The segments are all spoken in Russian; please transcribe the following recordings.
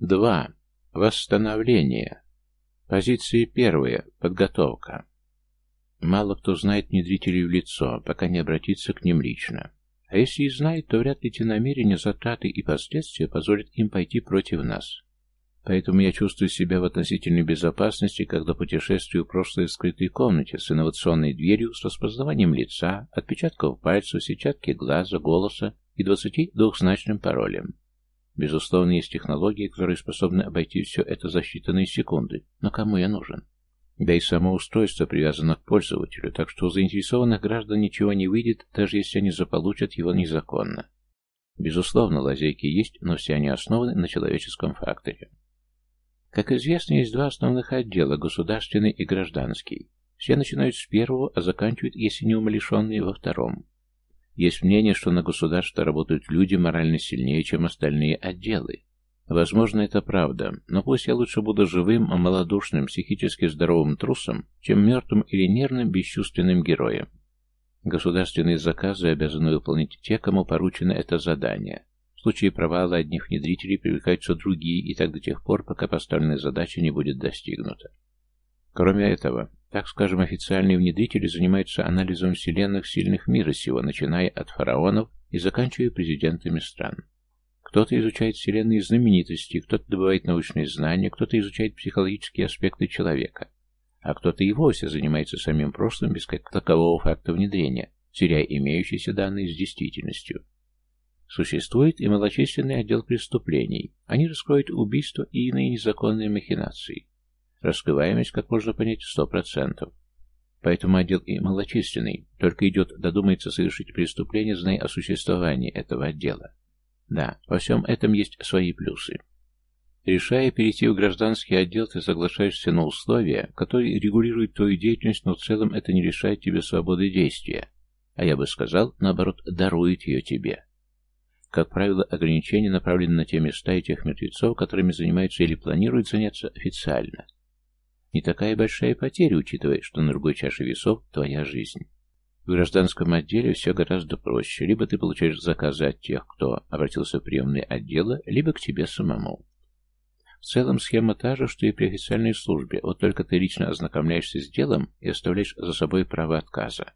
2. Восстановление. Позиции первые. Подготовка. Мало кто знает внедрителей в лицо, пока не обратится к ним лично. А если и знает, то вряд ли те намерения, затраты и последствия позволят им пойти против нас. Поэтому я чувствую себя в относительной безопасности, когда путешествую в прошлое в скрытой комнате с инновационной дверью, с распознаванием лица, отпечатков пальцев, сетчатки глаза, голоса и двухзначным паролем. Безусловно, есть технологии, которые способны обойти все это за считанные секунды, но кому я нужен? Да и само устройство привязано к пользователю, так что у заинтересованных граждан ничего не выйдет, даже если они заполучат его незаконно. Безусловно, лазейки есть, но все они основаны на человеческом факторе. Как известно, есть два основных отдела – государственный и гражданский. Все начинают с первого, а заканчивают, если не умалишенные, во втором. Есть мнение, что на государство работают люди морально сильнее, чем остальные отделы. Возможно, это правда, но пусть я лучше буду живым, малодушным, психически здоровым трусом, чем мертвым или нервным, бесчувственным героем. Государственные заказы обязаны выполнить те, кому поручено это задание. В случае провала одних внедрителей привлекаются другие, и так до тех пор, пока поставленная задача не будет достигнута. Кроме этого, так скажем, официальные внедрители занимаются анализом вселенных сильных мира сего, начиная от фараонов и заканчивая президентами стран. Кто-то изучает вселенные знаменитости, кто-то добывает научные знания, кто-то изучает психологические аспекты человека, а кто-то и вовсе занимается самим прошлым без как такового факта внедрения, сверяя имеющиеся данные с действительностью. Существует и малочисленный отдел преступлений. Они раскроют убийства и иные незаконные махинации. Раскрываемость, как можно понять, сто процентов. Поэтому отдел и малочисленный, только идет додумается совершить преступление, зная о существовании этого отдела. Да, во всем этом есть свои плюсы. Решая перейти в гражданский отдел, ты соглашаешься на условия, которые регулируют твою деятельность, но в целом это не лишает тебе свободы действия. А я бы сказал, наоборот, дарует ее тебе. Как правило, ограничения направлены на те места и тех мертвецов, которыми занимаются или планируют заняться официально. Не такая большая потеря, учитывая, что на другой чаше весов твоя жизнь. В гражданском отделе все гораздо проще. Либо ты получаешь заказы от тех, кто обратился в приемные отделы, либо к тебе самому. В целом схема та же, что и при официальной службе, вот только ты лично ознакомляешься с делом и оставляешь за собой право отказа.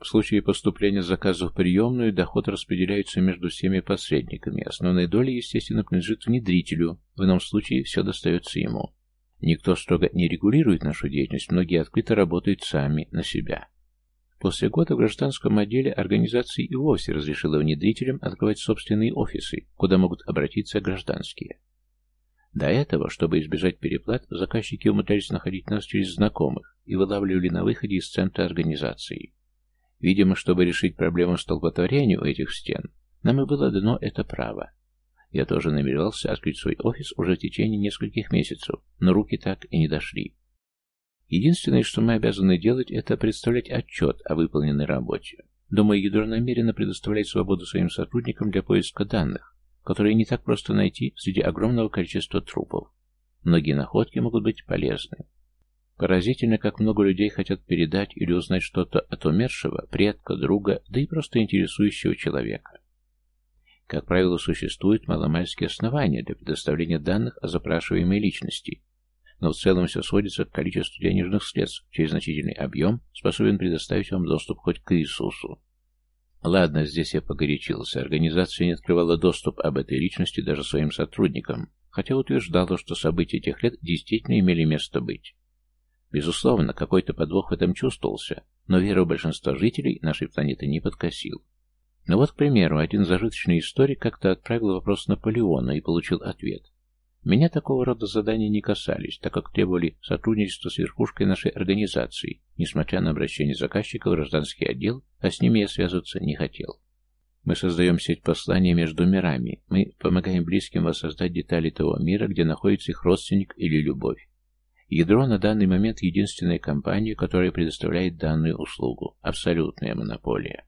В случае поступления заказов в приемную, доход распределяется между всеми посредниками. Основная доля, естественно, принадлежит внедрителю, в ином случае все достается ему. Никто строго не регулирует нашу деятельность, многие открыто работают сами на себя. После года в гражданском отделе организации и вовсе разрешила внедрителям открывать собственные офисы, куда могут обратиться гражданские. До этого, чтобы избежать переплат, заказчики умудрялись находить нас через знакомых и вылавливали на выходе из центра организации. Видимо, чтобы решить проблему столпотворения у этих стен, нам и было дано это право. Я тоже намеревался открыть свой офис уже в течение нескольких месяцев, но руки так и не дошли. Единственное, что мы обязаны делать, это представлять отчет о выполненной работе. Думаю, ядро намеренно предоставляет свободу своим сотрудникам для поиска данных, которые не так просто найти среди огромного количества трупов. Многие находки могут быть полезны. Поразительно, как много людей хотят передать или узнать что-то от умершего, предка, друга, да и просто интересующего человека. Как правило, существуют маломальские основания для предоставления данных о запрашиваемой личности, но в целом все сводится к количеству денежных средств, через значительный объем способен предоставить вам доступ хоть к Иисусу. Ладно, здесь я погорячился. Организация не открывала доступ об этой личности даже своим сотрудникам, хотя утверждала, что события тех лет действительно имели место быть. Безусловно, какой-то подвох в этом чувствовался, но веру большинства жителей нашей планеты не подкосил. Но вот, к примеру, один зажиточный историк как-то отправил вопрос Наполеону и получил ответ. Меня такого рода задания не касались, так как требовали сотрудничества с верхушкой нашей организации, несмотря на обращение заказчика в гражданский отдел, а с ними я связываться не хотел. Мы создаем сеть послания между мирами. Мы помогаем близким воссоздать детали того мира, где находится их родственник или любовь. Ядро на данный момент единственная компания, которая предоставляет данную услугу. Абсолютная монополия.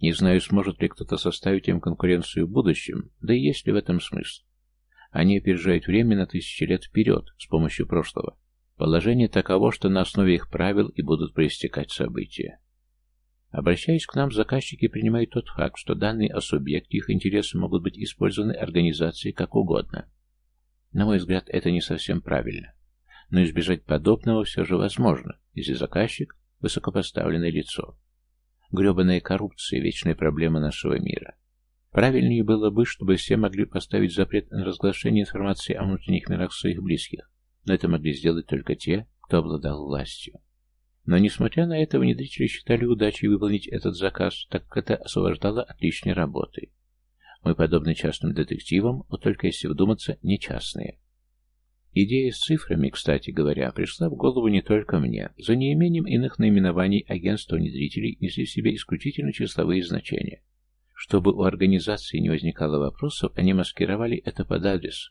Не знаю, сможет ли кто-то составить им конкуренцию в будущем, да и есть ли в этом смысл. Они опережают время на тысячи лет вперед с помощью прошлого. Положение таково, что на основе их правил и будут проистекать события. Обращаясь к нам, заказчики принимают тот факт, что данные о субъекте их интересы могут быть использованы организацией как угодно. На мой взгляд, это не совсем правильно. Но избежать подобного все же возможно, если заказчик – высокопоставленное лицо. Гребаная коррупция – вечная проблема нашего мира. Правильнее было бы, чтобы все могли поставить запрет на разглашение информации о внутренних мирах своих близких, но это могли сделать только те, кто обладал властью. Но, несмотря на это, внедрители считали удачей выполнить этот заказ, так как это освобождало от лишней работы. Мы подобны частным детективам, но только если вдуматься, не частные. Идея с цифрами, кстати говоря, пришла в голову не только мне. За неимением иных наименований агентства внедрителей несли в себе исключительно числовые значения. Чтобы у организации не возникало вопросов, они маскировали это под адрес.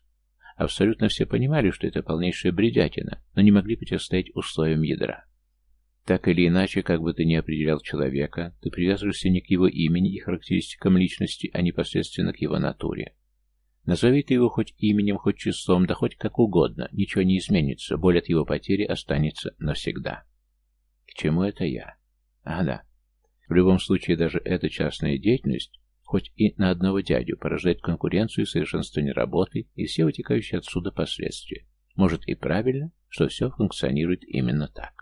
Абсолютно все понимали, что это полнейшая бредятина, но не могли противостоять условиям ядра. Так или иначе, как бы ты ни определял человека, ты привязываешься не к его имени и характеристикам личности, а непосредственно к его натуре. Назови ты его хоть именем, хоть числом, да хоть как угодно, ничего не изменится, боль от его потери останется навсегда. К чему это я? А, да. В любом случае, даже эта частная деятельность, хоть и на одного дядю, порождает конкуренцию и совершенствование работы и все вытекающие отсюда последствия. Может и правильно, что все функционирует именно так.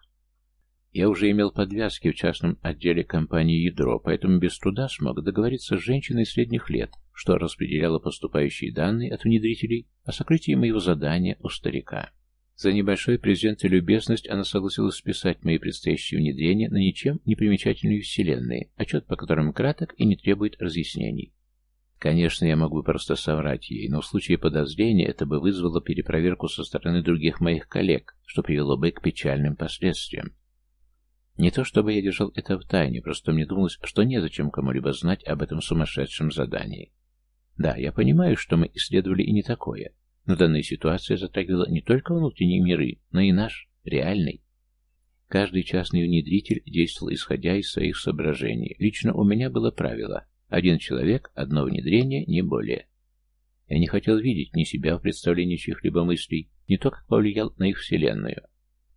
Я уже имел подвязки в частном отделе компании «Ядро», поэтому без труда смог договориться с женщиной средних лет, что распределяла поступающие данные от внедрителей о сокрытии моего задания у старика. За небольшой презент и любезность она согласилась списать мои предстоящие внедрения на ничем не примечательные вселенные, отчет по которым краток и не требует разъяснений. Конечно, я могу просто соврать ей, но в случае подозрения это бы вызвало перепроверку со стороны других моих коллег, что привело бы к печальным последствиям. Не то чтобы я держал это в тайне, просто мне думалось, что незачем кому-либо знать об этом сумасшедшем задании. Да, я понимаю, что мы исследовали и не такое, но данная ситуация затрагивала не только внутренние миры, но и наш, реальный. Каждый частный внедритель действовал исходя из своих соображений. Лично у меня было правило «один человек, одно внедрение, не более». Я не хотел видеть ни себя в представлении чьих-либо мыслей, ни то, как повлиял на их вселенную.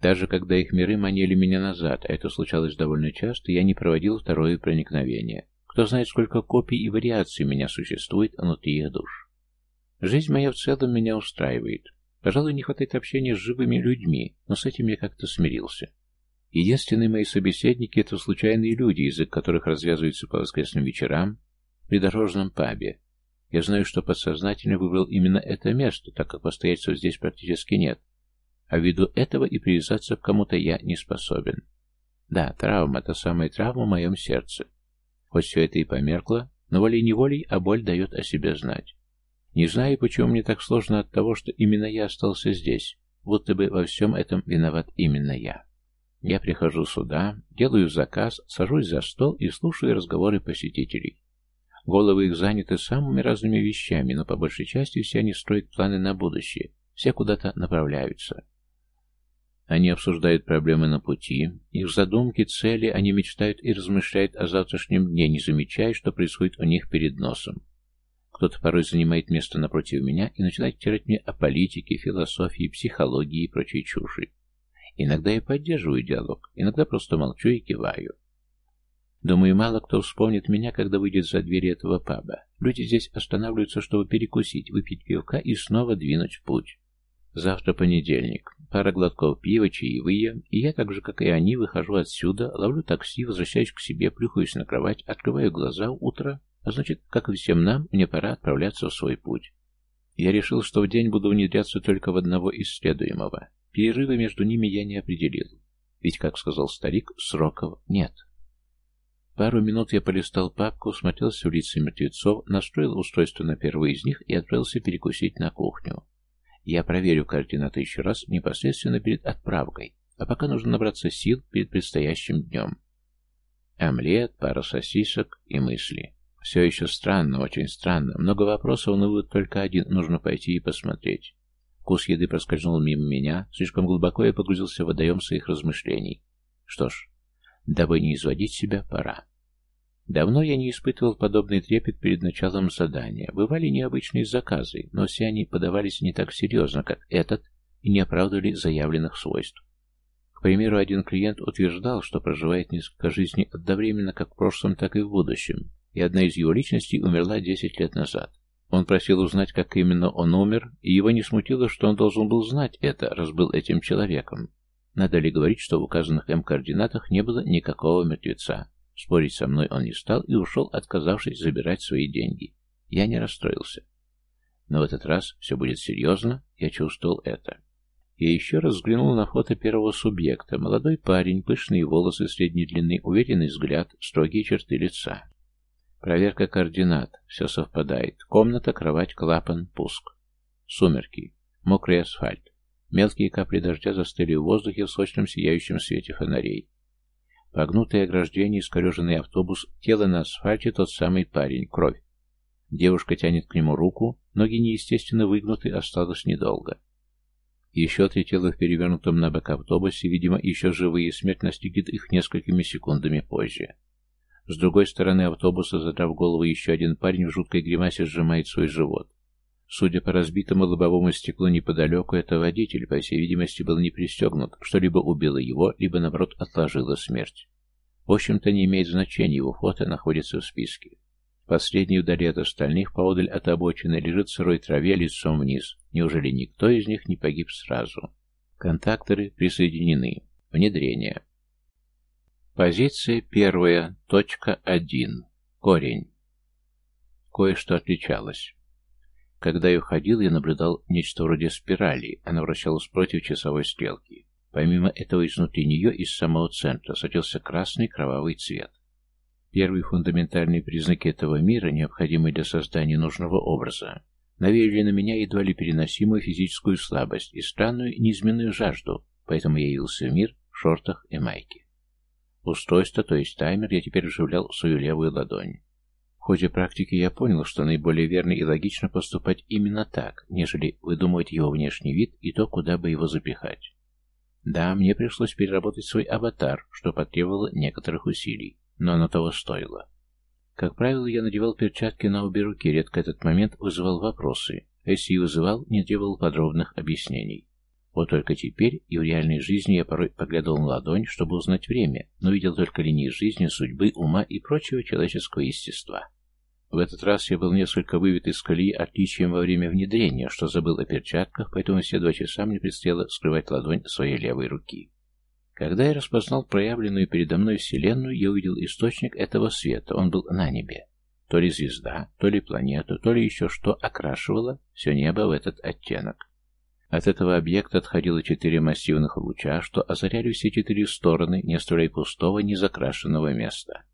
Даже когда их миры манили меня назад, а это случалось довольно часто, я не проводил второе проникновение. Кто знает, сколько копий и вариаций меня существует внутри их душ. Жизнь моя в целом меня устраивает. Пожалуй, не хватает общения с живыми людьми, но с этим я как-то смирился. Единственные мои собеседники — это случайные люди, язык которых развязывается по воскресным вечерам в придорожном пабе. Я знаю, что подсознательно выбрал именно это место, так как постояльцев здесь практически нет, а ввиду этого и привязаться к кому-то я не способен. Да, травма — та самая травма в моем сердце. Хоть все это и померкло, но волей-неволей, а боль дает о себе знать. Не знаю, почему мне так сложно от того, что именно я остался здесь, будто бы во всем этом виноват именно я. Я прихожу сюда, делаю заказ, сажусь за стол и слушаю разговоры посетителей. Головы их заняты самыми разными вещами, но по большей части все они строят планы на будущее, все куда-то направляются. Они обсуждают проблемы на пути, их задумки, цели, они мечтают и размышляют о завтрашнем дне, не замечая, что происходит у них перед носом. Кто-то порой занимает место напротив меня и начинает тирать мне о политике, философии, психологии и прочей чуши. Иногда я поддерживаю диалог, иногда просто молчу и киваю. Думаю, мало кто вспомнит меня, когда выйдет за двери этого паба. Люди здесь останавливаются, чтобы перекусить, выпить пивка и снова двинуть в путь. Завтра понедельник. Пара глотков пива, чаевые, и я, так же, как и они, выхожу отсюда, ловлю такси, возвращаюсь к себе, плюхаюсь на кровать, открываю глаза утро, а значит, как и всем нам, мне пора отправляться в свой путь. Я решил, что в день буду внедряться только в одного исследуемого. Перерывы между ними я не определил. Ведь, как сказал старик, сроков нет. Пару минут я полистал папку, смотрелся в лица мертвецов, настроил устройство на первый из них и отправился перекусить на кухню. Я проверю координаты еще раз непосредственно перед отправкой, а пока нужно набраться сил перед предстоящим днем. Омлет, пара сосисок и мысли. Все еще странно, очень странно. Много вопросов, но вывод только один. Нужно пойти и посмотреть. Вкус еды проскользнул мимо меня. Слишком глубоко я погрузился в водоем своих размышлений. Что ж, дабы не изводить себя, пора. Давно я не испытывал подобный трепет перед началом задания. Бывали необычные заказы, но все они подавались не так серьезно, как этот, и не оправдывали заявленных свойств. К примеру, один клиент утверждал, что проживает несколько жизней одновременно как в прошлом, так и в будущем, и одна из его личностей умерла 10 лет назад. Он просил узнать, как именно он умер, и его не смутило, что он должен был знать это, раз был этим человеком. Надо ли говорить, что в указанных М координатах не было никакого мертвеца? Спорить со мной он не стал и ушел, отказавшись забирать свои деньги. Я не расстроился. Но в этот раз все будет серьезно, я чувствовал это. Я еще раз взглянул на фото первого субъекта. Молодой парень, пышные волосы средней длины, уверенный взгляд, строгие черты лица. Проверка координат. Все совпадает. Комната, кровать, клапан, пуск. Сумерки. Мокрый асфальт. Мелкие капли дождя застыли в воздухе в сочном сияющем свете фонарей. Погнутое ограждение, искореженный автобус, тело на асфальте, тот самый парень, кровь. Девушка тянет к нему руку, ноги неестественно выгнуты, осталось недолго. Еще три тела в перевернутом на бок автобусе, видимо, еще живые, смерть настигнет их несколькими секундами позже. С другой стороны автобуса, задрав голову, еще один парень в жуткой гримасе сжимает свой живот. Судя по разбитому лобовому стеклу неподалеку, это водитель, по всей видимости, был не пристегнут, что либо убило его, либо, наоборот, отложило смерть. В общем-то, не имеет значения, его фото находится в списке. Последний вдали от остальных, поодаль от обочины, лежит в сырой траве лицом вниз. Неужели никто из них не погиб сразу? Контакторы присоединены. Внедрение. Позиция первая. Точка один. Корень. Кое-что отличалось. Когда я уходил, я наблюдал нечто вроде спирали. Она вращалась против часовой стрелки. Помимо этого, изнутри нее, из самого центра, сочился красный кровавый цвет. Первые фундаментальные признаки этого мира, необходимые для создания нужного образа, навеяли на меня едва ли переносимую физическую слабость и странную неизменную жажду, поэтому я явился в мир в шортах и майке. Устройство, то есть таймер, я теперь вживлял в свою левую ладонь. В ходе практики я понял, что наиболее верно и логично поступать именно так, нежели выдумывать его внешний вид и то, куда бы его запихать. Да, мне пришлось переработать свой аватар, что потребовало некоторых усилий, но оно того стоило. Как правило, я надевал перчатки на обе руки, редко этот момент вызывал вопросы, а если и вызывал, не требовал подробных объяснений. Вот только теперь и в реальной жизни я порой поглядывал на ладонь, чтобы узнать время, но видел только линии жизни, судьбы, ума и прочего человеческого естества. В этот раз я был несколько выбит из колеи отличием во время внедрения, что забыл о перчатках, поэтому все два часа мне предстояло скрывать ладонь своей левой руки. Когда я распознал проявленную передо мной Вселенную, я увидел источник этого света, он был на небе. То ли звезда, то ли планета, то ли еще что окрашивало все небо в этот оттенок. От этого объекта отходило четыре массивных луча, что озаряли все четыре стороны, не оставляя пустого, незакрашенного места.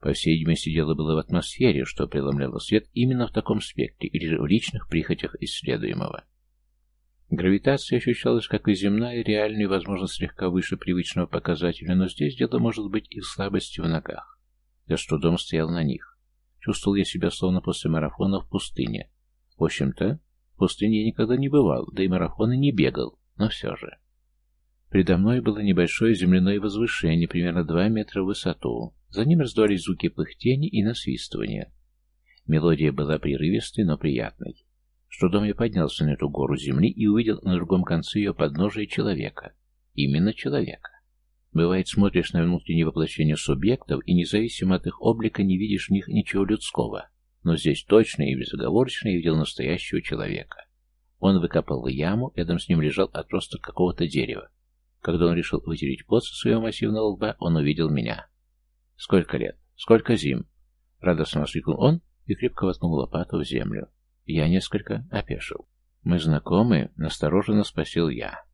По всей видимости, дело было в атмосфере, что преломляло свет именно в таком спектре или в личных прихотях исследуемого. Гравитация ощущалась как и земная, реальная возможно, слегка выше привычного показателя, но здесь дело может быть и в слабости в ногах. Я с трудом стоял на них. Чувствовал я себя словно после марафона в пустыне. В общем-то, пустыне я никогда не бывал, да и марафоны не бегал, но все же. Предо мной было небольшое земляное возвышение, примерно 2 метра в высоту. За ним раздавались звуки пыхтения и насвистывания. Мелодия была прерывистой, но приятной. С трудом я поднялся на эту гору земли и увидел на другом конце ее подножия человека. Именно человека. Бывает, смотришь на внутреннее воплощение субъектов, и независимо от их облика не видишь в них ничего людского. Но здесь точно и безоговорочно я видел настоящего человека. Он выкопал яму, рядом с ним лежал отросток какого-то дерева. Когда он решил вытереть пот со своего массивного лба, он увидел меня. «Сколько лет? Сколько зим?» Радостно воскликнул он и крепко воткнул лопату в землю. Я несколько опешил. «Мы знакомы?» — настороженно спросил я.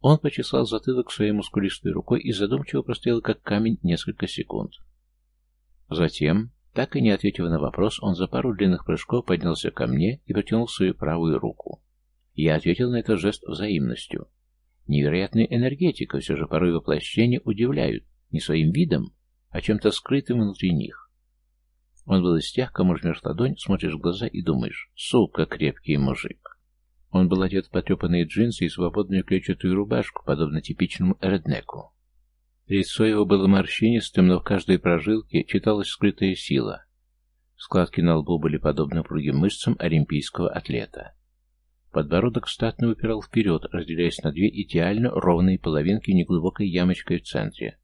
Он почесал затылок своей мускулистой рукой и задумчиво простоял как камень несколько секунд. Затем так и не ответив на вопрос, он за пару длинных прыжков поднялся ко мне и протянул свою правую руку. Я ответил на этот жест взаимностью. Невероятная энергетика, все же порой воплощения удивляют не своим видом, а чем-то скрытым внутри них. Он был из тех, кому жмешь ладонь, смотришь в глаза и думаешь «Сука, крепкий мужик». Он был одет в потрепанные джинсы и свободную клетчатую рубашку, подобно типичному реднеку. Лицо его было морщинистым, но в каждой прожилке читалась скрытая сила. Складки на лбу были подобны упругим мышцам олимпийского атлета. Подбородок статно упирал вперед, разделяясь на две идеально ровные половинки неглубокой ямочкой в центре.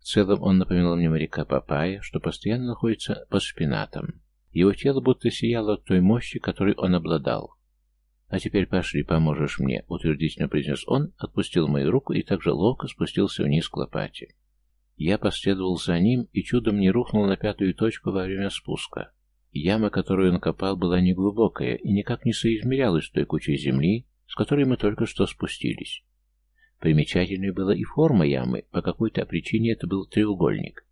В целом он напоминал мне моряка Папая, что постоянно находится под шпинатом. Его тело будто сияло от той мощи, которой он обладал. «А теперь пошли, поможешь мне», — утвердительно произнес он, отпустил мою руку и также ловко спустился вниз к лопате. Я последовал за ним и чудом не рухнул на пятую точку во время спуска. Яма, которую он копал, была неглубокая и никак не соизмерялась с той кучей земли, с которой мы только что спустились. Примечательной была и форма ямы, по какой-то причине это был треугольник.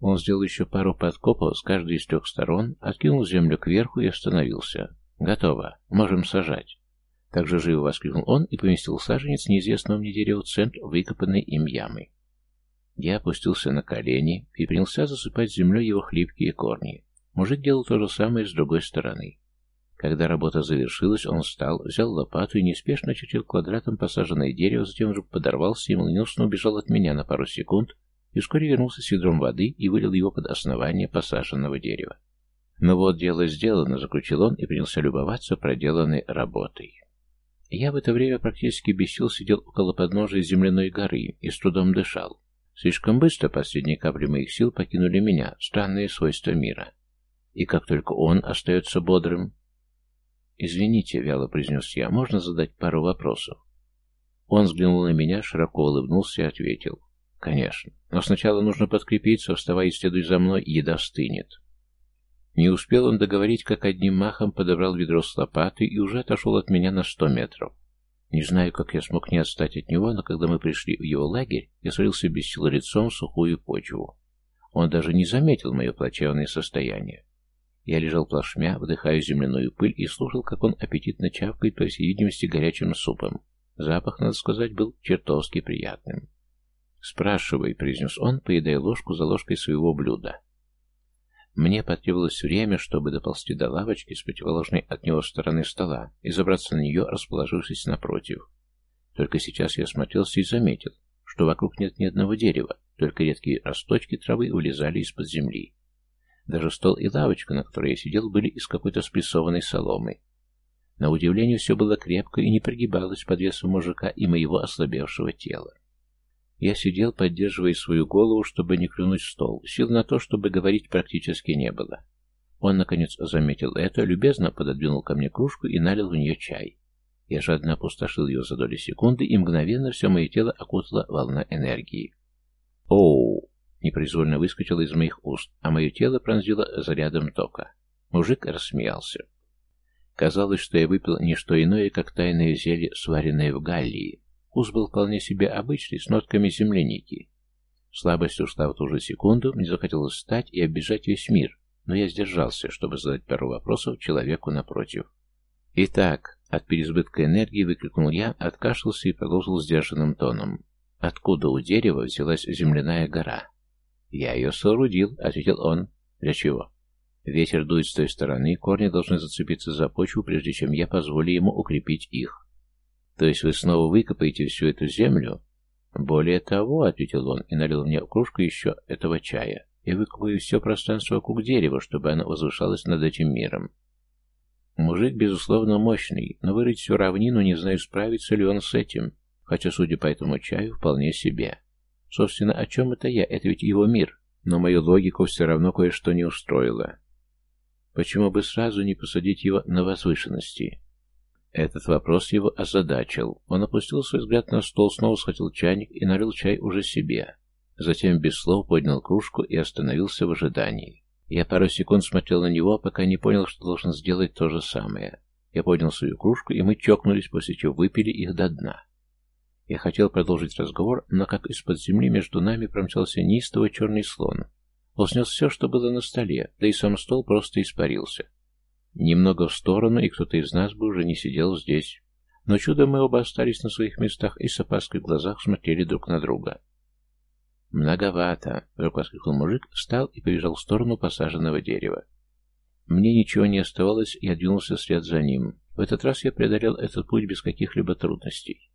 Он сделал еще пару подкопов с каждой из трех сторон, откинул землю кверху и остановился. «Готово. Можем сажать». Также живо воскликнул он и поместил саженец неизвестного мне дерева в центр выкопанной им ямы. Я опустился на колени и принялся засыпать землей его хлипкие корни. Мужик делал то же самое с другой стороны. Когда работа завершилась, он встал, взял лопату и неспешно чертил квадратом посаженное дерево, затем вдруг подорвался и молниеносно убежал от меня на пару секунд, и вскоре вернулся с ведром воды и вылил его под основание посаженного дерева. «Ну вот, дело сделано», — заключил он и принялся любоваться проделанной работой. Я в это время практически без сил сидел около подножия земляной горы и с трудом дышал. Слишком быстро последние капли моих сил покинули меня, странные свойства мира. И как только он остается бодрым... «Извините», — вяло произнес я, — «можно задать пару вопросов?» Он взглянул на меня, широко улыбнулся и ответил. Конечно. Но сначала нужно подкрепиться, вставай и следуй за мной, еда стынет. Не успел он договорить, как одним махом подобрал ведро с лопатой и уже отошел от меня на сто метров. Не знаю, как я смог не отстать от него, но когда мы пришли в его лагерь, я свалился без сил лицом в сухую почву. Он даже не заметил мое плачевное состояние. Я лежал плашмя, вдыхая земляную пыль и слушал, как он аппетитно чавкает, по всей видимости, горячим супом. Запах, надо сказать, был чертовски приятным. «Спрашивай», — произнес он, поедая ложку за ложкой своего блюда. Мне потребовалось время, чтобы доползти до лавочки с противоположной от него стороны стола и забраться на нее, расположившись напротив. Только сейчас я смотрелся и заметил, что вокруг нет ни одного дерева, только редкие росточки травы вылезали из-под земли. Даже стол и лавочка, на которой я сидел, были из какой-то спрессованной соломы. На удивление все было крепко и не прогибалось под весом мужика и моего ослабевшего тела. Я сидел, поддерживая свою голову, чтобы не клюнуть стол. Сил на то, чтобы говорить, практически не было. Он, наконец, заметил это, любезно пододвинул ко мне кружку и налил в нее чай. Я жадно опустошил ее за доли секунды, и мгновенно все мое тело окутала волна энергии. «Оу!» — непроизвольно выскочило из моих уст, а мое тело пронзило зарядом тока. Мужик рассмеялся. Казалось, что я выпил не что иное, как тайное зелье, сваренное в Галлии. Вкус был вполне себе обычный, с нотками земляники. Слабость ушла в ту же секунду, мне захотелось встать и оббежать весь мир, но я сдержался, чтобы задать пару вопросов человеку напротив. «Итак», — от переизбытка энергии выкрикнул я, откашлялся и продолжил сдержанным тоном. «Откуда у дерева взялась земляная гора?» «Я ее соорудил», — ответил он. «Для чего?» «Ветер дует с той стороны, корни должны зацепиться за почву, прежде чем я позволю ему укрепить их. То есть вы снова выкопаете всю эту землю? Более того, ответил он и налил мне кружку еще этого чая. Я выкопаю все пространство вокруг дерева, чтобы оно возвышалось над этим миром. Мужик, безусловно, мощный, но вырыть всю равнину не знаю, справится ли он с этим, хотя, судя по этому чаю, вполне себе. Собственно, о чем это я? Это ведь его мир. Но мою логику все равно кое-что не устроило. Почему бы сразу не посадить его на возвышенности? Этот вопрос его озадачил. Он опустил свой взгляд на стол, снова схватил чайник и налил чай уже себе. Затем без слов поднял кружку и остановился в ожидании. Я пару секунд смотрел на него, пока не понял, что должен сделать то же самое. Я поднял свою кружку, и мы чокнулись, после чего выпили их до дна. Я хотел продолжить разговор, но как из-под земли между нами промчался неистово черный слон. Он снес все, что было на столе, да и сам стол просто испарился. Немного в сторону, и кто-то из нас бы уже не сидел здесь. Но чудом мы оба остались на своих местах и с опаской в глазах смотрели друг на друга. «Многовато!» — вдруг воскликнул мужик, встал и побежал в сторону посаженного дерева. Мне ничего не оставалось, я двинулся вслед за ним. В этот раз я преодолел этот путь без каких-либо трудностей.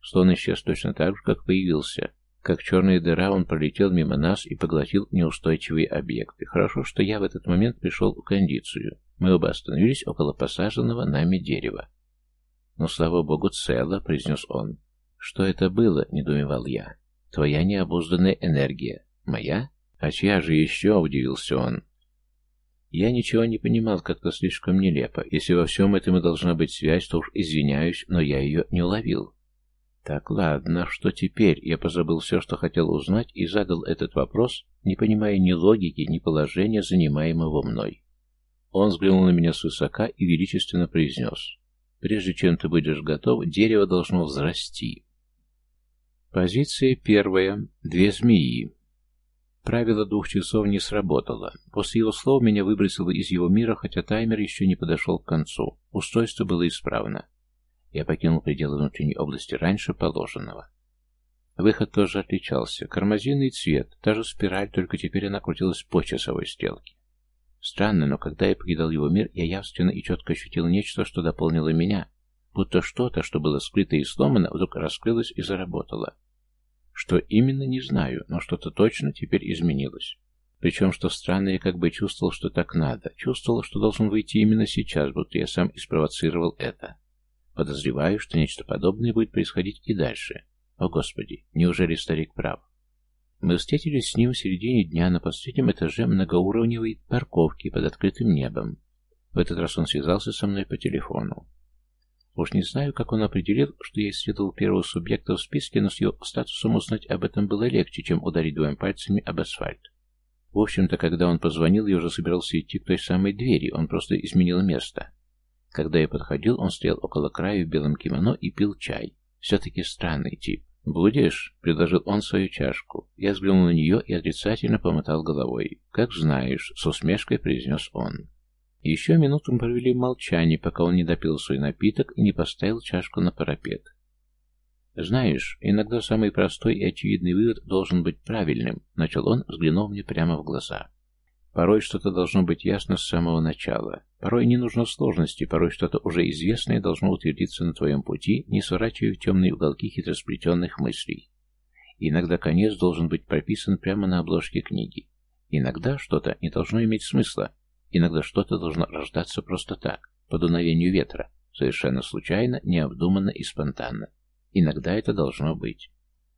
Слон исчез точно так же, как появился. Как черная дыра, он пролетел мимо нас и поглотил неустойчивые объекты. Хорошо, что я в этот момент пришел в кондицию. Мы оба остановились около посаженного нами дерева. «Ну, слава богу, цело», — произнес он. «Что это было?» — недоумевал я. «Твоя необузданная энергия. Моя? А чья же еще?» — удивился он. Я ничего не понимал, как-то слишком нелепо. Если во всем этом и должна быть связь, то уж извиняюсь, но я ее не уловил. Так, ладно, что теперь? Я позабыл все, что хотел узнать, и задал этот вопрос, не понимая ни логики, ни положения, занимаемого мной. Он взглянул на меня свысока и величественно произнес. «Прежде чем ты будешь готов, дерево должно взрасти». Позиция первая. Две змеи. Правило двух часов не сработало. После его слов меня выбросило из его мира, хотя таймер еще не подошел к концу. Устройство было исправно. Я покинул пределы внутренней области раньше положенного. Выход тоже отличался. Кармазинный цвет, та же спираль, только теперь она крутилась по часовой стрелке. Странно, но когда я покидал его мир, я явственно и четко ощутил нечто, что дополнило меня, будто что-то, что было скрыто и сломано, вдруг раскрылось и заработало. Что именно, не знаю, но что-то точно теперь изменилось. Причем, что странно, я как бы чувствовал, что так надо. Чувствовал, что должен выйти именно сейчас, будто я сам и спровоцировал это. Подозреваю, что нечто подобное будет происходить и дальше. О, Господи, неужели старик прав? Мы встретились с ним в середине дня на последнем этаже многоуровневой парковки под открытым небом. В этот раз он связался со мной по телефону. Уж не знаю, как он определил, что я исследовал первого субъекта в списке, но с его статусом узнать об этом было легче, чем ударить двумя пальцами об асфальт. В общем-то, когда он позвонил, я уже собирался идти к той самой двери, он просто изменил место. Когда я подходил, он стоял около края в белом кимоно и пил чай. Все-таки странный тип. «Будешь?» — предложил он свою чашку. Я взглянул на нее и отрицательно помотал головой. «Как знаешь», — с усмешкой произнес он. Еще минуту мы провели в пока он не допил свой напиток и не поставил чашку на парапет. «Знаешь, иногда самый простой и очевидный вывод должен быть правильным», — начал он, взглянув мне прямо в глаза. Порой что-то должно быть ясно с самого начала. Порой не нужно сложности, порой что-то уже известное должно утвердиться на твоем пути, не сворачивая в темные уголки хитросплетенных мыслей. Иногда конец должен быть прописан прямо на обложке книги. Иногда что-то не должно иметь смысла. Иногда что-то должно рождаться просто так, по дуновению ветра, совершенно случайно, необдуманно и спонтанно. Иногда это должно быть.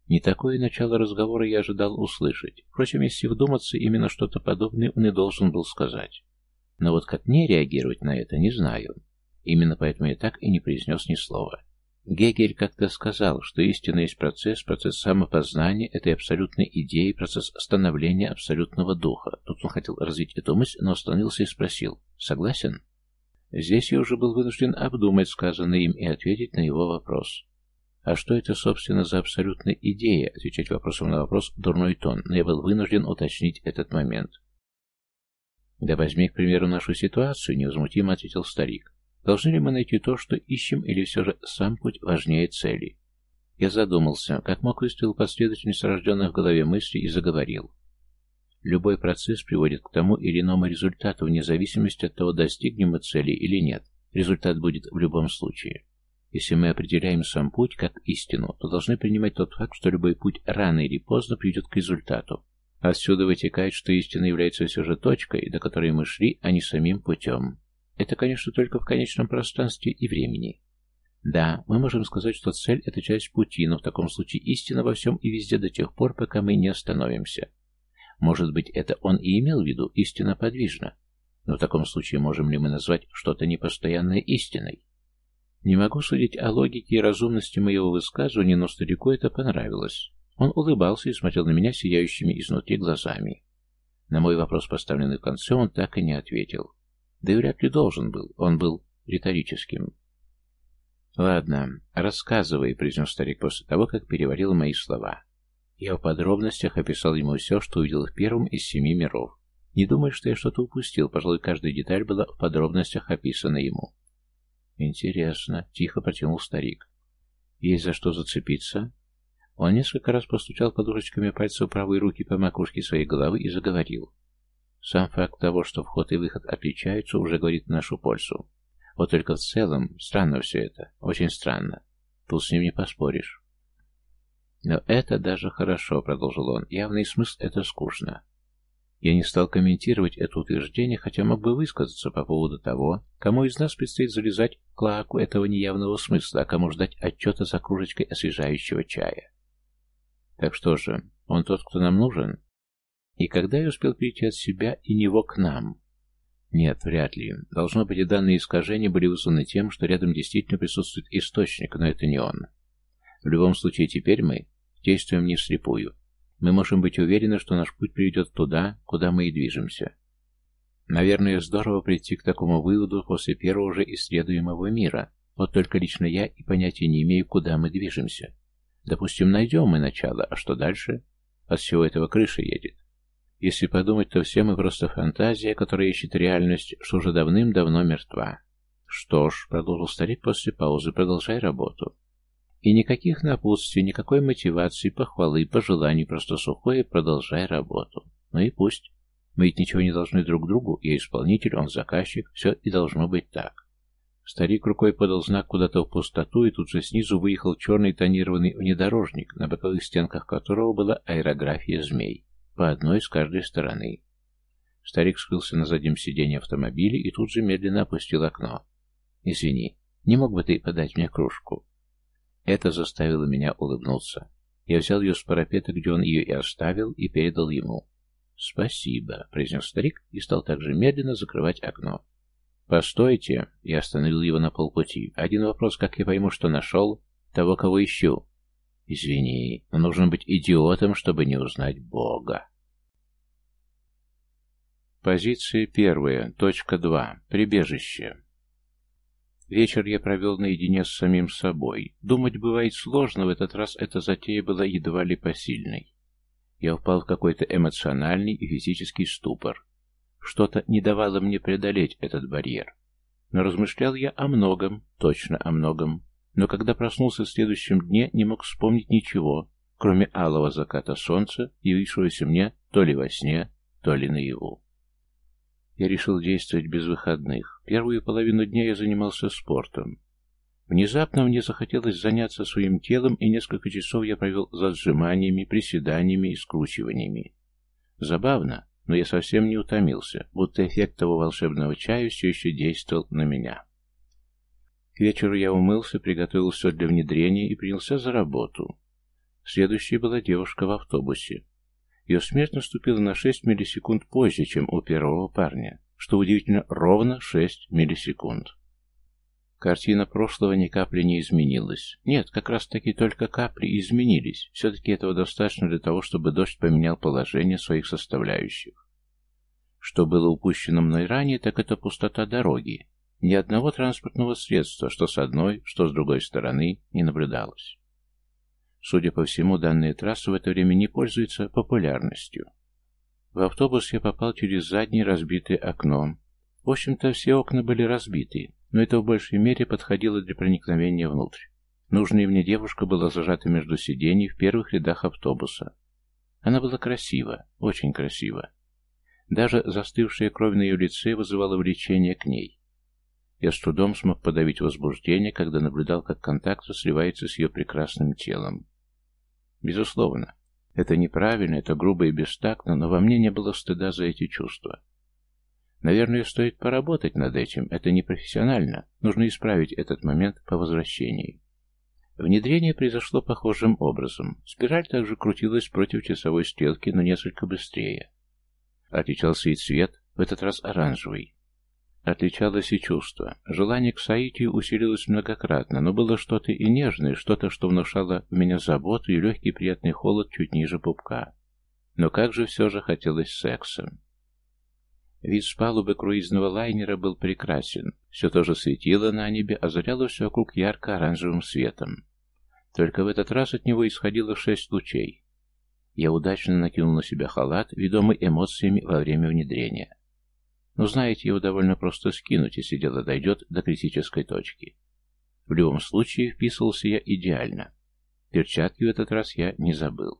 Не такое начало разговора я ожидал услышать. Впрочем, если вдуматься, именно что-то подобное он и должен был сказать. Но вот как мне реагировать на это, не знаю. Именно поэтому я так и не произнес ни слова. Гегель как-то сказал, что истина есть процесс, процесс самопознания этой абсолютной идеи, процесс становления абсолютного духа. Тут он хотел развить эту мысль, но остановился и спросил, согласен? Здесь я уже был вынужден обдумать сказанное им и ответить на его вопрос. А что это, собственно, за абсолютная идея? Отвечать вопросом на вопрос – дурной тон, но я был вынужден уточнить этот момент. «Да возьми, к примеру, нашу ситуацию», – невозмутимо ответил старик. «Должны ли мы найти то, что ищем, или все же сам путь важнее цели?» Я задумался, как мог выставил последовательность рожденных в голове мыслей и заговорил. Любой процесс приводит к тому или иному результату, вне зависимости от того, достигнем мы цели или нет. Результат будет в любом случае. Если мы определяем сам путь как истину, то должны принимать тот факт, что любой путь рано или поздно приведет к результату. Отсюда вытекает, что истина является все же точкой, до которой мы шли, а не самим путем. Это, конечно, только в конечном пространстве и времени. Да, мы можем сказать, что цель – это часть пути, но в таком случае истина во всем и везде до тех пор, пока мы не остановимся. Может быть, это он и имел в виду, истина подвижна. Но в таком случае можем ли мы назвать что-то непостоянное истиной? Не могу судить о логике и разумности моего высказывания, но старику это понравилось. Он улыбался и смотрел на меня сияющими изнутри глазами. На мой вопрос, поставленный в конце, он так и не ответил. Да и вряд ли должен был, он был риторическим. «Ладно, рассказывай», — произнес старик после того, как переварил мои слова. Я в подробностях описал ему все, что увидел в первом из семи миров. Не думаю, что я что-то упустил, пожалуй, каждая деталь была в подробностях описана ему. «Интересно», — тихо протянул старик. «Есть за что зацепиться?» Он несколько раз постучал подушечками пальцев правой руки по макушке своей головы и заговорил. Сам факт того, что вход и выход отличаются, уже говорит в нашу пользу. Вот только в целом странно все это, очень странно. Тут с ним не поспоришь. Но это даже хорошо, продолжил он. Явный смысл это скучно. Я не стал комментировать это утверждение, хотя мог бы высказаться по поводу того, кому из нас предстоит залезать в клаку этого неявного смысла, а кому ждать отчета за кружечкой освежающего чая. Так что же, он тот, кто нам нужен? И когда я успел перейти от себя и него к нам? Нет, вряд ли. Должно быть, и данные искажения были вызваны тем, что рядом действительно присутствует источник, но это не он. В любом случае, теперь мы действуем не вслепую. Мы можем быть уверены, что наш путь приведет туда, куда мы и движемся. Наверное, здорово прийти к такому выводу после первого же исследуемого мира. Вот только лично я и понятия не имею, куда мы движемся. Допустим, найдем мы начало, а что дальше? От всего этого крыша едет. Если подумать, то все мы просто фантазия, которая ищет реальность, что уже давным-давно мертва. Что ж, продолжил старик после паузы, продолжай работу. И никаких напутствий, никакой мотивации, похвалы, пожеланий, просто сухое продолжай работу. Ну и пусть. Мы ведь ничего не должны друг другу, я исполнитель, он заказчик, все и должно быть так. Старик рукой подал знак куда-то в пустоту, и тут же снизу выехал черный тонированный внедорожник, на боковых стенках которого была аэрография змей по одной с каждой стороны. Старик скрылся на заднем сиденье автомобиля и тут же медленно опустил окно. «Извини, не мог бы ты подать мне кружку?» Это заставило меня улыбнуться. Я взял ее с парапета, где он ее и оставил, и передал ему. «Спасибо», — произнес старик и стал также медленно закрывать окно. «Постойте!» — я остановил его на полпути. «Один вопрос, как я пойму, что нашел? Того, кого ищу?» Извини, но нужно быть идиотом, чтобы не узнать Бога. Позиция первая, точка два, прибежище. Вечер я провел наедине с самим собой. Думать бывает сложно, в этот раз эта затея была едва ли посильной. Я упал в какой-то эмоциональный и физический ступор. Что-то не давало мне преодолеть этот барьер. Но размышлял я о многом, точно о многом но когда проснулся в следующем дне, не мог вспомнить ничего, кроме алого заката солнца, явившегося мне то ли во сне, то ли наяву. Я решил действовать без выходных. Первую половину дня я занимался спортом. Внезапно мне захотелось заняться своим телом, и несколько часов я провел за сжиманиями, приседаниями и скручиваниями. Забавно, но я совсем не утомился, будто эффект того волшебного чая все еще действовал на меня. К вечеру я умылся, приготовил все для внедрения и принялся за работу. Следующей была девушка в автобусе. Ее смерть наступила на 6 миллисекунд позже, чем у первого парня, что удивительно ровно 6 миллисекунд. Картина прошлого ни капли не изменилась. Нет, как раз таки только капли изменились. Все-таки этого достаточно для того, чтобы дождь поменял положение своих составляющих. Что было упущено мной ранее, так это пустота дороги, ни одного транспортного средства, что с одной, что с другой стороны, не наблюдалось. Судя по всему, данная трасса в это время не пользуется популярностью. В автобус я попал через заднее разбитое окно. В общем-то, все окна были разбиты, но это в большей мере подходило для проникновения внутрь. Нужная мне девушка была зажата между сидений в первых рядах автобуса. Она была красива, очень красива. Даже застывшая кровь на ее лице вызывала влечение к ней. Я с трудом смог подавить возбуждение, когда наблюдал, как контакт сливается с ее прекрасным телом. Безусловно, это неправильно, это грубо и бестактно, но во мне не было стыда за эти чувства. Наверное, стоит поработать над этим, это непрофессионально, нужно исправить этот момент по возвращении. Внедрение произошло похожим образом. Спираль также крутилась против часовой стрелки, но несколько быстрее. Отличался и цвет, в этот раз оранжевый. Отличалось и чувство. Желание к соитию усилилось многократно, но было что-то и нежное, что-то, что внушало в меня заботу и легкий приятный холод чуть ниже пупка. Но как же все же хотелось секса. Вид с палубы круизного лайнера был прекрасен. Все тоже светило на небе, озаряло все вокруг ярко-оранжевым светом. Только в этот раз от него исходило шесть лучей. Я удачно накинул на себя халат, ведомый эмоциями во время внедрения. Но знаете, его довольно просто скинуть, если дело дойдет до критической точки. В любом случае, вписывался я идеально. Перчатки в этот раз я не забыл.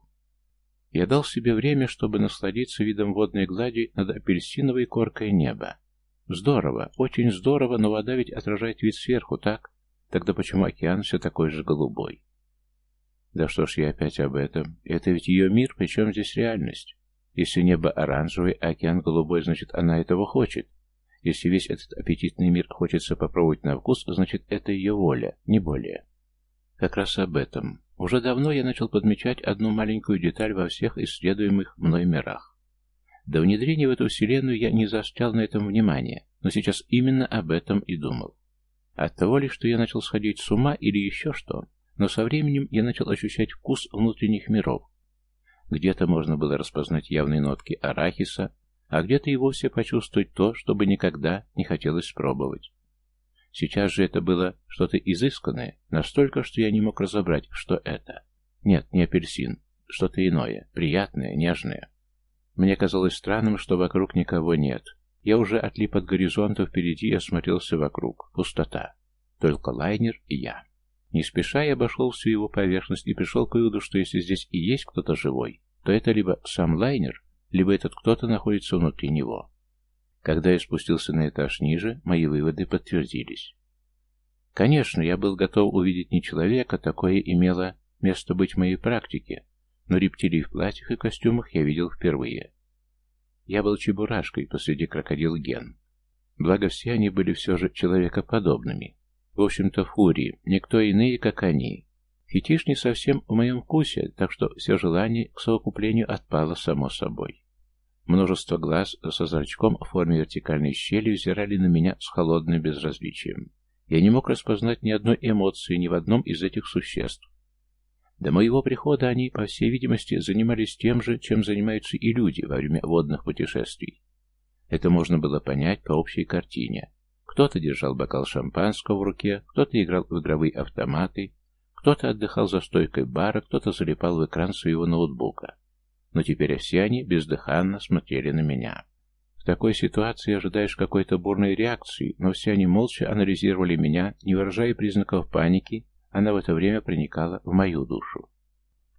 Я дал себе время, чтобы насладиться видом водной глади над апельсиновой коркой неба. Здорово, очень здорово, но вода ведь отражает вид сверху, так? Тогда почему океан все такой же голубой? Да что ж я опять об этом? Это ведь ее мир, причем здесь реальность. Если небо оранжевое, а океан голубой, значит, она этого хочет. Если весь этот аппетитный мир хочется попробовать на вкус, значит, это ее воля, не более. Как раз об этом. Уже давно я начал подмечать одну маленькую деталь во всех исследуемых мной мирах. До внедрения в эту вселенную я не заострял на этом внимание, но сейчас именно об этом и думал. От того ли, что я начал сходить с ума или еще что, но со временем я начал ощущать вкус внутренних миров. Где-то можно было распознать явные нотки арахиса, а где-то и вовсе почувствовать то, что бы никогда не хотелось спробовать. Сейчас же это было что-то изысканное, настолько, что я не мог разобрать, что это. Нет, не апельсин, что-то иное, приятное, нежное. Мне казалось странным, что вокруг никого нет. Я уже отлип от горизонта впереди и осмотрелся вокруг. Пустота. Только лайнер и я. Не спеша я обошел всю его поверхность и пришел к выводу, что если здесь и есть кто-то живой, то это либо сам лайнер, либо этот кто-то находится внутри него. Когда я спустился на этаж ниже, мои выводы подтвердились. Конечно, я был готов увидеть не человека, такое имело место быть в моей практике, но рептилий в платьях и костюмах я видел впервые. Я был чебурашкой посреди крокодил ген. Благо все они были все же человекоподобными. В общем-то, фурии, никто иные, как они. Фетиш не совсем в моем вкусе, так что все желание к совокуплению отпало само собой. Множество глаз со зрачком в форме вертикальной щели взирали на меня с холодным безразличием. Я не мог распознать ни одной эмоции ни в одном из этих существ. До моего прихода они, по всей видимости, занимались тем же, чем занимаются и люди во время водных путешествий. Это можно было понять по общей картине. Кто-то держал бокал шампанского в руке, кто-то играл в игровые автоматы, кто-то отдыхал за стойкой бара, кто-то залипал в экран своего ноутбука но теперь все они бездыханно смотрели на меня. В такой ситуации ожидаешь какой-то бурной реакции, но все они молча анализировали меня, не выражая признаков паники, она в это время проникала в мою душу.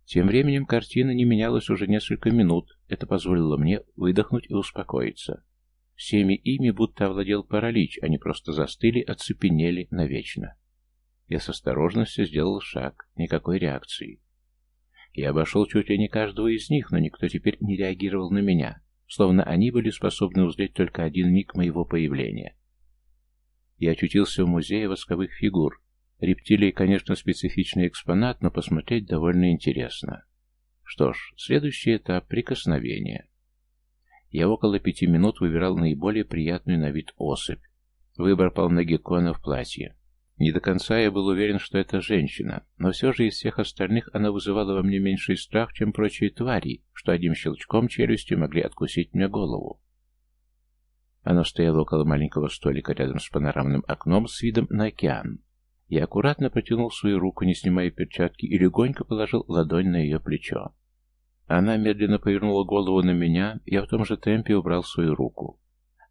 Тем временем картина не менялась уже несколько минут, это позволило мне выдохнуть и успокоиться. Всеми ими будто овладел паралич, они просто застыли, оцепенели навечно. Я с осторожностью сделал шаг, никакой реакции. Я обошел чуть ли не каждого из них, но никто теперь не реагировал на меня, словно они были способны узреть только один миг моего появления. Я очутился в музее восковых фигур. Рептилии, конечно, специфичный экспонат, но посмотреть довольно интересно. Что ж, следующий этап — прикосновение. Я около пяти минут выбирал наиболее приятную на вид особь. Выбор пал на геккона в платье. Не до конца я был уверен, что это женщина, но все же из всех остальных она вызывала во мне меньший страх, чем прочие твари, что одним щелчком челюсти могли откусить мне голову. Она стояла около маленького столика рядом с панорамным окном с видом на океан. Я аккуратно протянул свою руку, не снимая перчатки, и легонько положил ладонь на ее плечо. Она медленно повернула голову на меня, я в том же темпе убрал свою руку.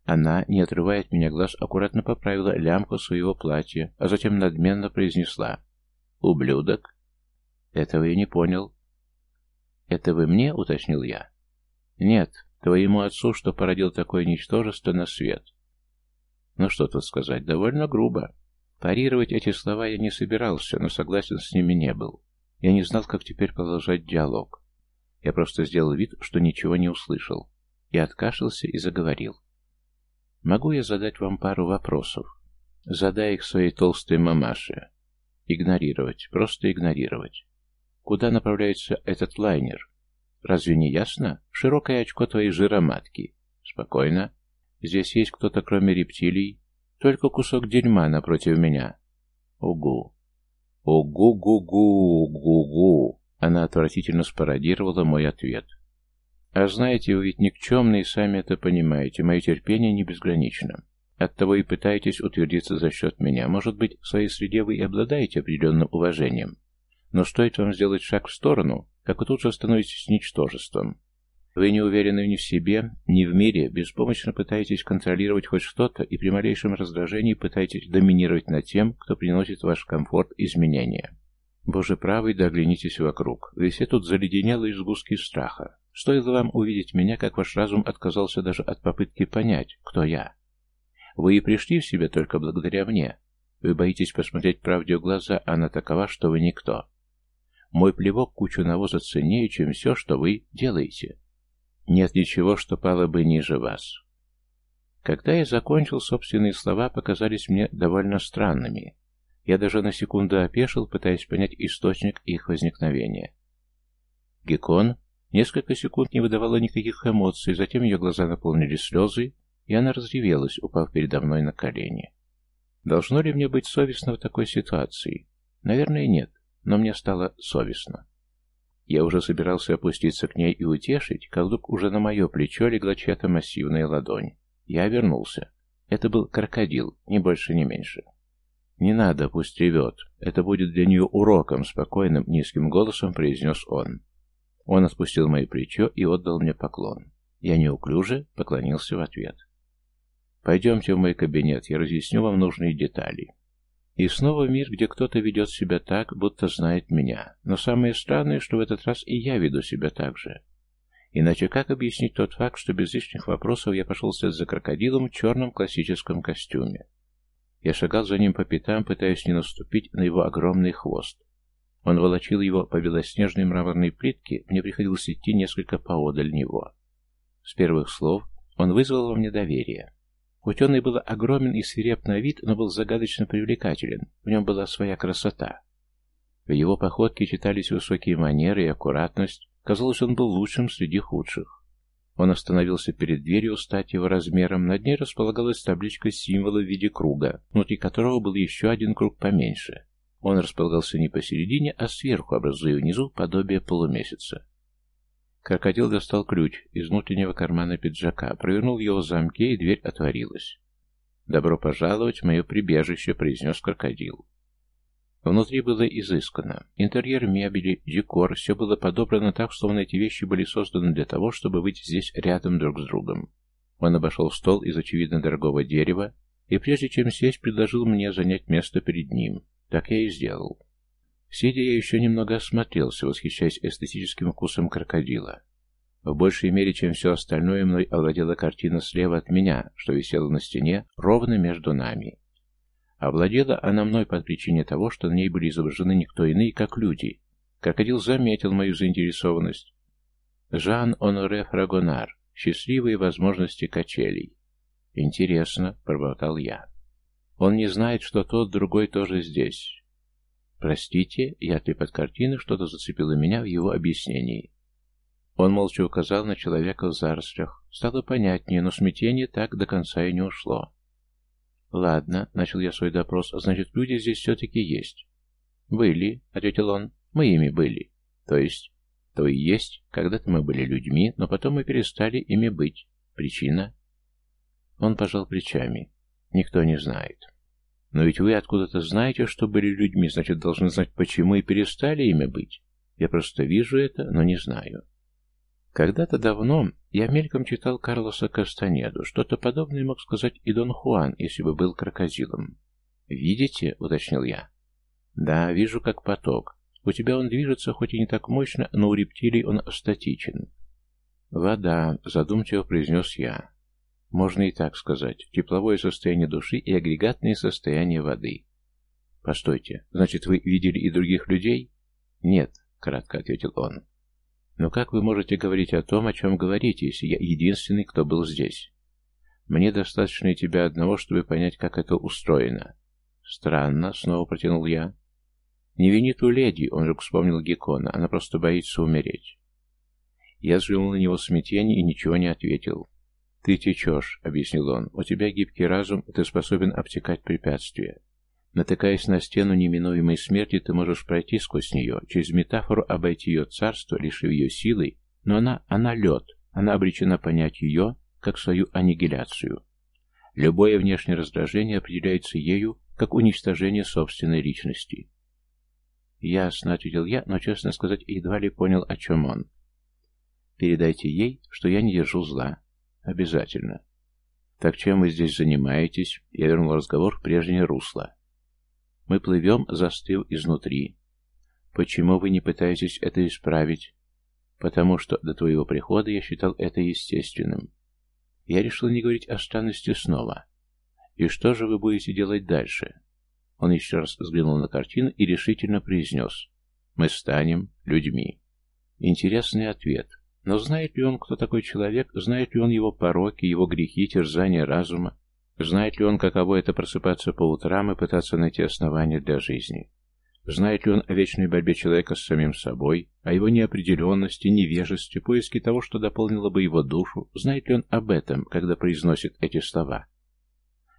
Она, не отрывая от меня глаз, аккуратно поправила лямку своего платья, а затем надменно произнесла «Ублюдок?» «Этого я не понял». «Это вы мне?» — уточнил я. «Нет, твоему отцу, что породил такое ничтожество на свет». Ну что тут сказать, довольно грубо. Парировать эти слова я не собирался, но согласен с ними не был. Я не знал, как теперь продолжать диалог. Я просто сделал вид, что ничего не услышал. Я откашлялся и заговорил. Могу я задать вам пару вопросов? Задай их своей толстой мамаше. Игнорировать, просто игнорировать. Куда направляется этот лайнер? Разве не ясно? Широкое очко твоей жироматки. Спокойно. Здесь есть кто-то, кроме рептилий? Только кусок дерьма напротив меня. Угу. Угу-гу-гу-гу-гу. Она отвратительно спародировала мой ответ. А знаете, вы ведь никчемные, сами это понимаете. Мое терпение не безгранично. Оттого и пытаетесь утвердиться за счет меня. Может быть, в своей среде вы и обладаете определенным уважением. Но стоит вам сделать шаг в сторону, как вы тут же становитесь ничтожеством. Вы не уверены ни в себе, ни в мире, беспомощно пытаетесь контролировать хоть что-то и при малейшем раздражении пытаетесь доминировать над тем, кто приносит ваш комфорт изменения. Боже правый, да оглянитесь вокруг. Вы все тут заледенелые сгустки страха. Стоило вам увидеть меня, как ваш разум отказался даже от попытки понять, кто я. Вы и пришли в себя только благодаря мне. Вы боитесь посмотреть правде в глаза, она такова, что вы никто. Мой плевок кучу навоза ценнее, чем все, что вы делаете. Нет ничего, что пало бы ниже вас. Когда я закончил, собственные слова показались мне довольно странными. Я даже на секунду опешил, пытаясь понять источник их возникновения. Гекон Несколько секунд не выдавала никаких эмоций, затем ее глаза наполнили слезы, и она разревелась, упав передо мной на колени. Должно ли мне быть совестно в такой ситуации? Наверное, нет, но мне стало совестно. Я уже собирался опуститься к ней и утешить, как вдруг уже на мое плечо легла чья-то массивная ладонь. Я обернулся. Это был крокодил, ни больше, ни меньше. «Не надо, пусть ревет. Это будет для нее уроком», — спокойным, низким голосом произнес он. Он отпустил мое плечо и отдал мне поклон. Я неуклюже поклонился в ответ. «Пойдемте в мой кабинет, я разъясню вам нужные детали». И снова мир, где кто-то ведет себя так, будто знает меня. Но самое странное, что в этот раз и я веду себя так же. Иначе как объяснить тот факт, что без лишних вопросов я пошел вслед за крокодилом в черном классическом костюме? Я шагал за ним по пятам, пытаясь не наступить на его огромный хвост. Он волочил его по белоснежной мраморной плитке, мне приходилось идти несколько поодаль него. С первых слов он вызвал во мне доверие. Ученый был огромен и свиреп на вид, но был загадочно привлекателен, в нем была своя красота. В его походке читались высокие манеры и аккуратность, казалось, он был лучшим среди худших. Он остановился перед дверью, стать его размером. Над ней располагалась табличка символа в виде круга, внутри которого был еще один круг поменьше. Он располагался не посередине, а сверху, образуя внизу подобие полумесяца. Крокодил достал ключ из внутреннего кармана пиджака, провернул его в замке, и дверь отворилась. «Добро пожаловать в мое прибежище», — произнес крокодил. Внутри было изысканно. Интерьер, мебели, декор, все было подобрано так, словно эти вещи были созданы для того, чтобы быть здесь рядом друг с другом. Он обошел стол из очевидно дорогого дерева, и прежде чем сесть, предложил мне занять место перед ним. Так я и сделал. Сидя, я еще немного осмотрелся, восхищаясь эстетическим вкусом крокодила. В большей мере, чем все остальное, мной овладела картина слева от меня, что висела на стене ровно между нами. Овладела она мной по причине того, что на ней были изображены никто иные, как люди. Крокодил заметил мою заинтересованность. Жан-Оноре Фрагонар. Счастливые возможности качелей. Интересно, пробормотал я. Он не знает, что тот другой тоже здесь. Простите, я под картины что-то зацепило меня в его объяснении. Он молча указал на человека в зарослях. Стало понятнее, но смятение так до конца и не ушло. «Ладно», — начал я свой допрос, — «значит, люди здесь все-таки есть». «Были», — ответил он, — «мы ими были». «То есть?» «То и есть. Когда-то мы были людьми, но потом мы перестали ими быть. Причина?» Он пожал плечами. «Никто не знает». «Но ведь вы откуда-то знаете, что были людьми, значит, должны знать, почему и перестали ими быть. Я просто вижу это, но не знаю». Когда-то давно я мельком читал Карлоса Кастанеду. Что-то подобное мог сказать и Дон Хуан, если бы был крокодилом. «Видите?» — уточнил я. «Да, вижу как поток. У тебя он движется, хоть и не так мощно, но у рептилий он статичен». «Вода», — задумчиво произнес я. «Можно и так сказать. Тепловое состояние души и агрегатное состояние воды». «Постойте, значит, вы видели и других людей?» «Нет», — кратко ответил он. Но как вы можете говорить о том, о чем говорите, если я единственный, кто был здесь? Мне достаточно и тебя одного, чтобы понять, как это устроено. Странно, снова протянул я. Не вини ту леди, он же вспомнил Геккона, она просто боится умереть. Я взглянул на него в смятении и ничего не ответил. «Ты течешь», — объяснил он. «У тебя гибкий разум, и ты способен обтекать препятствия. Натыкаясь на стену неминуемой смерти, ты можешь пройти сквозь нее, через метафору обойти ее царство, лишив ее силой, но она, она лед, она обречена понять ее, как свою аннигиляцию. Любое внешнее раздражение определяется ею, как уничтожение собственной личности. «Ясно», — ответил я, но, честно сказать, едва ли понял, о чем он. «Передайте ей, что я не держу зла. Обязательно». «Так чем вы здесь занимаетесь?» Я вернул разговор в прежнее русло. Мы плывем, застыв изнутри. Почему вы не пытаетесь это исправить? Потому что до твоего прихода я считал это естественным. Я решил не говорить о странности снова. И что же вы будете делать дальше? Он еще раз взглянул на картину и решительно произнес. Мы станем людьми. Интересный ответ. Но знает ли он, кто такой человек? Знает ли он его пороки, его грехи, терзания разума? Знает ли он, каково это просыпаться по утрам и пытаться найти основания для жизни? Знает ли он о вечной борьбе человека с самим собой, о его неопределенности, невежестве, поиске того, что дополнило бы его душу? Знает ли он об этом, когда произносит эти слова?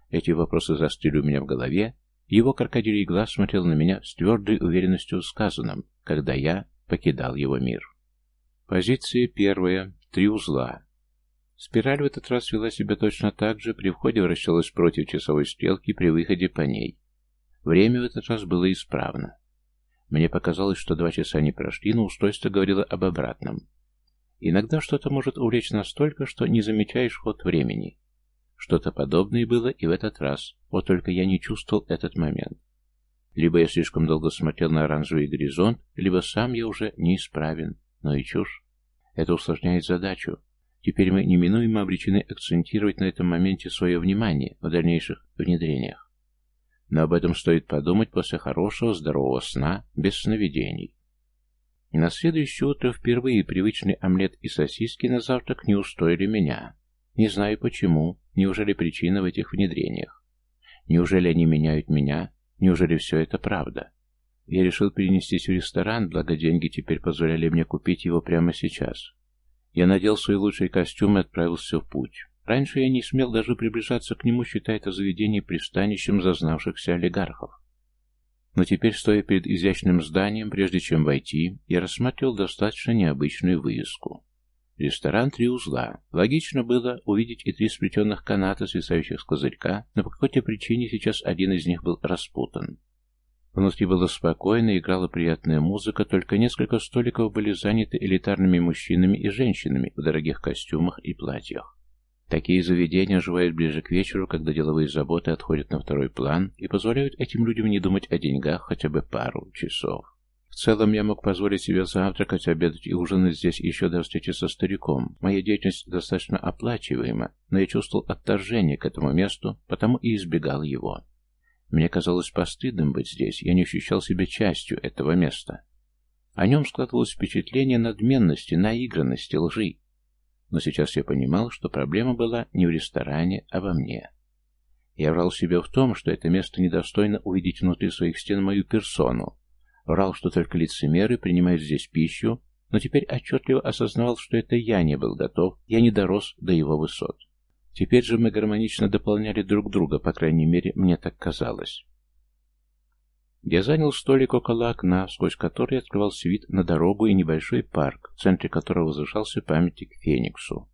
Эти вопросы застыли у меня в голове, его крокодилий глаз смотрел на меня с твердой уверенностью в сказанном, когда я покидал его мир. Позиция первая. Три узла. Спираль в этот раз вела себя точно так же, при входе вращалась против часовой стрелки, при выходе по ней. Время в этот раз было исправно. Мне показалось, что два часа не прошли, но устройство говорило об обратном. Иногда что-то может увлечь настолько, что не замечаешь ход времени. Что-то подобное было и в этот раз, вот только я не чувствовал этот момент. Либо я слишком долго смотрел на оранжевый горизонт, либо сам я уже неисправен, но и чушь. Это усложняет задачу. Теперь мы неминуемо обречены акцентировать на этом моменте свое внимание в дальнейших внедрениях. Но об этом стоит подумать после хорошего, здорового сна, без сновидений. И на следующее утро впервые привычный омлет и сосиски на завтрак не устроили меня. Не знаю почему, неужели причина в этих внедрениях. Неужели они меняют меня? Неужели все это правда? Я решил перенестись в ресторан, благо деньги теперь позволяли мне купить его прямо сейчас. Я надел свой лучший костюм и отправился в путь. Раньше я не смел даже приближаться к нему, считая это заведение пристанищем зазнавшихся олигархов. Но теперь, стоя перед изящным зданием, прежде чем войти, я рассматривал достаточно необычную вывеску. Ресторан «Три узла». Логично было увидеть и три сплетенных каната, свисающих с козырька, но по какой-то причине сейчас один из них был распутан. Внутри было спокойно, играла приятная музыка, только несколько столиков были заняты элитарными мужчинами и женщинами в дорогих костюмах и платьях. Такие заведения оживают ближе к вечеру, когда деловые заботы отходят на второй план и позволяют этим людям не думать о деньгах хотя бы пару часов. В целом я мог позволить себе завтракать, обедать и ужинать здесь еще до встречи со стариком. Моя деятельность достаточно оплачиваема, но я чувствовал отторжение к этому месту, потому и избегал его. Мне казалось постыдным быть здесь, я не ощущал себя частью этого места. О нем складывалось впечатление надменности, наигранности, лжи. Но сейчас я понимал, что проблема была не в ресторане, а во мне. Я врал себе в том, что это место недостойно увидеть внутри своих стен мою персону. Врал, что только лицемеры принимают здесь пищу, но теперь отчетливо осознавал, что это я не был готов, я не дорос до его высот. Теперь же мы гармонично дополняли друг друга, по крайней мере, мне так казалось. Я занял столик около окна, сквозь который открывался вид на дорогу и небольшой парк, в центре которого возвышался памятник Фениксу.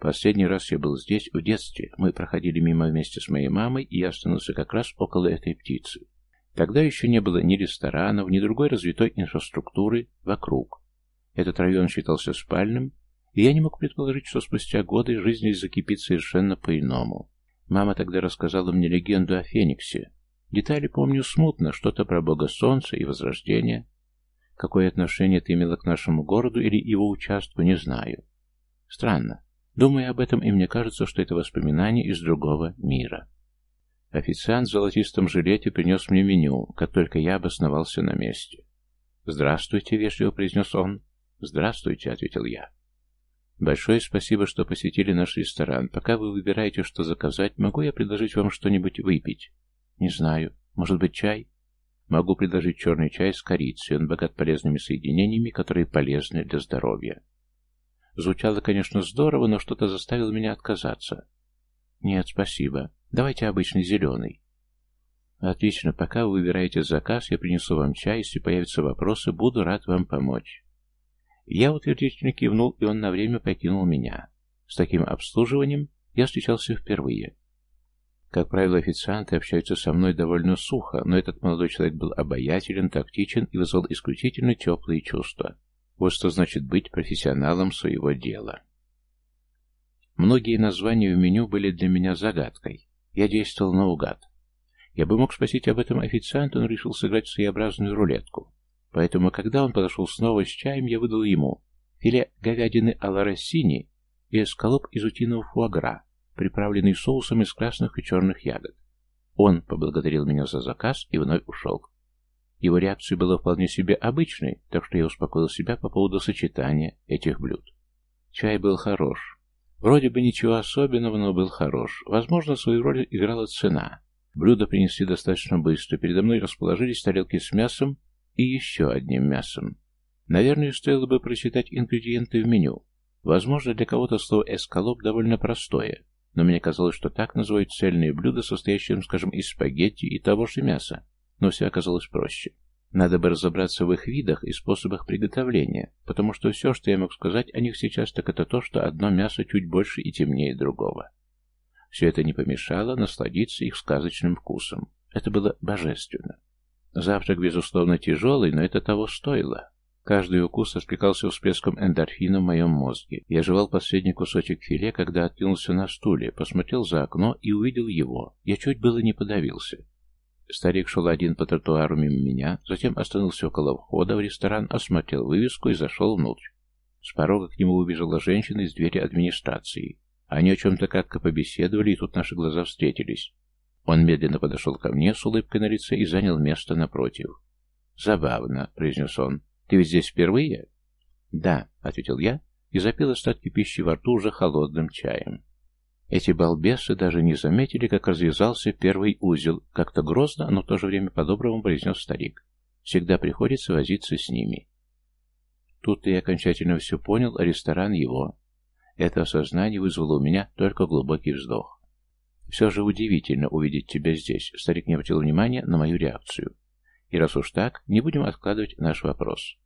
Последний раз я был здесь в детстве. Мы проходили мимо вместе с моей мамой, и я остановился как раз около этой птицы. Тогда еще не было ни ресторанов, ни другой развитой инфраструктуры вокруг. Этот район считался спальным, и я не мог предположить, что спустя годы жизнь здесь закипит совершенно по-иному. Мама тогда рассказала мне легенду о Фениксе, Детали помню смутно, что-то про бога солнца и возрождение. Какое отношение это имело к нашему городу или его участку, не знаю. Странно. Думаю об этом, и мне кажется, что это воспоминание из другого мира. Официант в золотистом жилете принес мне меню, как только я обосновался на месте. «Здравствуйте», — вежливо произнес он. «Здравствуйте», — ответил я. «Большое спасибо, что посетили наш ресторан. Пока вы выбираете, что заказать, могу я предложить вам что-нибудь выпить?» Не знаю. Может быть, чай? Могу предложить черный чай с корицей. Он богат полезными соединениями, которые полезны для здоровья. Звучало, конечно, здорово, но что-то заставило меня отказаться. Нет, спасибо. Давайте обычный зеленый. Отлично. Пока вы выбираете заказ, я принесу вам чай. Если появятся вопросы, буду рад вам помочь. Я утвердительно кивнул, и он на время покинул меня. С таким обслуживанием я встречался впервые. Как правило, официанты общаются со мной довольно сухо, но этот молодой человек был обаятелен, тактичен и вызвал исключительно теплые чувства. Вот что значит быть профессионалом своего дела. Многие названия в меню были для меня загадкой. Я действовал наугад. Я бы мог спросить об этом официанта, но решил сыграть своеобразную рулетку. Поэтому, когда он подошел снова с чаем, я выдал ему филе говядины аларассини и эскалоп из утиного фуагра, приправленный соусом из красных и черных ягод. Он поблагодарил меня за заказ и вновь ушел. Его реакция была вполне себе обычной, так что я успокоил себя по поводу сочетания этих блюд. Чай был хорош. Вроде бы ничего особенного, но был хорош. Возможно, свою роль играла цена. Блюда принесли достаточно быстро. Передо мной расположились тарелки с мясом и еще одним мясом. Наверное, стоило бы прочитать ингредиенты в меню. Возможно, для кого-то слово «эскалоп» довольно простое, но мне казалось, что так называют цельные блюда, состоящие, скажем, из спагетти и того же мяса. Но все оказалось проще. Надо бы разобраться в их видах и способах приготовления, потому что все, что я мог сказать о них сейчас, так это то, что одно мясо чуть больше и темнее другого. Все это не помешало насладиться их сказочным вкусом. Это было божественно. Завтрак, безусловно, тяжелый, но это того стоило. Каждый укус откликался всплеском эндорфина в моем мозге. Я жевал последний кусочек филе, когда откинулся на стуле, посмотрел за окно и увидел его. Я чуть было не подавился. Старик шел один по тротуару мимо меня, затем остановился около входа в ресторан, осмотрел вывеску и зашел внутрь. С порога к нему убежала женщина из двери администрации. Они о чем-то как-то побеседовали, и тут наши глаза встретились. Он медленно подошел ко мне с улыбкой на лице и занял место напротив. «Забавно», — произнес он. «Ты ведь здесь впервые?» «Да», — ответил я и запил остатки пищи во рту уже холодным чаем. Эти балбесы даже не заметили, как развязался первый узел. Как-то грозно, но в то же время по-доброму произнес старик. Всегда приходится возиться с ними. Тут я окончательно все понял, а ресторан его. Это осознание вызвало у меня только глубокий вздох. Все же удивительно увидеть тебя здесь. Старик не обратил внимания на мою реакцию. И раз уж так, не будем откладывать наш вопрос.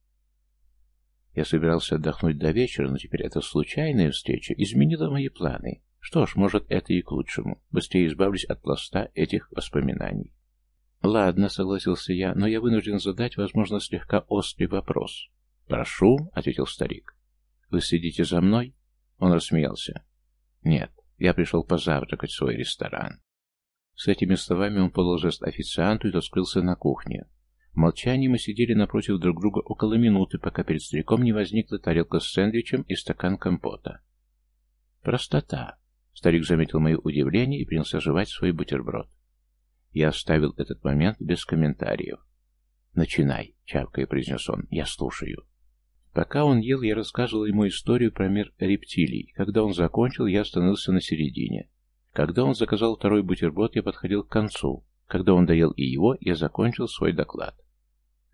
Я собирался отдохнуть до вечера, но теперь эта случайная встреча изменила мои планы. Что ж, может, это и к лучшему. Быстрее избавлюсь от пласта этих воспоминаний. «Ладно», — согласился я, — «но я вынужден задать, возможно, слегка острый вопрос». «Прошу», — ответил старик. «Вы следите за мной?» Он рассмеялся. «Нет, я пришел позавтракать в свой ресторан». С этими словами он подал жест официанту, и тот на кухне. В молчании мы сидели напротив друг друга около минуты, пока перед стариком не возникла тарелка с сэндвичем и стакан компота. Простота. Старик заметил мое удивление и принялся жевать свой бутерброд. Я оставил этот момент без комментариев. «Начинай», — чавкая произнес он, — «я слушаю». Пока он ел, я рассказывал ему историю про мир рептилий. Когда он закончил, я остановился на середине. Когда он заказал второй бутерброд, я подходил к концу. Когда он доел и его, я закончил свой доклад.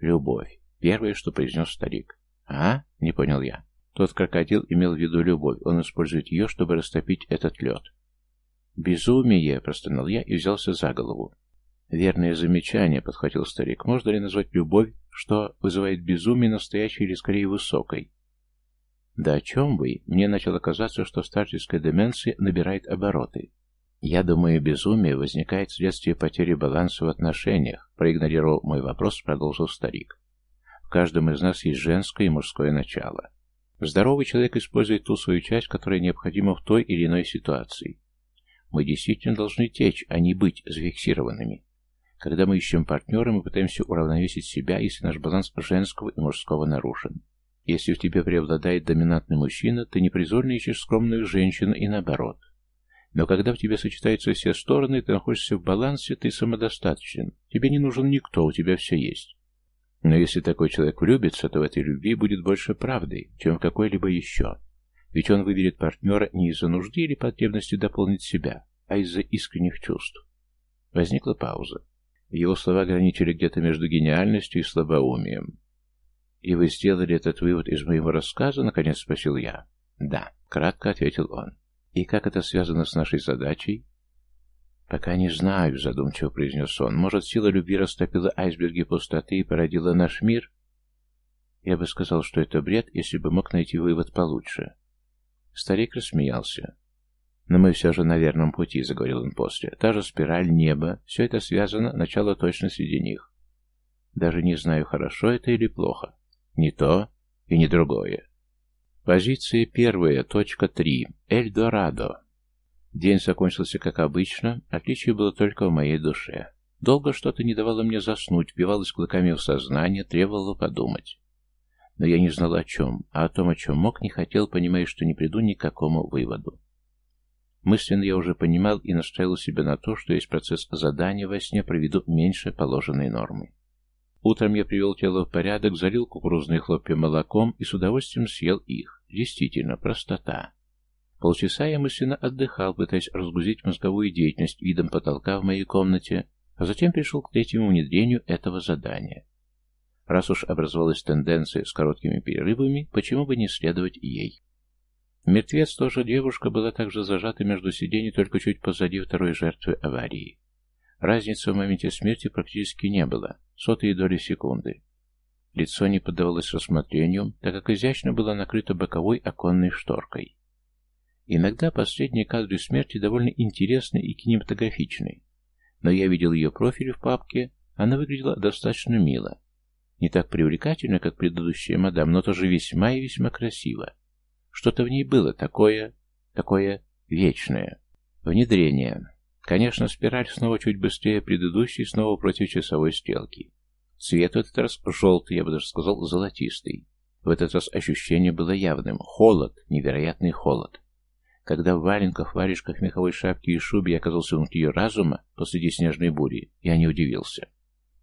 «Любовь», — первое, что произнес старик. «А?» — не понял я. Тот крокодил имел в виду любовь, он использует ее, чтобы растопить этот лед. «Безумие!» — простонал я и взялся за голову. «Верное замечание», — подхватил старик. «Можно ли назвать любовь, что вызывает безумие, настоящей или скорее высокой?» «Да о чем вы?» Мне начало казаться, что старческая деменция набирает обороты. «Я думаю, безумие возникает вследствие потери баланса в отношениях», проигнорировал мой вопрос, продолжил старик. «В каждом из нас есть женское и мужское начало. Здоровый человек использует ту свою часть, которая необходима в той или иной ситуации. Мы действительно должны течь, а не быть зафиксированными. Когда мы ищем партнера, мы пытаемся уравновесить себя, если наш баланс женского и мужского нарушен. Если в тебе преобладает доминантный мужчина, ты непризорно ищешь скромную женщину и наоборот. Но когда в тебе сочетаются все стороны, ты находишься в балансе, ты самодостаточен. Тебе не нужен никто, у тебя все есть. Но если такой человек влюбится, то в этой любви будет больше правды, чем в какой-либо еще. Ведь он выберет партнера не из-за нужды или потребности дополнить себя, а из-за искренних чувств. Возникла пауза. Его слова граничили где-то между гениальностью и слабоумием. «И вы сделали этот вывод из моего рассказа?» — наконец спросил я. «Да», — кратко ответил он. «И как это связано с нашей задачей?» «Пока не знаю», — задумчиво произнес он. «Может, сила любви растопила айсберги пустоты и породила наш мир?» Я бы сказал, что это бред, если бы мог найти вывод получше. Старик рассмеялся. «Но мы все же на верном пути», — заговорил он после. «Та же спираль неба, все это связано, начало точно среди них. Даже не знаю, хорошо это или плохо. Не то и не другое». Позиция первая, точка три. Эльдорадо. День закончился как обычно, отличие было только в моей душе. Долго что-то не давало мне заснуть, вбивалось клыками в сознание, требовало подумать. Но я не знал о чем, а о том, о чем мог, не хотел, понимая, что не приду ни к какому выводу. Мысленно я уже понимал и настраивал себя на то, что весь процесс задания во сне проведу меньше положенной нормы. Утром я привел тело в порядок, залил кукурузные хлопья молоком и с удовольствием съел их. Действительно, простота. Полчаса я мысленно отдыхал, пытаясь разгрузить мозговую деятельность видом потолка в моей комнате, а затем пришел к третьему внедрению этого задания. Раз уж образовалась тенденция с короткими перерывами, почему бы не следовать ей? Мертвец, тоже девушка, была также зажата между сидений только чуть позади второй жертвы аварии. Разницы в моменте смерти практически не было, сотые доли секунды. Лицо не поддавалось рассмотрению, так как изящно было накрыто боковой оконной шторкой. Иногда последние кадры смерти довольно интересны и кинематографичны, но я видел ее профиль в папке, она выглядела достаточно мило. Не так привлекательно, как предыдущая мадам, но тоже весьма и весьма красиво. Что-то в ней было такое, такое вечное. Внедрение. Конечно, спираль снова чуть быстрее предыдущей, снова против часовой стрелки. Цвет в этот раз желтый, я бы даже сказал, золотистый. В этот раз ощущение было явным. Холод, невероятный холод. Когда в валенках, варежках, меховой шапке и шубе я оказался внутри разума посреди снежной бури, я не удивился.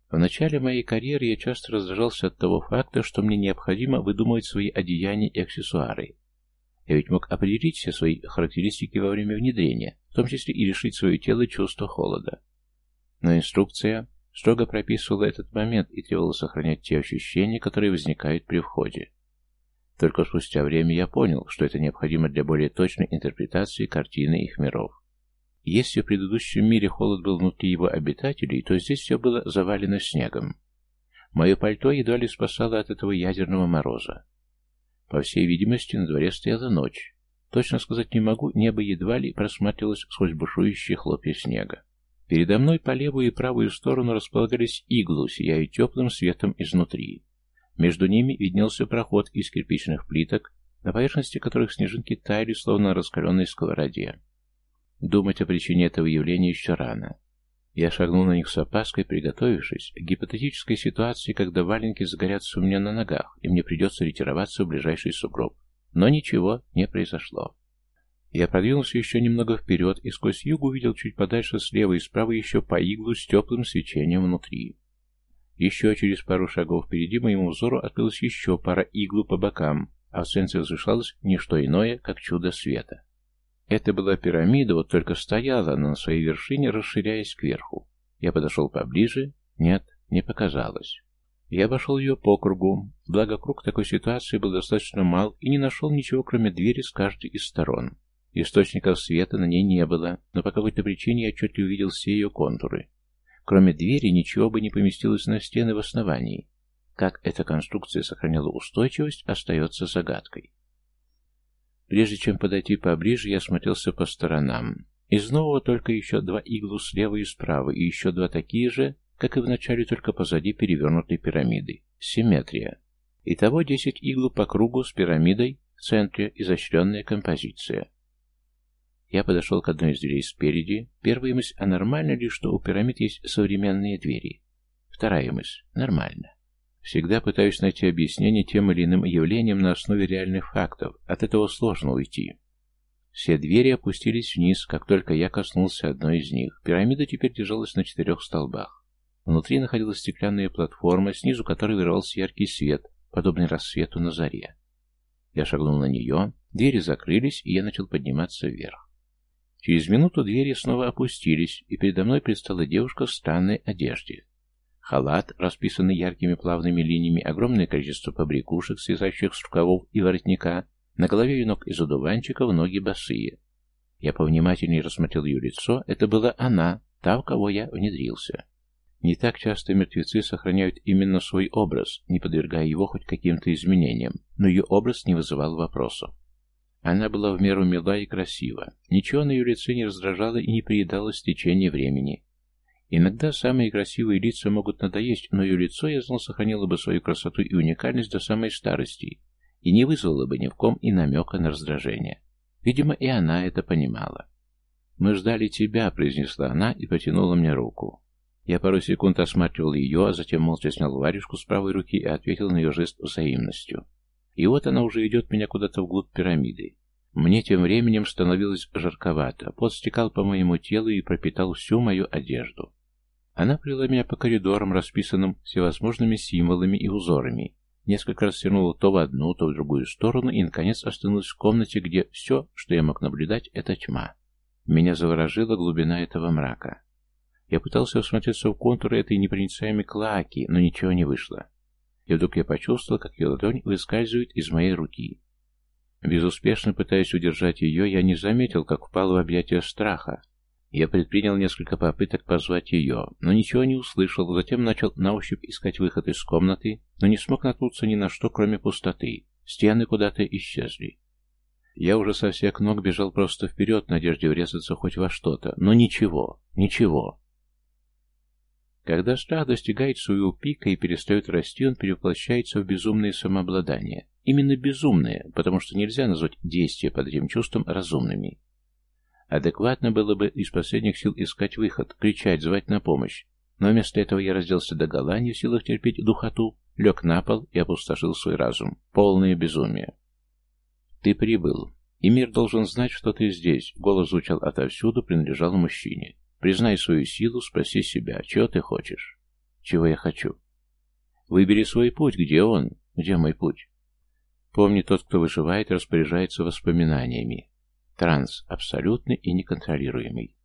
В начале моей карьеры я часто раздражался от того факта, что мне необходимо выдумывать свои одеяния и аксессуары. Я ведь мог определить все свои характеристики во время внедрения, в том числе и решить свое тело чувство холода. Но инструкция строго прописывала этот момент и требовала сохранять те ощущения, которые возникают при входе. Только спустя время я понял, что это необходимо для более точной интерпретации картины их миров. Если в предыдущем мире холод был внутри его обитателей, то здесь все было завалено снегом. Мое пальто едва ли спасало от этого ядерного мороза. По всей видимости, на дворе стояла ночь. Точно сказать не могу, небо едва ли просматривалось сквозь бушующие хлопья снега. Передо мной по левую и правую сторону располагались иглу, сияя теплым светом изнутри. Между ними виднелся проход из кирпичных плиток, на поверхности которых снежинки таяли, словно на раскаленной сковороде. Думать о причине этого явления еще рано. Я шагнул на них с опаской, приготовившись к гипотетической ситуации, когда валенки загорятся у меня на ногах, и мне придется ретироваться в ближайший сугроб. Но ничего не произошло. Я продвинулся еще немного вперед и сквозь юг увидел чуть подальше слева и справа еще по иглу с теплым свечением внутри. Еще через пару шагов впереди моему взору открылась еще пара иглу по бокам, а в центре возвышалось не что иное, как чудо света. Это была пирамида, вот только стояла она на своей вершине, расширяясь кверху. Я подошел поближе. Нет, не показалось. Я обошел ее по кругу, благо круг такой ситуации был достаточно мал и не нашел ничего, кроме двери с каждой из сторон. Источников света на ней не было, но по какой-то причине я отчетливо увидел все ее контуры. Кроме двери ничего бы не поместилось на стены в основании. Как эта конструкция сохраняла устойчивость, остается загадкой. Прежде чем подойти поближе, я смотрелся по сторонам. Из нового только еще два иглу слева и справа, и еще два такие же, как и в начале, только позади перевернутой пирамиды. Симметрия. Итого десять иглу по кругу с пирамидой, в центре изощренная композиция. Я подошел к одной из дверей спереди. Первая мысль, а нормально ли, что у пирамид есть современные двери? Вторая мысль, нормально. Всегда пытаюсь найти объяснение тем или иным явлениям на основе реальных фактов. От этого сложно уйти. Все двери опустились вниз, как только я коснулся одной из них. Пирамида теперь держалась на четырех столбах. Внутри находилась стеклянная платформа, снизу которой вырвался яркий свет, подобный рассвету на заре. Я шагнул на нее, двери закрылись, и я начал подниматься вверх. Через минуту двери снова опустились, и передо мной предстала девушка в странной одежде. Халат, расписанный яркими плавными линиями, огромное количество побрякушек, свисающих с рукавов и воротника, на голове венок из одуванчиков, ноги босые. Я повнимательнее рассмотрел ее лицо, это была она, та, в кого я внедрился. Не так часто мертвецы сохраняют именно свой образ, не подвергая его хоть каким-то изменениям, но ее образ не вызывал вопросов. Она была в меру мила и красива, ничего на ее лице не раздражало и не приедало с течением времени, Иногда самые красивые лица могут надоесть, но ее лицо, я знал, сохранило бы свою красоту и уникальность до самой старости и не вызвало бы ни в ком и намека на раздражение. Видимо, и она это понимала. «Мы ждали тебя», — произнесла она и потянула мне руку. Я пару секунд осматривал ее, а затем молча снял варежку с правой руки и ответил на ее жест взаимностью. И вот она уже идет меня куда-то вглубь пирамиды. Мне тем временем становилось жарковато, пот стекал по моему телу и пропитал всю мою одежду. Она привела меня по коридорам, расписанным всевозможными символами и узорами. Несколько раз свернула то в одну, то в другую сторону и, наконец, остановилась в комнате, где все, что я мог наблюдать, это тьма. Меня заворожила глубина этого мрака. Я пытался всмотреться в контуры этой непроницаемой клаки, но ничего не вышло. И вдруг я почувствовал, как ее ладонь выскальзывает из моей руки. Безуспешно пытаясь удержать ее, я не заметил, как впал в объятия страха. Я предпринял несколько попыток позвать ее, но ничего не услышал, затем начал на ощупь искать выход из комнаты, но не смог наткнуться ни на что, кроме пустоты. Стены куда-то исчезли. Я уже со всех ног бежал просто вперед, в надежде врезаться хоть во что-то, но ничего, ничего. Когда страх достигает своего пика и перестает расти, он перевоплощается в безумное самообладание. Именно безумное, потому что нельзя назвать действия под этим чувством разумными. Адекватно было бы из последних сил искать выход, кричать, звать на помощь. Но вместо этого я разделся до гола, не в силах терпеть духоту, лег на пол и опустошил свой разум. Полное безумие. «Ты прибыл, и мир должен знать, что ты здесь», — голос звучал отовсюду, принадлежал мужчине. Признай свою силу, спроси себя, чего ты хочешь? Чего я хочу? Выбери свой путь, где он? Где мой путь? Помни, тот, кто выживает, распоряжается воспоминаниями. Транс абсолютный и неконтролируемый.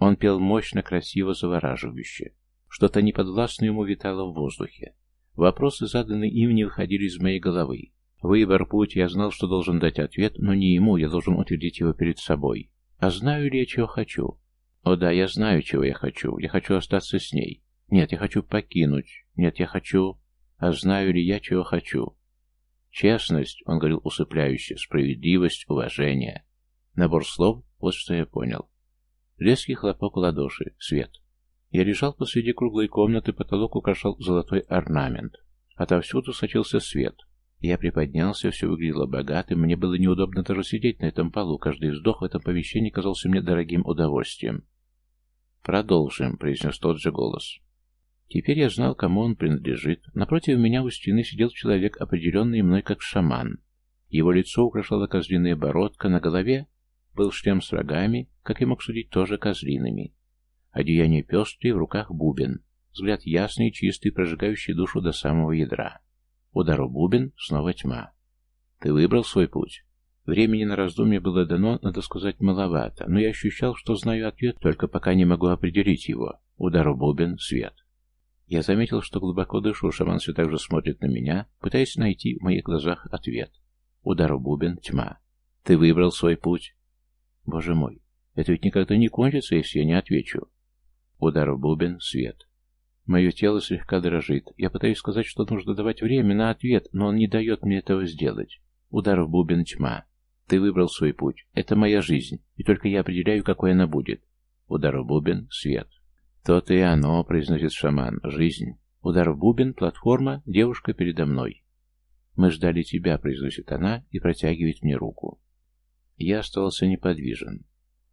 Он пел мощно, красиво, завораживающе. Что-то неподвластное ему витало в воздухе. Вопросы, заданные им, не выходили из моей головы. Выбор путь, я знал, что должен дать ответ, но не ему, я должен утвердить его перед собой. А знаю ли я, чего хочу? О да, я знаю, чего я хочу. Я хочу остаться с ней. Нет, я хочу покинуть. Нет, я хочу... А знаю ли я, чего хочу? Честность, он говорил усыпляюще, справедливость, уважение. Набор слов, вот что я понял. Резкий хлопок ладоши, свет. Я лежал посреди круглой комнаты, потолок украшал золотой орнамент. Отовсюду сочился свет. Я приподнялся, все выглядело богатым, мне было неудобно даже сидеть на этом полу, каждый вздох в этом помещении казался мне дорогим удовольствием. «Продолжим», — произнес тот же голос. Теперь я знал, кому он принадлежит. Напротив меня у стены сидел человек, определенный мной как шаман. Его лицо украшала козлиная бородка, на голове был шлем с рогами, как я мог судить, тоже козлиными. Одеяние пестрые, в руках бубен. Взгляд ясный, чистый, прожигающий душу до самого ядра. Удар бубен, снова тьма. Ты выбрал свой путь. Времени на раздумье было дано, надо сказать, маловато, но я ощущал, что знаю ответ, только пока не могу определить его. Удар бубен, свет. Я заметил, что глубоко дышу, шаман все так же смотрит на меня, пытаясь найти в моих глазах ответ. Удар бубен, тьма. Ты выбрал свой путь. Боже мой, это ведь никогда не кончится, если я не отвечу. Удар бубен, свет. Мое тело слегка дрожит. Я пытаюсь сказать, что нужно давать время на ответ, но он не дает мне этого сделать. Удар в бубен тьма. Ты выбрал свой путь. Это моя жизнь, и только я определяю, какой она будет. Удар в бубен — свет. То-то и оно, произносит шаман, жизнь. Удар в бубен, платформа, девушка передо мной. Мы ждали тебя, произносит она и протягивает мне руку. Я оставался неподвижен.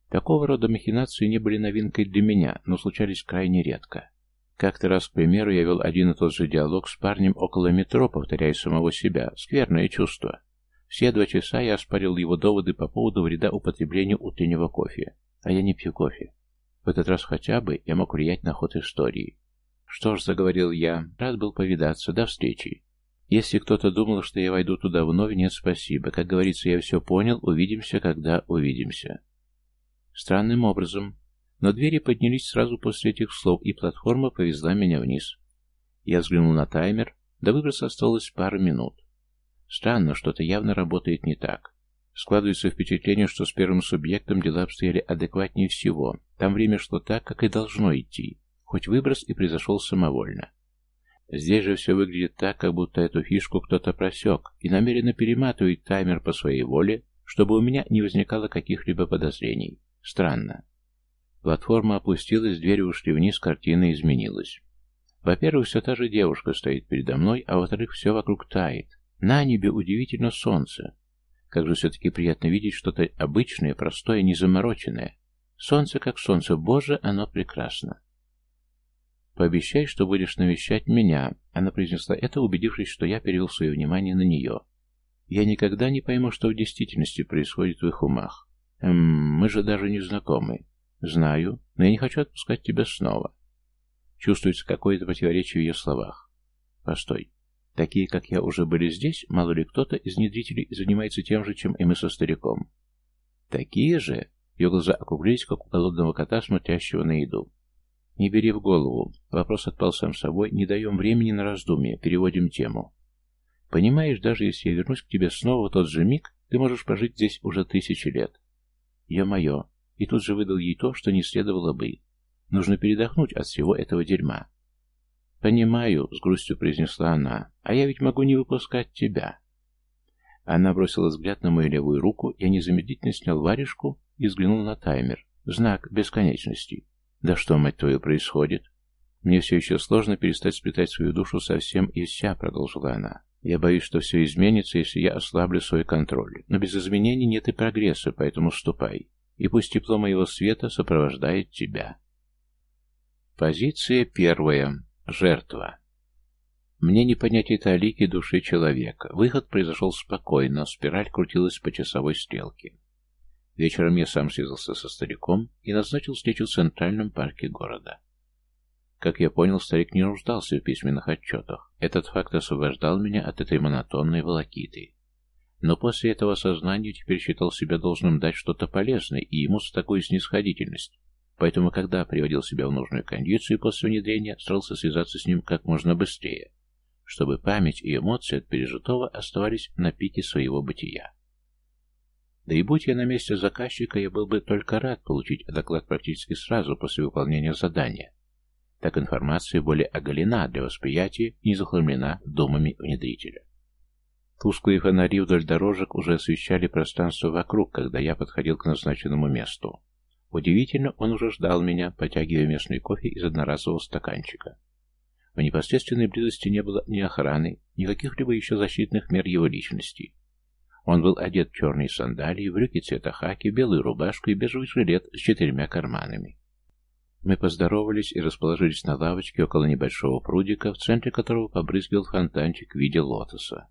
Такого рода махинации не были новинкой для меня, но случались крайне редко. Как-то раз, к примеру, я вел один и тот же диалог с парнем около метро, повторяя самого себя. Скверное чувство. Все два часа я оспарил его доводы по поводу вреда употребления утреннего кофе. А я не пью кофе. В этот раз хотя бы я мог влиять на ход истории. Что ж, заговорил я, рад был повидаться, до встречи. Если кто-то думал, что я войду туда вновь, нет, спасибо. Как говорится, я все понял, увидимся, когда увидимся. Странным образом. Но двери поднялись сразу после этих слов, и платформа повезла меня вниз. Я взглянул на таймер, до выброса осталось пару минут. Странно, что-то явно работает не так. Складывается впечатление, что с первым субъектом дела обстояли адекватнее всего. Там время шло так, как и должно идти. Хоть выброс и произошел самовольно. Здесь же все выглядит так, как будто эту фишку кто-то просек и намеренно перематывает таймер по своей воле, чтобы у меня не возникало каких-либо подозрений. Странно. Платформа опустилась, двери ушли вниз, картина изменилась. Во-первых, все та же девушка стоит передо мной, а во-вторых, все вокруг тает. На небе удивительно солнце. Как же все-таки приятно видеть что-то обычное, простое, незамороченное. Солнце как солнце, боже, оно прекрасно. «Пообещай, что будешь навещать меня», — она произнесла это, убедившись, что я перевел свое внимание на нее. «Я никогда не пойму, что в действительности происходит в их умах. Эм, мы же даже не знакомы. Знаю, но я не хочу отпускать тебя снова». Чувствуется какое-то противоречие в ее словах. «Постой. Такие, как я, уже были здесь, мало ли кто-то из внедрителей занимается тем же, чем и мы со стариком. Такие же? Ее глаза округлились, как у голодного кота, смотрящего на еду. Не бери в голову. Вопрос отпал сам собой. Не даем времени на раздумье. Переводим тему. Понимаешь, даже если я вернусь к тебе снова в тот же миг, ты можешь прожить здесь уже тысячи лет. Ё-моё. И тут же выдал ей то, что не следовало бы. Нужно передохнуть от всего этого дерьма. «Понимаю», — с грустью произнесла она, — «а я ведь могу не выпускать тебя». Она бросила взгляд на мою левую руку, я незамедлительно снял варежку и взглянул на таймер. Знак бесконечности. Да что, мать твою, происходит? Мне все еще сложно перестать сплетать свою душу совсем и вся, продолжила она. Я боюсь, что все изменится, если я ослаблю свой контроль. Но без изменений нет и прогресса, поэтому ступай. И пусть тепло моего света сопровождает тебя. Позиция первая. Жертва. Мне не понять это алики души человека. Выход произошел спокойно, спираль крутилась по часовой стрелке. Вечером я сам связался со стариком и назначил встречу в центральном парке города. Как я понял, старик не нуждался в письменных отчетах. Этот факт освобождал меня от этой монотонной волокиты. Но после этого сознания теперь считал себя должным дать что-то полезное и ему с такой снисходительность, Поэтому, когда приводил себя в нужную кондицию после внедрения, старался связаться с ним как можно быстрее, чтобы память и эмоции от пережитого оставались на пике своего бытия. Да и будь я на месте заказчика, я был бы только рад получить доклад практически сразу после выполнения задания. Так информация более оголена для восприятия и не захламлена думами внедрителя. Тусклые фонари вдоль дорожек уже освещали пространство вокруг, когда я подходил к назначенному месту. Удивительно, он уже ждал меня, потягивая местный кофе из одноразового стаканчика. В непосредственной близости не было ни охраны, ни каких-либо еще защитных мер его личности. Он был одет в черные сандалии, брюки цвета хаки, белую рубашку и бежевый жилет с четырьмя карманами. Мы поздоровались и расположились на лавочке около небольшого прудика, в центре которого побрызгивал фонтанчик в виде лотоса.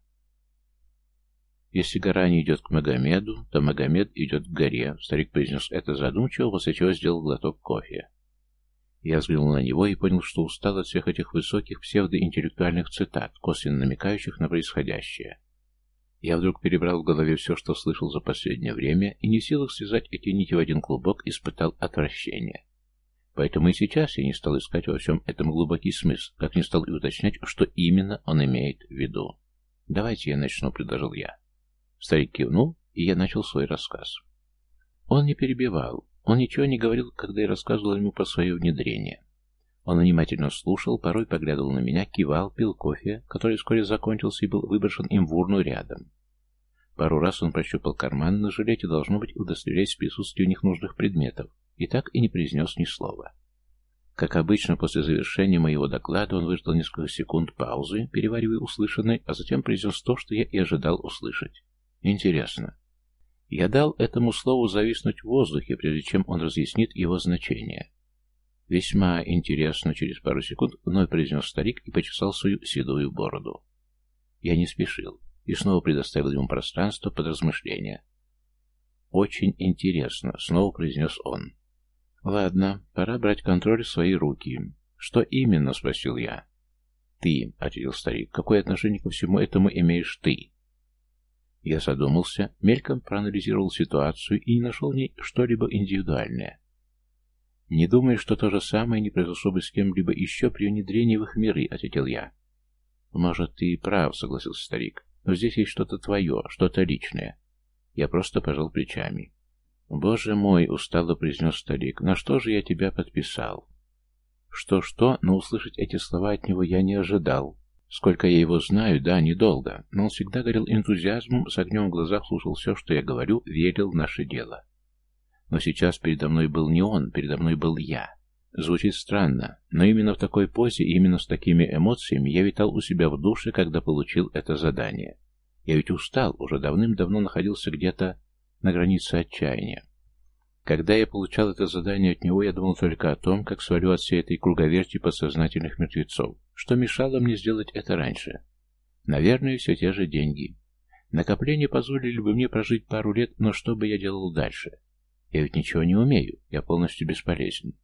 Если гора не идет к Магомеду, то Магомед идет к горе. Старик произнес это задумчиво, после чего сделал глоток кофе. Я взглянул на него и понял, что устал от всех этих высоких псевдоинтеллектуальных цитат, косвенно намекающих на происходящее. Я вдруг перебрал в голове все, что слышал за последнее время, и не в силах связать эти нити в один клубок, испытал отвращение. Поэтому и сейчас я не стал искать во всем этом глубокий смысл, как не стал и уточнять, что именно он имеет в виду. «Давайте я начну», — предложил я. Старик кивнул, и я начал свой рассказ. Он не перебивал, он ничего не говорил, когда я рассказывал ему про свое внедрение. Он внимательно слушал, порой поглядывал на меня, кивал, пил кофе, который вскоре закончился и был выброшен им в урну рядом. Пару раз он прощупал карман на жилете, должно быть, удостоверяясь в присутствии у них нужных предметов, и так и не произнес ни слова. Как обычно, после завершения моего доклада он выждал несколько секунд паузы, переваривая услышанное, а затем произнес то, что я и ожидал услышать. Интересно. Я дал этому слову зависнуть в воздухе, прежде чем он разъяснит его значение. «Весьма интересно», — через пару секунд вновь произнес старик и почесал свою седую бороду. Я не спешил и снова предоставил ему пространство под размышления. «Очень интересно», — снова произнес он. «Ладно, пора брать контроль в свои руки». «Что именно?» — спросил я. «Ты», — ответил старик, — «какое отношение ко всему этому имеешь ты?» Я задумался, мельком проанализировал ситуацию и не нашел в ней что-либо индивидуальное. «Не думаю, что то же самое не произошло бы с кем-либо еще при внедрении в их миры», — ответил я. «Может, ты и прав», — согласился старик. «Но здесь есть что-то твое, что-то личное». Я просто пожал плечами. «Боже мой!» — устало произнес старик. «На что же я тебя подписал?» Что-что, но услышать эти слова от него я не ожидал. Сколько я его знаю, да, недолго, но он всегда горел энтузиазмом, с огнем в глазах слушал все, что я говорю, верил в наше дело. Но сейчас передо мной был не он, передо мной был я. Звучит странно, но именно в такой позе именно с такими эмоциями я витал у себя в душе, когда получил это задание. Я ведь устал, уже давным-давно находился где-то на границе отчаяния. Когда я получал это задание от него, я думал только о том, как свалю от всей этой круговерти подсознательных мертвецов. Что мешало мне сделать это раньше? Наверное, все те же деньги. Накопления позволили бы мне прожить пару лет, но что бы я делал дальше? Я ведь ничего не умею, я полностью бесполезен.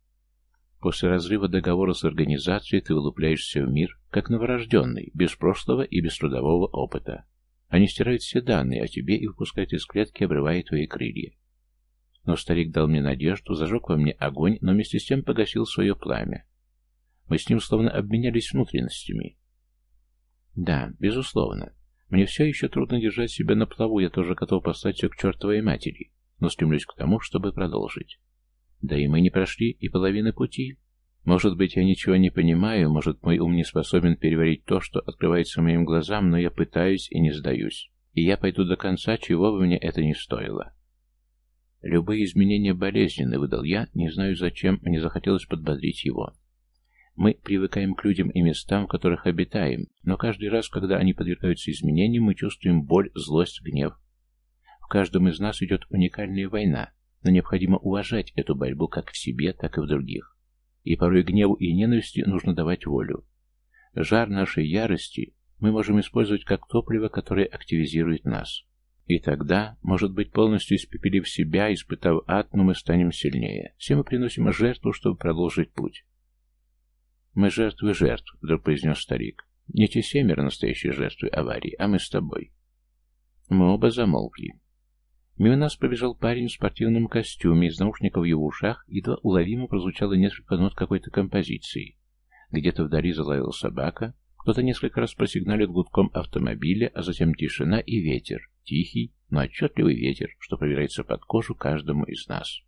После разрыва договора с организацией ты вылупляешься в мир, как новорожденный, без прошлого и без трудового опыта. Они стирают все данные о тебе и выпускают из клетки, обрывая твои крылья. Но старик дал мне надежду, зажег во мне огонь, но вместе с тем погасил свое пламя. Мы с ним словно обменялись внутренностями. Да, безусловно. Мне все еще трудно держать себя на плаву, я тоже готов послать все к чертовой матери, но стремлюсь к тому, чтобы продолжить. Да и мы не прошли и половины пути. Может быть, я ничего не понимаю, может, мой ум не способен переварить то, что открывается моим глазам, но я пытаюсь и не сдаюсь. И я пойду до конца, чего бы мне это ни стоило. Любые изменения болезненны, выдал я, не знаю зачем, мне захотелось подбодрить его. Мы привыкаем к людям и местам, в которых обитаем, но каждый раз, когда они подвергаются изменениям, мы чувствуем боль, злость, гнев. В каждом из нас идет уникальная война, но необходимо уважать эту борьбу как в себе, так и в других. И порой гневу и ненависти нужно давать волю. Жар нашей ярости мы можем использовать как топливо, которое активизирует нас. И тогда, может быть, полностью испепелив себя, испытав ад, но мы станем сильнее. Все мы приносим жертву, чтобы продолжить путь. «Мы жертвы жертв», — вдруг произнес старик. «Не те семеро настоящие жертвы аварии, а мы с тобой». Мы оба замолкли. Мимо нас пробежал парень в спортивном костюме, из наушников в его ушах едва уловимо прозвучало несколько нот какой-то композиции. Где-то вдали залаяла собака, кто-то несколько раз просигналил гудком автомобиля, а затем тишина и ветер, тихий, но отчетливый ветер, что пробирается под кожу каждому из нас.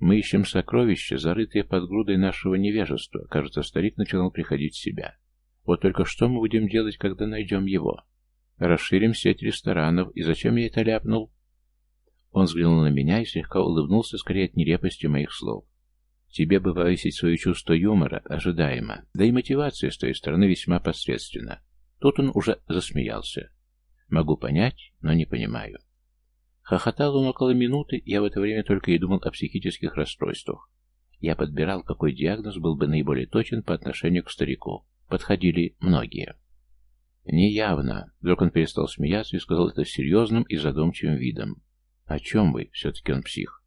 Мы ищем сокровища, зарытые под грудой нашего невежества. Кажется, старик начинал приходить в себя. Вот только что мы будем делать, когда найдем его? Расширим сеть ресторанов, и зачем я это ляпнул? Он взглянул на меня и слегка улыбнулся, скорее от нелепости моих слов. Тебе бы повысить свое чувство юмора, ожидаемо, да и мотивация с твоей стороны весьма посредственна. Тут он уже засмеялся. Могу понять, но не понимаю. Хохотал он около минуты, я в это время только и думал о психических расстройствах. Я подбирал, какой диагноз был бы наиболее точен по отношению к старику. Подходили многие. Неявно. Вдруг он перестал смеяться и сказал это серьезным и задумчивым видом. «О чем вы? Все-таки он псих».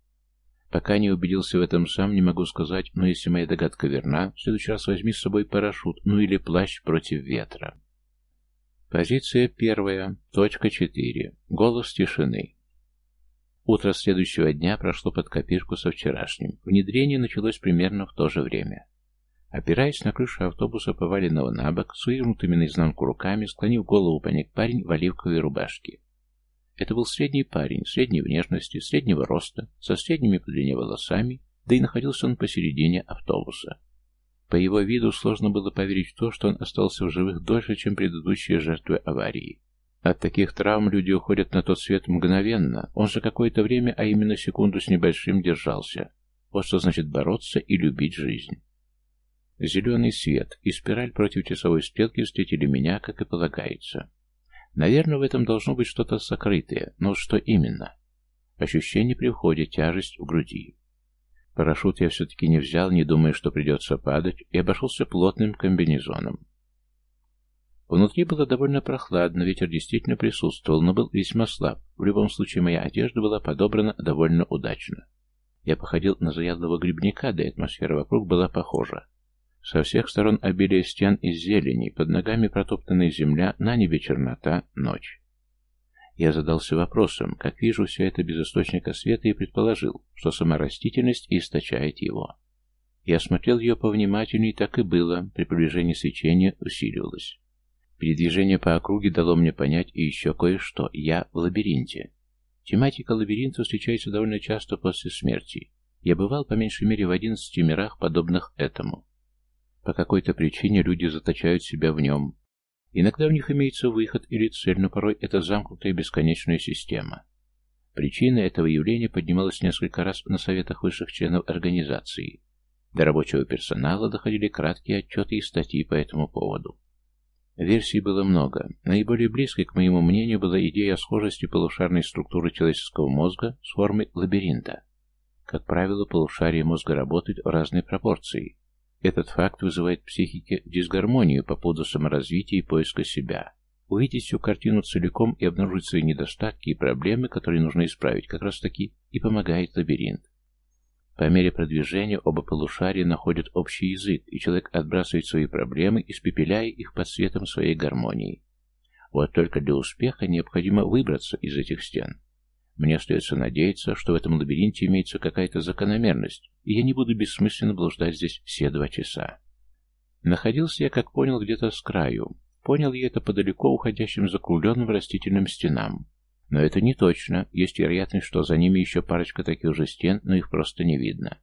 Пока не убедился в этом сам, не могу сказать, но если моя догадка верна, в следующий раз возьми с собой парашют, ну или плащ против ветра. Позиция первая, точка четыре. Голос тишины. Утро следующего дня прошло под копирку со вчерашним. Внедрение началось примерно в то же время. Опираясь на крышу автобуса, поваленного на бок, с вывернутыми наизнанку руками, склонив голову поник парень в оливковой рубашке. Это был средний парень, средней внешности, среднего роста, со средними по длине волосами, да и находился он посередине автобуса. По его виду сложно было поверить в то, что он остался в живых дольше, чем предыдущие жертвы аварии. От таких травм люди уходят на тот свет мгновенно. Он же какое-то время, а именно секунду с небольшим, держался. Вот что значит бороться и любить жизнь. Зеленый свет и спираль против часовой стрелки встретили меня, как и полагается. Наверное, в этом должно быть что-то сокрытое, но что именно? Ощущение при входе, тяжесть в груди. Парашют я все-таки не взял, не думая, что придется падать, и обошелся плотным комбинезоном. Внутри было довольно прохладно, ветер действительно присутствовал, но был весьма слаб. В любом случае, моя одежда была подобрана довольно удачно. Я походил на заядлого грибника, да и атмосфера вокруг была похожа. Со всех сторон обилие стен из зелени, под ногами протоптанная земля, на небе чернота, ночь. Я задался вопросом, как вижу все это без источника света, и предположил, что сама растительность источает его. Я смотрел ее повнимательнее, так и было, при приближении свечения усиливалось. Передвижение по округе дало мне понять и еще кое-что. Я в лабиринте. Тематика лабиринта встречается довольно часто после смерти. Я бывал по меньшей мере в одиннадцати мирах, подобных этому. По какой-то причине люди заточают себя в нем. Иногда в них имеется выход или цель, но порой это замкнутая бесконечная система. Причина этого явления поднималась несколько раз на советах высших членов организации. До рабочего персонала доходили краткие отчеты и статьи по этому поводу. Версий было много. Наиболее близкой, к моему мнению, была идея о схожести полушарной структуры человеческого мозга с формой лабиринта. Как правило, полушария мозга работают в разной пропорции, этот факт вызывает в психике дисгармонию по поводу саморазвития и поиска себя. Увидеть всю картину целиком и обнаружить свои недостатки и проблемы, которые нужно исправить, как раз таки и помогает лабиринт. По мере продвижения оба полушария находят общий язык, и человек отбрасывает свои проблемы, испепеляя их под светом своей гармонии. Вот только для успеха необходимо выбраться из этих стен. Мне остается надеяться, что в этом лабиринте имеется какая-то закономерность, и я не буду бессмысленно блуждать здесь все два часа. Находился я, как понял, где-то с краю. Понял я это по далеко уходящим закругленным растительным стенам. Но это не точно, есть вероятность, что за ними еще парочка таких же стен, но их просто не видно.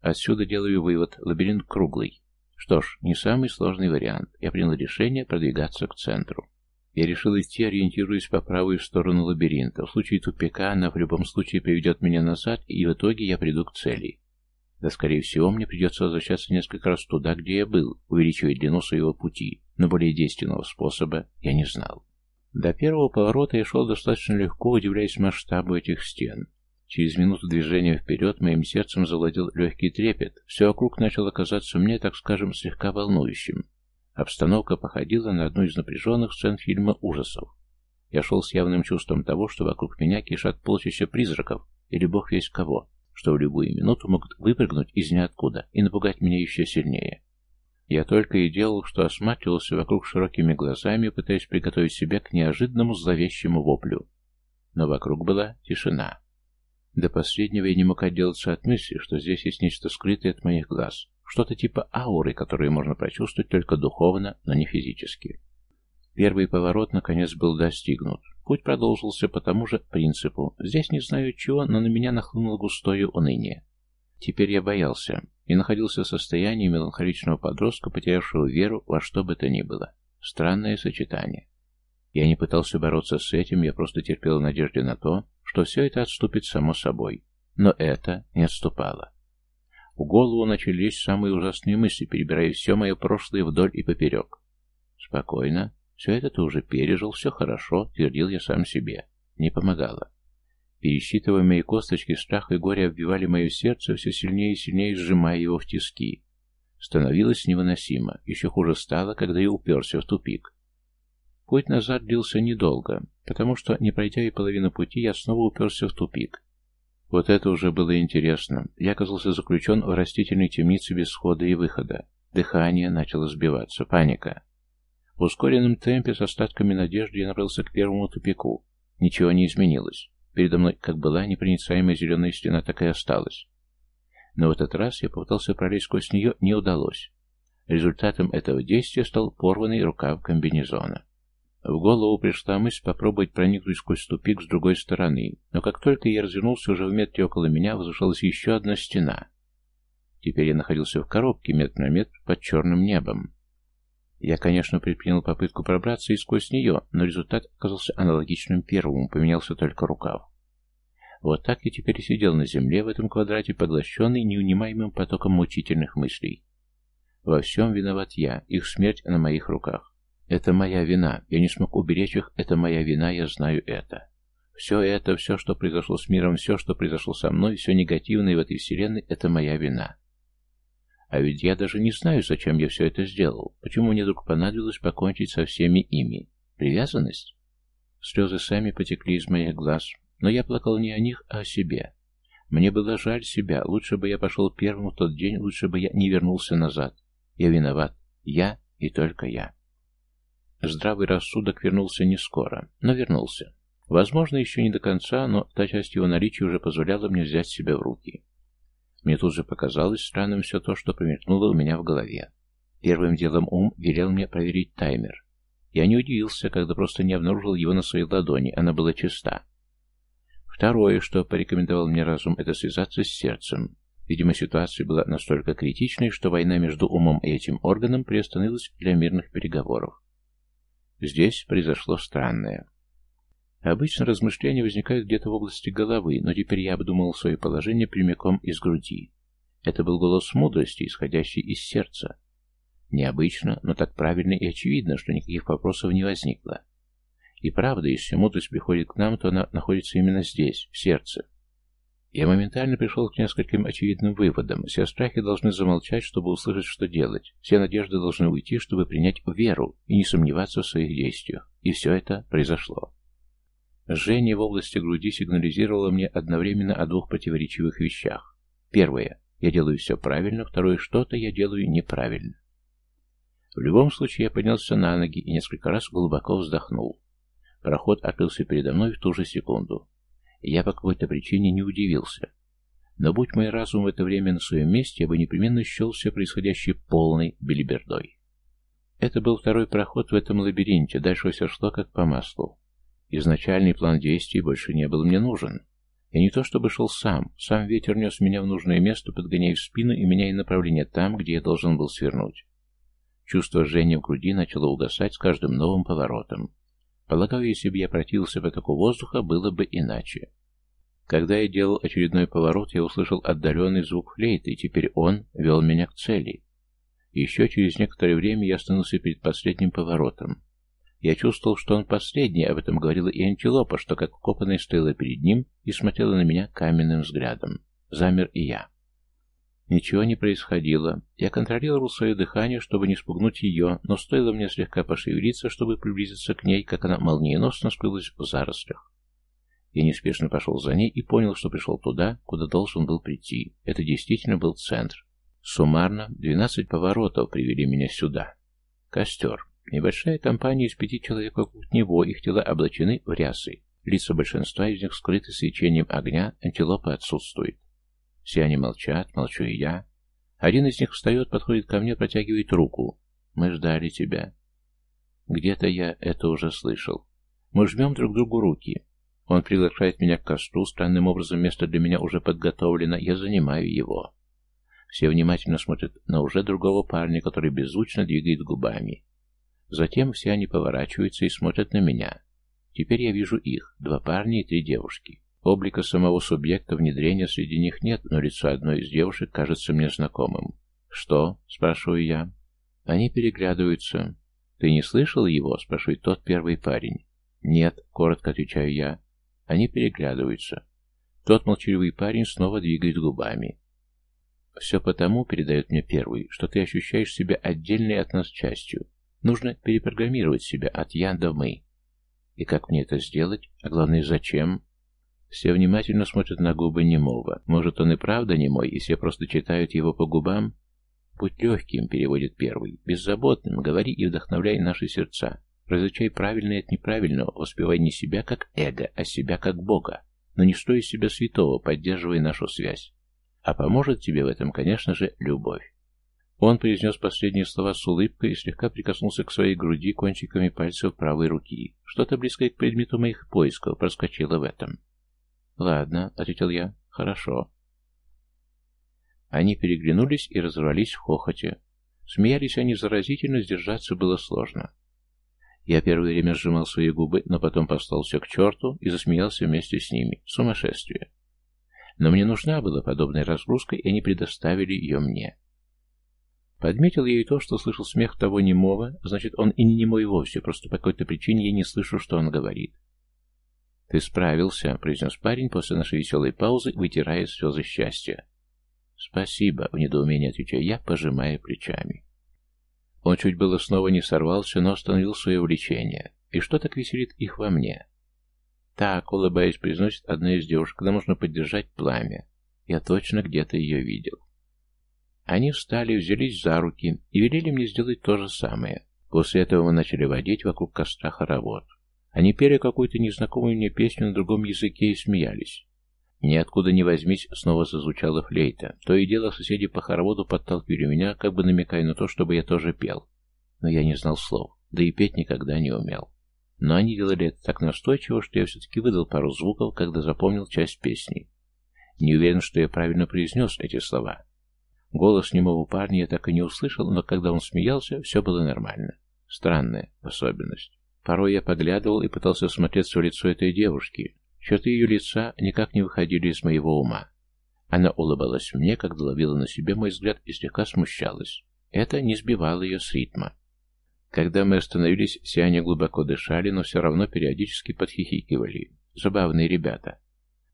Отсюда делаю вывод, лабиринт круглый. Что ж, не самый сложный вариант. Я принял решение продвигаться к центру. Я решил идти, ориентируясь по правую сторону лабиринта. В случае тупика она в любом случае приведет меня назад, и в итоге я приду к цели. Да, скорее всего, мне придется возвращаться несколько раз туда, где я был, увеличивая длину своего пути, но более действенного способа я не знал. До первого поворота я шел достаточно легко, удивляясь масштабу этих стен. Через минуту движения вперед моим сердцем завладел легкий трепет. Все вокруг начало казаться мне, так скажем, слегка волнующим. Обстановка походила на одну из напряженных сцен фильма ужасов. Я шел с явным чувством того, что вокруг меня кишат полчища призраков или бог весь кого, что в любую минуту могут выпрыгнуть из ниоткуда и напугать меня еще сильнее. Я только и делал, что осматривался вокруг широкими глазами, пытаясь приготовить себя к неожиданному зловещему воплю. Но вокруг была тишина. До последнего я не мог отделаться от мысли, что здесь есть нечто скрытое от моих глаз, что-то типа ауры, которую можно прочувствовать только духовно, но не физически. Первый поворот, наконец, был достигнут. Путь продолжился по тому же принципу. Здесь не знаю чего, но на меня нахлынуло густое уныние. Теперь я боялся и находился в состоянии меланхоличного подростка, потерявшего веру во что бы то ни было. Странное сочетание. Я не пытался бороться с этим, я просто терпел в надежде на то, что все это отступит само собой. Но это не отступало. В голову начались самые ужасные мысли, перебирая все мое прошлое вдоль и поперек. Спокойно. Все это ты уже пережил, все хорошо, твердил я сам себе. Не помогало. Пересчитывая мои косточки, страх и горе обвивали мое сердце, все сильнее и сильнее сжимая его в тиски. Становилось невыносимо. Еще хуже стало, когда я уперся в тупик. Путь назад длился недолго, потому что, не пройдя и половину пути, я снова уперся в тупик. Вот это уже было интересно. Я оказался заключен в растительной темнице без входа и выхода. Дыхание начало сбиваться. Паника. В ускоренном темпе с остатками надежды я направился к первому тупику. Ничего не изменилось. Передо мной как была непроницаемая зеленая стена, так и осталась. Но в этот раз я попытался пролезть сквозь нее, не удалось. Результатом этого действия стал порванный рукав комбинезона. В голову пришла мысль попробовать проникнуть сквозь тупик с другой стороны, но как только я развернулся, уже в метре около меня возвышалась еще одна стена. Теперь я находился в коробке метр на метр под черным небом. Я, конечно, предпринял попытку пробраться и сквозь нее, но результат оказался аналогичным первому, поменялся только рукав. Вот так я теперь сидел на земле в этом квадрате, поглощенный неунимаемым потоком мучительных мыслей. Во всем виноват я, их смерть на моих руках. Это моя вина, я не смог уберечь их, это моя вина, я знаю это. Все это, все, что произошло с миром, все, что произошло со мной, все негативное в этой вселенной, это моя вина. А ведь я даже не знаю, зачем я все это сделал. Почему мне вдруг понадобилось покончить со всеми ими? Привязанность? Слезы сами потекли из моих глаз. Но я плакал не о них, а о себе. Мне было жаль себя. Лучше бы я пошел первым в тот день, лучше бы я не вернулся назад. Я виноват. Я и только я. Здравый рассудок вернулся не скоро, но вернулся. Возможно, еще не до конца, но та часть его наличия уже позволяла мне взять себя в руки. Мне тут же показалось странным все то, что промелькнуло у меня в голове. Первым делом ум велел мне проверить таймер. Я не удивился, когда просто не обнаружил его на своей ладони, она была чиста. Второе, что порекомендовал мне разум, это связаться с сердцем. Видимо, ситуация была настолько критичной, что война между умом и этим органом приостановилась для мирных переговоров. Здесь произошло странное. Обычно размышления возникают где-то в области головы, но теперь я обдумал свое положение прямиком из груди. Это был голос мудрости, исходящий из сердца. Необычно, но так правильно и очевидно, что никаких вопросов не возникло. И правда, если мудрость приходит к нам, то она находится именно здесь, в сердце. Я моментально пришел к нескольким очевидным выводам. Все страхи должны замолчать, чтобы услышать, что делать. Все надежды должны уйти, чтобы принять веру и не сомневаться в своих действиях. И все это произошло. Жжение в области груди сигнализировало мне одновременно о двух противоречивых вещах. Первое. Я делаю все правильно. Второе. Что-то я делаю неправильно. В любом случае, я поднялся на ноги и несколько раз глубоко вздохнул. Проход открылся передо мной в ту же секунду. Я по какой-то причине не удивился. Но будь мой разум в это время на своем месте, я бы непременно счел все происходящее полной белибердой. Это был второй проход в этом лабиринте, дальше все шло как по маслу. Изначальный план действий больше не был мне нужен. Я не то чтобы шел сам, сам ветер нес меня в нужное место, подгоняя в спину и меняя направление там, где я должен был свернуть. Чувство жжения в груди начало угасать с каждым новым поворотом. Полагаю, если бы я противился потоку воздуха, было бы иначе. Когда я делал очередной поворот, я услышал отдаленный звук флейты, и теперь он вел меня к цели. Еще через некоторое время я остановился перед последним поворотом. Я чувствовал, что он последний, об этом говорила и антилопа, что как вкопанная стояла перед ним и смотрела на меня каменным взглядом. Замер и я. Ничего не происходило. Я контролировал свое дыхание, чтобы не спугнуть ее, но стоило мне слегка пошевелиться, чтобы приблизиться к ней, как она молниеносно скрылась в зарослях. Я неспешно пошел за ней и понял, что пришел туда, куда должен был прийти. Это действительно был центр. Суммарно, двенадцать поворотов привели меня сюда. Костер. Небольшая компания из пяти человек вокруг него, их тела облачены в рясы. Лица большинства из них скрыты свечением огня, антилопа отсутствует. Все они молчат, молчу и я. Один из них встает, подходит ко мне, протягивает руку. Мы ждали тебя. Где-то я это уже слышал. Мы жмем друг другу руки. Он приглашает меня к костру, странным образом место для меня уже подготовлено, я занимаю его. Все внимательно смотрят на уже другого парня, который беззвучно двигает губами. Затем все они поворачиваются и смотрят на меня. Теперь я вижу их, два парня и три девушки. Облика самого субъекта внедрения среди них нет, но лицо одной из девушек кажется мне знакомым. «Что?» – спрашиваю я. Они переглядываются. «Ты не слышал его?» – спрашивает тот первый парень. «Нет», – коротко отвечаю я. Они переглядываются. Тот молчаливый парень снова двигает губами. «Все потому, — передает мне первый, — что ты ощущаешь себя отдельной от нас частью. Нужно перепрограммировать себя от «я» до «мы». И как мне это сделать? А главное, зачем? Все внимательно смотрят на губы немого. Может, он и правда немой, и все просто читают его по губам? «Будь легким», — переводит первый, — «беззаботным, говори и вдохновляй наши сердца. Различай правильное от неправильного, воспевай не себя как эго, а себя как Бога, но не стоя себя святого, поддерживая нашу связь. А поможет тебе в этом, конечно же, любовь. Он произнес последние слова с улыбкой и слегка прикоснулся к своей груди кончиками пальцев правой руки. Что-то близкое к предмету моих поисков проскочило в этом. «Ладно», — ответил я, — «хорошо». Они переглянулись и разорвались в хохоте. Смеялись они заразительно, сдержаться было сложно. Я первое время сжимал свои губы, но потом послал все к черту и засмеялся вместе с ними. Сумасшествие. Но мне нужна была подобная разгрузка, и они предоставили ее мне. Подметил я и то, что слышал смех того немого, значит, он и не немой вовсе, просто по какой-то причине я не слышу, что он говорит. «Ты справился», — произнес парень после нашей веселой паузы, вытирая слезы счастья. «Спасибо», — в недоумении отвечаю я, пожимая плечами. Он чуть было снова не сорвался, но остановил свое влечение. И что так веселит их во мне? Так, улыбаясь, произносит одна из девушек, когда можно поддержать пламя. Я точно где-то ее видел. Они встали, взялись за руки и велели мне сделать то же самое. После этого мы начали водить вокруг костра хоровод. Они пели какую-то незнакомую мне песню на другом языке и смеялись. Ниоткуда не возьмись, снова зазвучала флейта. То и дело соседи по хороводу подталкивали меня, как бы намекая на то, чтобы я тоже пел. Но я не знал слов, да и петь никогда не умел. Но они делали это так настойчиво, что я все-таки выдал пару звуков, когда запомнил часть песни. Не уверен, что я правильно произнес эти слова. Голос немого парня я так и не услышал, но когда он смеялся, все было нормально. Странная особенность. Порой я поглядывал и пытался смотреться в лицо этой девушки, Черты ее лица никак не выходили из моего ума. Она улыбалась мне, когда ловила на себе мой взгляд и слегка смущалась. Это не сбивало ее с ритма. Когда мы остановились, все они глубоко дышали, но все равно периодически подхихикивали. Забавные ребята.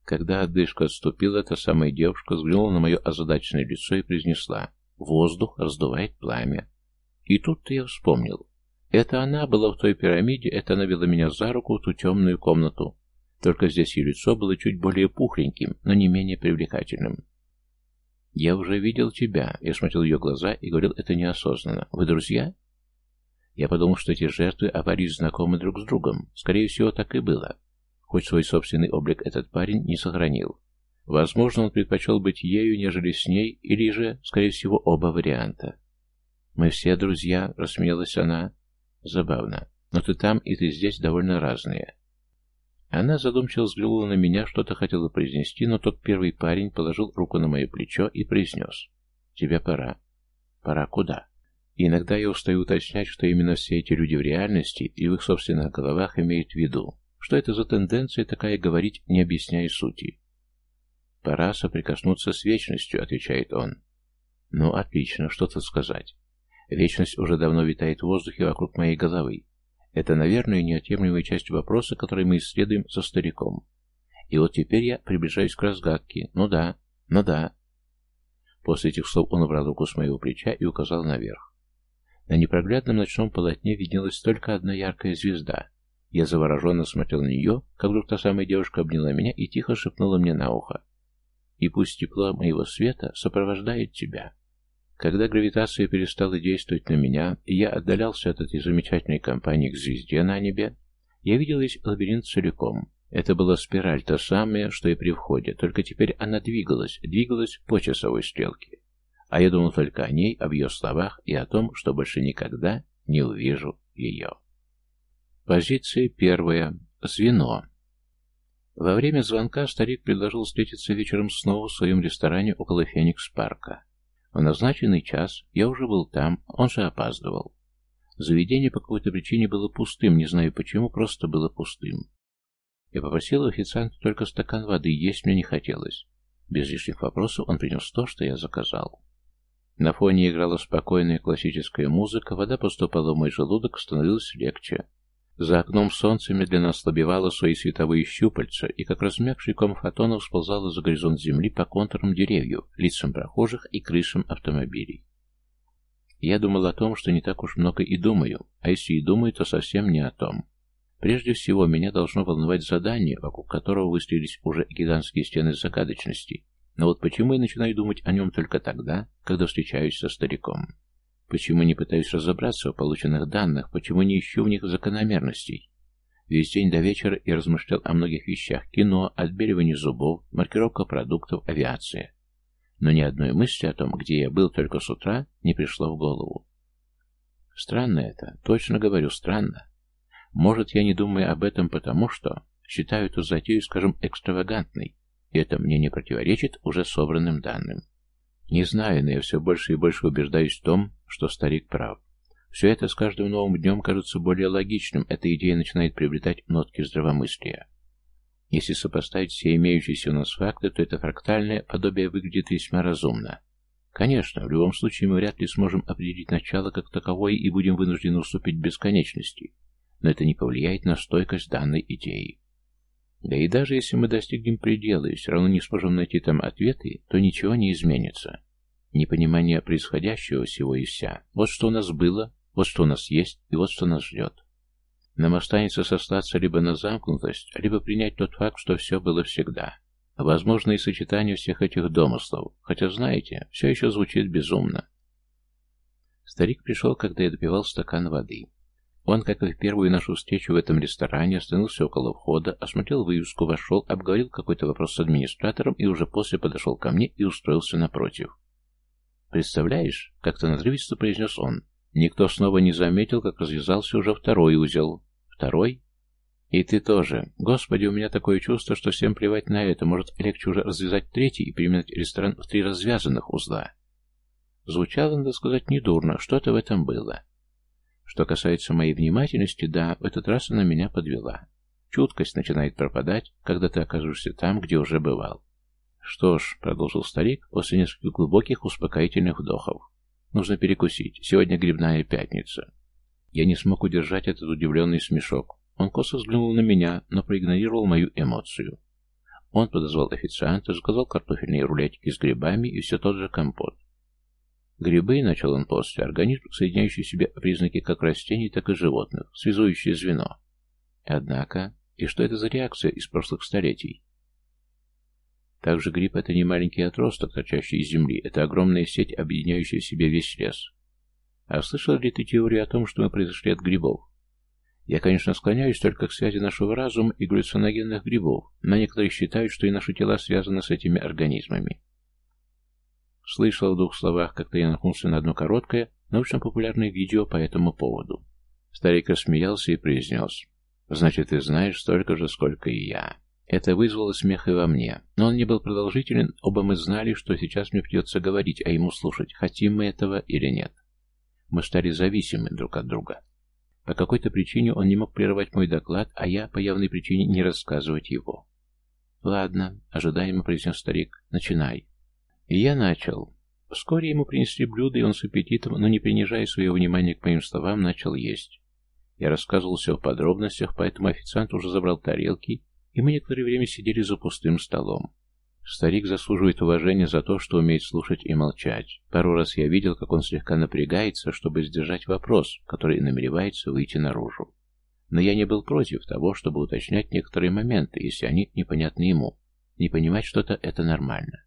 Когда отдышка отступила, та самая девушка взглянула на мое озадаченное лицо и произнесла «Воздух раздувает пламя». И тут-то я вспомнил. Это она была в той пирамиде, это она вела меня за руку в ту темную комнату, только здесь ее лицо было чуть более пухленьким, но не менее привлекательным. «Я уже видел тебя», — я смотрел ее глаза и говорил это неосознанно. «Вы друзья?» Я подумал, что эти жертвы аварии знакомы друг с другом. Скорее всего, так и было. Хоть свой собственный облик этот парень не сохранил. Возможно, он предпочел быть ею, нежели с ней, или же, скорее всего, оба варианта. «Мы все друзья», — рассмеялась она. «Забавно. Но ты там, и ты здесь довольно разные». Она задумчиво взглянула на меня, что-то хотела произнести, но тот первый парень положил руку на мое плечо и произнес. «Тебе пора». «Пора куда?» И иногда я устаю уточнять, что именно все эти люди в реальности и в их собственных головах имеют в виду. Что это за тенденция такая говорить, не объясняя сути? «Пора соприкоснуться с вечностью», — отвечает он. «Ну, отлично, что тут сказать. Вечность уже давно витает в воздухе вокруг моей головы. Это, наверное, неотъемлемая часть вопроса, который мы исследуем со стариком. И вот теперь я приближаюсь к разгадке. Ну да, ну да. После этих слов он убрал руку с моего плеча и указал наверх. На непроглядном ночном полотне виднелась только одна яркая звезда. Я завороженно смотрел на нее, как вдруг та самая девушка обняла меня и тихо шепнула мне на ухо. «И пусть тепло моего света сопровождает тебя». Когда гравитация перестала действовать на меня, и я отдалялся от этой замечательной компании к звезде на небе, я видел весь лабиринт целиком. Это была спираль, та самая, что и при входе, только теперь она двигалась, двигалась по часовой стрелке. А я думал только о ней, об ее словах и о том, что больше никогда не увижу ее. Позиция первая. Звено. Во время звонка старик предложил встретиться вечером снова в своем ресторане около Феникс-парка. В назначенный час я уже был там, он же опаздывал. Заведение по какой-то причине было пустым, не знаю почему, просто было пустым. Я попросил официанта только стакан воды, есть мне не хотелось. Без лишних вопросов он принес то, что я заказал. На фоне играла спокойная классическая музыка, вода поступала в мой желудок, становилось легче. За окном солнце медленно ослабевало свои световые щупальца, и как размягший ком фотонов сползало за горизонт земли по контурам деревьев, лицам прохожих и крышам автомобилей. Я думал о том, что не так уж много и думаю, а если и думаю, то совсем не о том. Прежде всего, меня должно волновать задание, вокруг которого выстроились уже гигантские стены загадочности. Но вот почему я начинаю думать о нем только тогда, когда встречаюсь со стариком? Почему не пытаюсь разобраться в полученных данных, почему не ищу в них закономерностей? Весь день до вечера я размышлял о многих вещах. Кино, отбеливание зубов, маркировка продуктов, авиация. Но ни одной мысли о том, где я был только с утра, не пришло в голову. Странно это, точно говорю, странно. Может, я не думаю об этом потому, что считаю эту затею, скажем, экстравагантной, и это мне не противоречит уже собранным данным. Не знаю, но я все больше и больше убеждаюсь в том, что старик прав. Все это с каждым новым днем кажется более логичным, эта идея начинает приобретать нотки здравомыслия. Если сопоставить все имеющиеся у нас факты, то это фрактальное подобие выглядит весьма разумно. Конечно, в любом случае мы вряд ли сможем определить начало как таковое и будем вынуждены уступить бесконечности, но это не повлияет на стойкость данной идеи. Да и даже если мы достигнем предела и все равно не сможем найти там ответы, то ничего не изменится. Непонимание происходящего всего и вся. Вот что у нас было, вот что у нас есть, и вот что нас ждет. Нам останется сослаться либо на замкнутость, либо принять тот факт, что все было всегда. Возможно и сочетание всех этих домыслов, хотя, знаете, все еще звучит безумно. Старик пришел, когда я допивал стакан воды. Он, как и в первую нашу встречу в этом ресторане, остановился около входа, осмотрел вывеску, вошел, обговорил какой-то вопрос с администратором и уже после подошел ко мне и устроился напротив. «Представляешь?» — как-то надрывисто произнес он. Никто снова не заметил, как развязался уже второй узел. «Второй?» «И ты тоже. Господи, у меня такое чувство, что всем плевать на это. Может, легче уже развязать третий и переменять ресторан в три развязанных узла?» Звучало, надо сказать, недурно. Что-то в этом было. Что касается моей внимательности, да, в этот раз она меня подвела. Чуткость начинает пропадать, когда ты окажешься там, где уже бывал. «Что ж», — продолжил старик после нескольких глубоких успокоительных вдохов, — «нужно перекусить. Сегодня грибная пятница». Я не смог удержать этот удивленный смешок. Он косо взглянул на меня, но проигнорировал мою эмоцию. Он подозвал официанта, заказал картофельные рулетики с грибами и все тот же компот. Грибы, начал он после, организм, соединяющий в себе признаки как растений, так и животных, связующее звено. Однако, и что это за реакция из прошлых столетий? Также гриб — это не маленький отросток, торчащий из земли, это огромная сеть, объединяющая в себе весь лес. А слышал ли ты теорию о том, что мы произошли от грибов? Я, конечно, склоняюсь только к связи нашего разума и галлюциногенных грибов, но некоторые считают, что и наши тела связаны с этими организмами. Слышал в двух словах, как-то я наткнулся на одно короткое, научно-популярное видео по этому поводу. Старик рассмеялся и произнес. «Значит, ты знаешь столько же, сколько и я». Это вызвало смех и во мне, но он не был продолжителен, оба мы знали, что сейчас мне придется говорить, а ему слушать, хотим мы этого или нет. Мы стали зависимы друг от друга. По какой-то причине он не мог прерывать мой доклад, а я по явной причине не рассказывать его. «Ладно», — ожидаемо произнес старик, — «начинай». И я начал. Вскоре ему принесли блюдо, и он с аппетитом, но не принижая своего внимания к моим словам, начал есть. Я рассказывал все в подробностях, поэтому официант уже забрал тарелки, и мы некоторое время сидели за пустым столом. Старик заслуживает уважения за то, что умеет слушать и молчать. Пару раз я видел, как он слегка напрягается, чтобы сдержать вопрос, который намеревается выйти наружу. Но я не был против того, чтобы уточнять некоторые моменты, если они непонятны ему. Не понимать что-то – это нормально.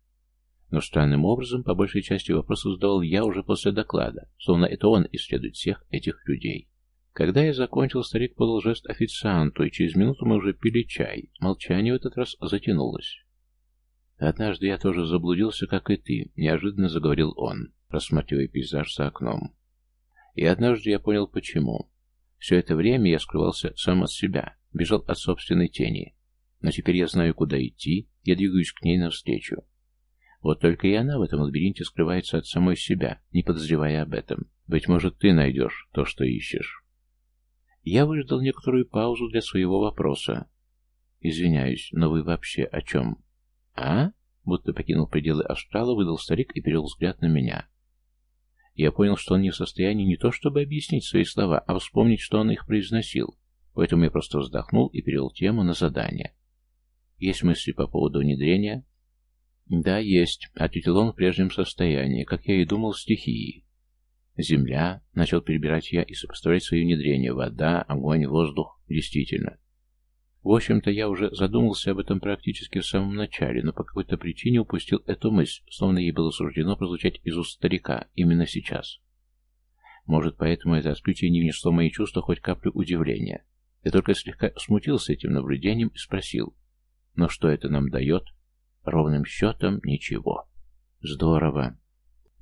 Но странным образом, по большей части вопросы задавал я уже после доклада, словно это он исследует всех этих людей. Когда я закончил, старик подал жест официанту, и через минуту мы уже пили чай. Молчание в этот раз затянулось. «Однажды я тоже заблудился, как и ты», — неожиданно заговорил он, рассматривая пейзаж за окном. «И однажды я понял, почему. Все это время я скрывался сам от себя, бежал от собственной тени. Но теперь я знаю, куда идти, я двигаюсь к ней навстречу. Вот только и она в этом лабиринте скрывается от самой себя, не подозревая об этом. Быть может, ты найдешь то, что ищешь. Я выждал некоторую паузу для своего вопроса. Извиняюсь, но вы вообще о чем? А? Будто покинул пределы астрала, выдал старик и перевел взгляд на меня. Я понял, что он не в состоянии не то чтобы объяснить свои слова, а вспомнить, что он их произносил. Поэтому я просто вздохнул и перевел тему на задание. Есть мысли по поводу внедрения? «Да, есть», — ответил он в прежнем состоянии, как я и думал, стихии. «Земля», — начал перебирать я и сопоставлять свои внедрения, вода, огонь, воздух, действительно. В общем-то, я уже задумался об этом практически в самом начале, но по какой-то причине упустил эту мысль, словно ей было суждено прозвучать из уст старика именно сейчас. Может, поэтому это открытие не внесло мои чувства хоть каплю удивления. Я только слегка смутился этим наблюдением и спросил, «Но что это нам дает?» Ровным счетом ничего. Здорово.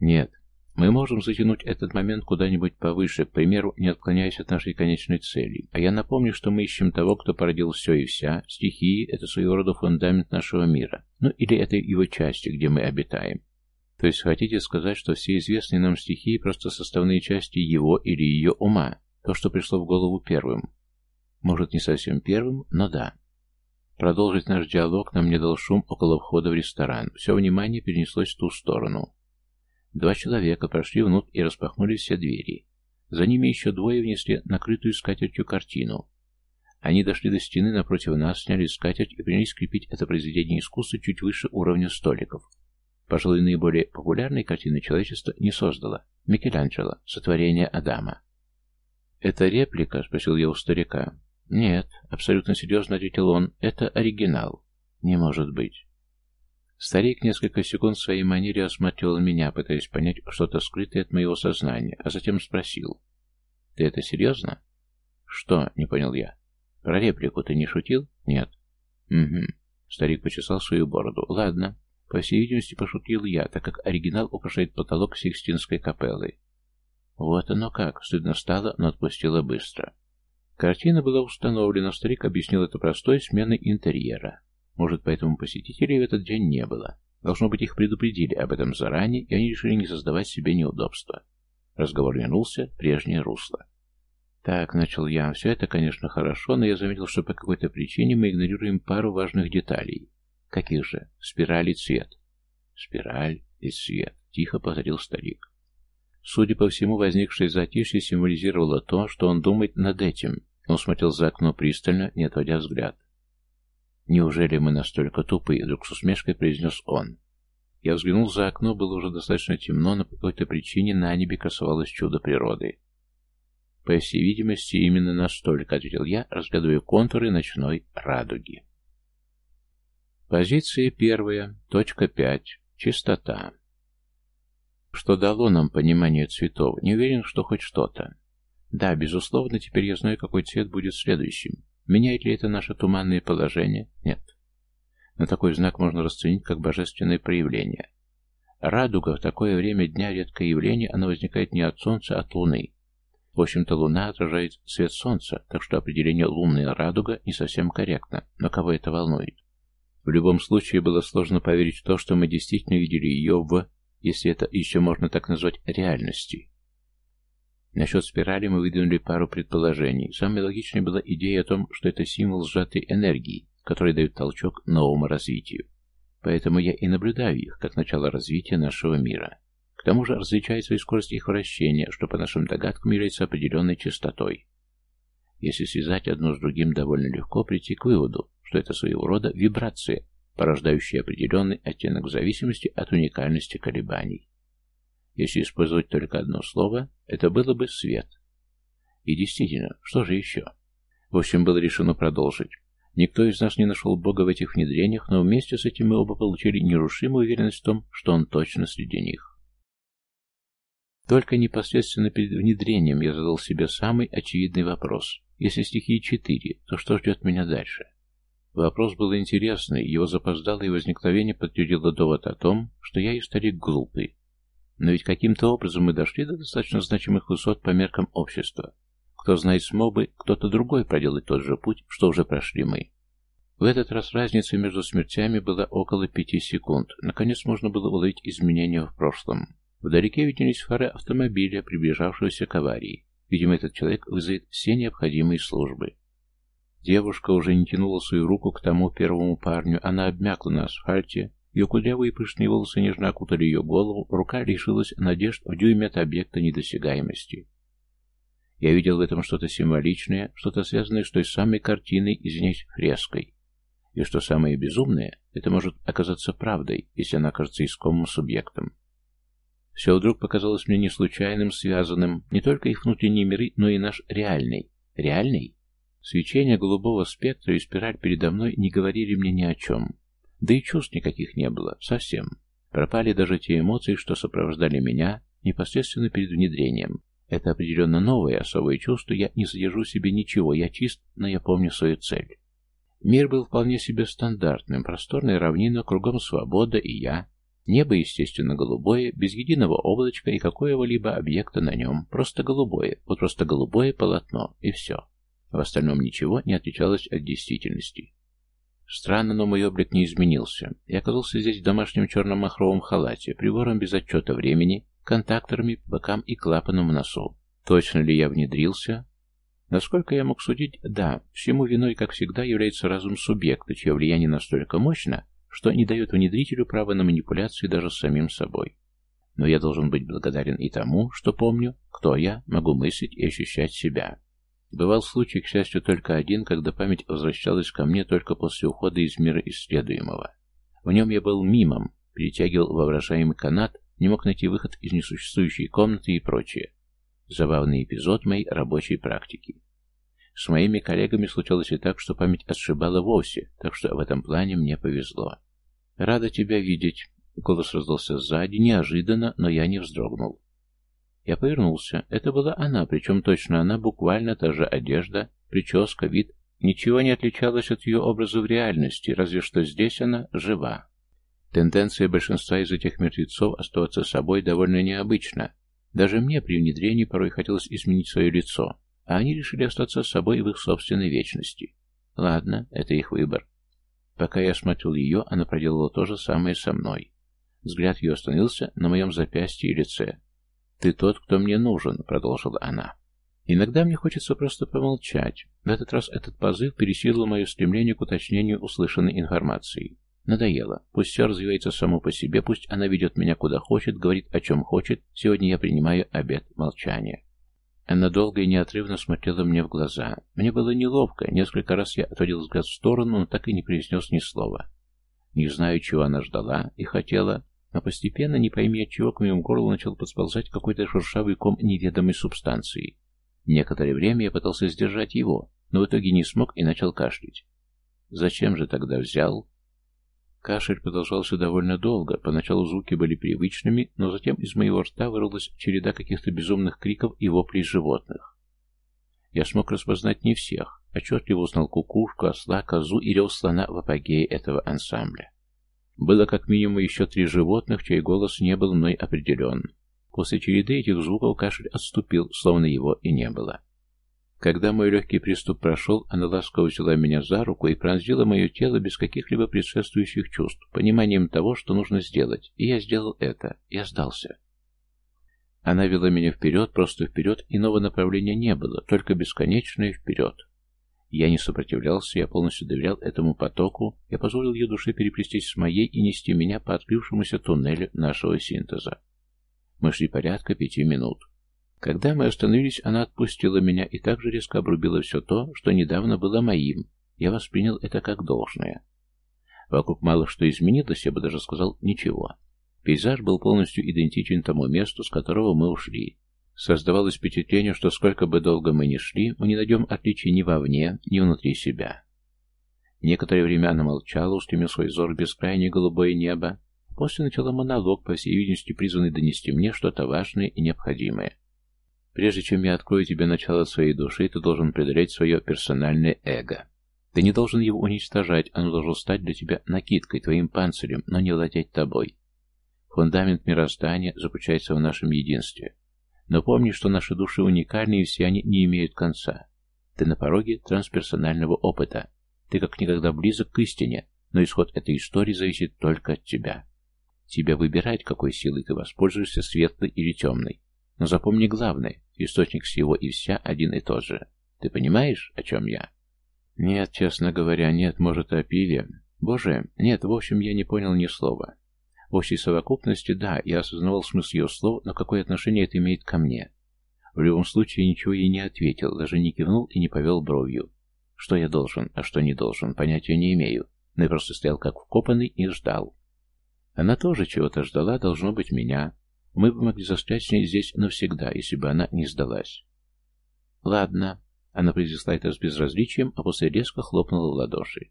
Нет, мы можем затянуть этот момент куда-нибудь повыше, к примеру, не отклоняясь от нашей конечной цели. А я напомню, что мы ищем того, кто породил все и вся. Стихии — это своего рода фундамент нашего мира. Ну, или это его части, где мы обитаем. То есть хотите сказать, что все известные нам стихии просто составные части его или ее ума? То, что пришло в голову первым. Может, не совсем первым, но да. Продолжить наш диалог нам не дал шум около входа в ресторан. Все внимание перенеслось в ту сторону. Два человека прошли внутрь и распахнули все двери. За ними еще двое внесли накрытую скатертью картину. Они дошли до стены напротив нас, сняли скатерть и принялись крепить это произведение искусства чуть выше уровня столиков. Пожалуй, наиболее популярной картины человечество не создало. Микеланджело. Сотворение Адама. «Это реплика?» — спросил я у старика. «Нет», — абсолютно серьезно ответил он, — «это оригинал». «Не может быть». Старик несколько секунд в своей манере осматривал меня, пытаясь понять что-то скрытое от моего сознания, а затем спросил. «Ты это серьезно?» «Что?» — не понял я. «Про реплику ты не шутил?» «Нет». «Угу». Старик почесал свою бороду. «Ладно». По всей видимости, пошутил я, так как оригинал украшает потолок Сикстинской капеллы. Вот оно как. Стыдно стало, но отпустило быстро. Картина была установлена, старик объяснил это простой сменой интерьера. Может, поэтому посетителей в этот день не было. Должно быть, их предупредили об этом заранее, и они решили не создавать себе неудобства. Разговор вернулся в прежнее русло. Так, начал я, все это, конечно, хорошо, но я заметил, что по какой-то причине мы игнорируем пару важных деталей. Каких же? Спираль и цвет. Спираль и цвет, тихо повторил старик. Судя по всему, возникшее затишье символизировало то, что он думает над этим. Он смотрел за окно пристально, не отводя взгляд. «Неужели мы настолько тупые?» — вдруг с усмешкой произнес он. Я взглянул за окно, было уже достаточно темно, но по какой-то причине на небе красовалось чудо природы. «По всей видимости, именно настолько», — ответил я, разглядывая контуры ночной радуги. Позиция первая, точка пять, чистота. Что дало нам понимание цветов? Не уверен, что хоть что-то. Да, безусловно, теперь я знаю, какой цвет будет следующим. Меняет ли это наше туманное положение? Нет. Но такой знак можно расценить как божественное проявление. Радуга в такое время дня редкое явление, она возникает не от Солнца, а от Луны. В общем-то, Луна отражает свет Солнца, так что определение «лунная радуга» не совсем корректно, но кого это волнует? В любом случае было сложно поверить в то, что мы действительно видели ее в, если это еще можно так назвать, реальности. Насчет спирали мы выдвинули пару предположений. Самой логичной была идея о том, что это символ сжатой энергии, который дает толчок новому развитию. Поэтому я и наблюдаю их, как начало развития нашего мира. К тому же различается и скорость их вращения, что по нашим догадкам является определенной частотой. Если связать одно с другим, довольно легко прийти к выводу, что это своего рода вибрация, порождающая определенный оттенок в зависимости от уникальности колебаний. Если использовать только одно слово, это было бы свет. И действительно, что же еще? В общем, было решено продолжить. Никто из нас не нашел Бога в этих внедрениях, но вместе с этим мы оба получили нерушимую уверенность в том, что Он точно среди них. Только непосредственно перед внедрением я задал себе самый очевидный вопрос. Если стихии четыре, то что ждет меня дальше? Вопрос был интересный, его запоздалое возникновение подтвердило довод о том, что я и старик глупый. Но ведь каким-то образом мы дошли до достаточно значимых высот по меркам общества. Кто знает, смог бы кто-то другой проделать тот же путь, что уже прошли мы. В этот раз разница между смертями была около пяти секунд. Наконец можно было уловить изменения в прошлом. Вдалеке виделись фары автомобиля, приближавшегося к аварии. Видимо, этот человек вызовет все необходимые службы. Девушка уже не тянула свою руку к тому первому парню, она обмякла на асфальте, ее кудрявые пышные волосы нежно окутали ее голову, рука лишилась надежд в дюйме от объекта недосягаемости. Я видел в этом что-то символичное, что-то связанное с той самой картиной, извиняюсь, фреской. И что самое безумное, это может оказаться правдой, если она окажется искомым субъектом. Все вдруг показалось мне не случайным, связанным, не только их внутренние миры, но и наш реальный. Реальный? Свечение голубого спектра и спираль передо мной не говорили мне ни о чем. Да и чувств никаких не было, совсем. Пропали даже те эмоции, что сопровождали меня непосредственно перед внедрением. Это определенно новое, особое чувство, я не задержу себе ничего, я чист, но я помню свою цель. Мир был вполне себе стандартным, просторная равнина, кругом свобода и я. Небо, естественно, голубое, без единого облачка и какого-либо объекта на нем, просто голубое, вот просто голубое полотно, и все. В остальном ничего не отличалось от действительности. Странно, но мой облик не изменился. Я оказался здесь в домашнем черном махровом халате, прибором без отчета времени, контакторами по бокам и клапаном в носу. Точно ли я внедрился? Насколько я мог судить, да, всему виной, как всегда, является разум субъекта, чье влияние настолько мощно, что не дает внедрителю права на манипуляции даже с самим собой. Но я должен быть благодарен и тому, что помню, кто я, могу мыслить и ощущать себя. Бывал случай, к счастью, только один, когда память возвращалась ко мне только после ухода из мира исследуемого. В нем я был мимом, перетягивал воображаемый канат, не мог найти выход из несуществующей комнаты и прочее. Забавный эпизод моей рабочей практики. С моими коллегами случалось и так, что память отшибала вовсе, так что в этом плане мне повезло. «Рада тебя видеть», — голос раздался сзади, неожиданно, но я не вздрогнул. Я повернулся. Это была она, причем точно она, буквально та же одежда, прическа, вид. Ничего не отличалось от ее образа в реальности, разве что здесь она жива. Тенденция большинства из этих мертвецов оставаться собой довольно необычна. Даже мне при внедрении порой хотелось изменить свое лицо, а они решили остаться собой в их собственной вечности. Ладно, это их выбор. Пока я смотрел ее, она проделала то же самое со мной. Взгляд ее остановился на моем запястье и лице. «Ты тот, кто мне нужен», — продолжила она. «Иногда мне хочется просто помолчать. В этот раз этот позыв пересилил мое стремление к уточнению услышанной информации. Надоело. Пусть все развивается само по себе, пусть она ведет меня куда хочет, говорит о чем хочет. Сегодня я принимаю обед молчания». Она долго и неотрывно смотрела мне в глаза. Мне было неловко, несколько раз я отводил взгляд в сторону, но так и не произнес ни слова. Не знаю, чего она ждала и хотела, но постепенно, не пойми от чего, к моему горлу начал подсползать какой-то шершавый ком неведомой субстанции. Некоторое время я пытался сдержать его, но в итоге не смог и начал кашлять. Зачем же тогда взял? Кашель продолжался довольно долго, поначалу звуки были привычными, но затем из моего рта вырвалась череда каких-то безумных криков и воплей животных. Я смог распознать не всех, отчетливо узнал кукушку, осла, козу и рев слона в апогее этого ансамбля. Было как минимум еще три животных, чей голос не был мной определен. После череды этих звуков кашель отступил, словно его и не было. Когда мой легкий приступ прошел, она ласково взяла меня за руку и пронзила мое тело без каких-либо предшествующих чувств, пониманием того, что нужно сделать, и я сделал это, я сдался. Она вела меня вперед, просто вперед, иного направления не было, только бесконечное вперед. Я не сопротивлялся, я полностью доверял этому потоку, я позволил ее душе переплестись с моей и нести меня по открывшемуся туннелю нашего синтеза. Мы шли порядка пяти минут. Когда мы остановились, она отпустила меня и также резко обрубила все то, что недавно было моим. Я воспринял это как должное. Вокруг мало что изменилось, я бы даже сказал, ничего. Пейзаж был полностью идентичен тому месту, с которого мы ушли. Создавалось впечатление, что сколько бы долго мы ни шли, мы не найдем отличий ни вовне, ни внутри себя. Некоторое время она молчала, устремив свой взор в бескрайнее голубое небо. После начала монолог, по всей видимости, призванный донести мне что-то важное и необходимое. Прежде чем я открою тебе начало своей души, ты должен преодолеть свое персональное эго. Ты не должен его уничтожать, оно должно стать для тебя накидкой, твоим панцирем, но не владеть тобой. Фундамент мироздания заключается в нашем единстве. Но помни, что наши души уникальны, и все они не имеют конца. Ты на пороге трансперсонального опыта. Ты как никогда близок к истине, но исход этой истории зависит только от тебя. Тебе выбирать, какой силой ты воспользуешься, светлой или темной. Но запомни главное, источник всего и вся один и тот же. Ты понимаешь, о чем я? Нет, честно говоря, нет, может, о пиле. Боже, нет, в общем, я не понял ни слова. В общей совокупности, да, я осознавал смысл ее слов, но какое отношение это имеет ко мне? В любом случае, ничего ей не ответил, даже не кивнул и не повел бровью. Что я должен, а что не должен, понятия не имею, но я просто стоял как вкопанный и ждал. Она тоже чего-то ждала, должно быть, меня. Мы бы могли застрять с ней здесь навсегда, если бы она не сдалась. Ладно. Она произнесла это с безразличием, а после резко хлопнула в ладоши.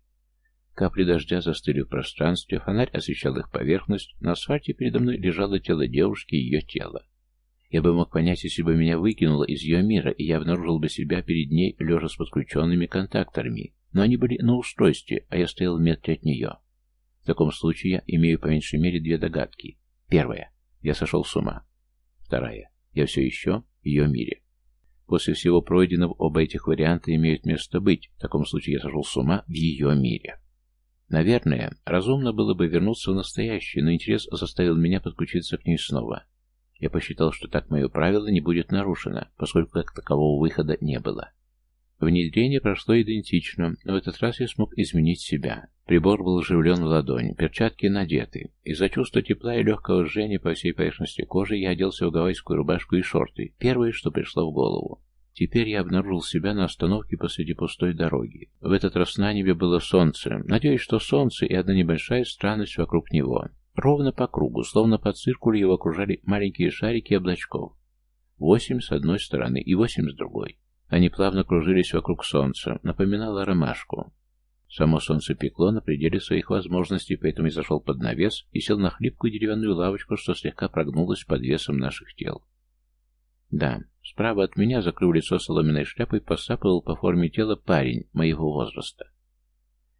Капли дождя застыли в пространстве, фонарь освещал их поверхность, на асфальте передо мной лежало тело девушки и ее тело. Я бы мог понять, если бы меня выкинуло из ее мира, и я обнаружил бы себя перед ней, лежа с подключенными контакторами, но они были на устройстве, а я стоял в метре от нее. В таком случае я имею по меньшей мере две догадки. Первая. Я сошел с ума. Вторая. Я все еще в ее мире. После всего пройденного оба этих варианта имеют место быть. В таком случае я сошел с ума в ее мире. Наверное, разумно было бы вернуться в настоящее, но интерес заставил меня подключиться к ней снова. Я посчитал, что так мое правило не будет нарушено, поскольку как такового выхода не было. Внедрение прошло идентично, но в этот раз я смог изменить себя. Прибор был оживлен в ладонь, перчатки надеты. Из-за чувства тепла и легкого жжения по всей поверхности кожи я оделся в гавайскую рубашку и шорты, первое, что пришло в голову. Теперь я обнаружил себя на остановке посреди пустой дороги. В этот раз на небе было солнце. Надеюсь, что солнце и одна небольшая странность вокруг него. Ровно по кругу, словно по циркулю его окружали маленькие шарики облачков. Восемь с одной стороны и восемь с другой. Они плавно кружились вокруг солнца, напоминало ромашку. Само солнце пекло на пределе своих возможностей, поэтому я зашел под навес и сел на хлипкую деревянную лавочку, что слегка прогнулась под весом наших тел. Да, справа от меня, закрыв лицо соломенной шляпой, посапывал по форме тела парень моего возраста.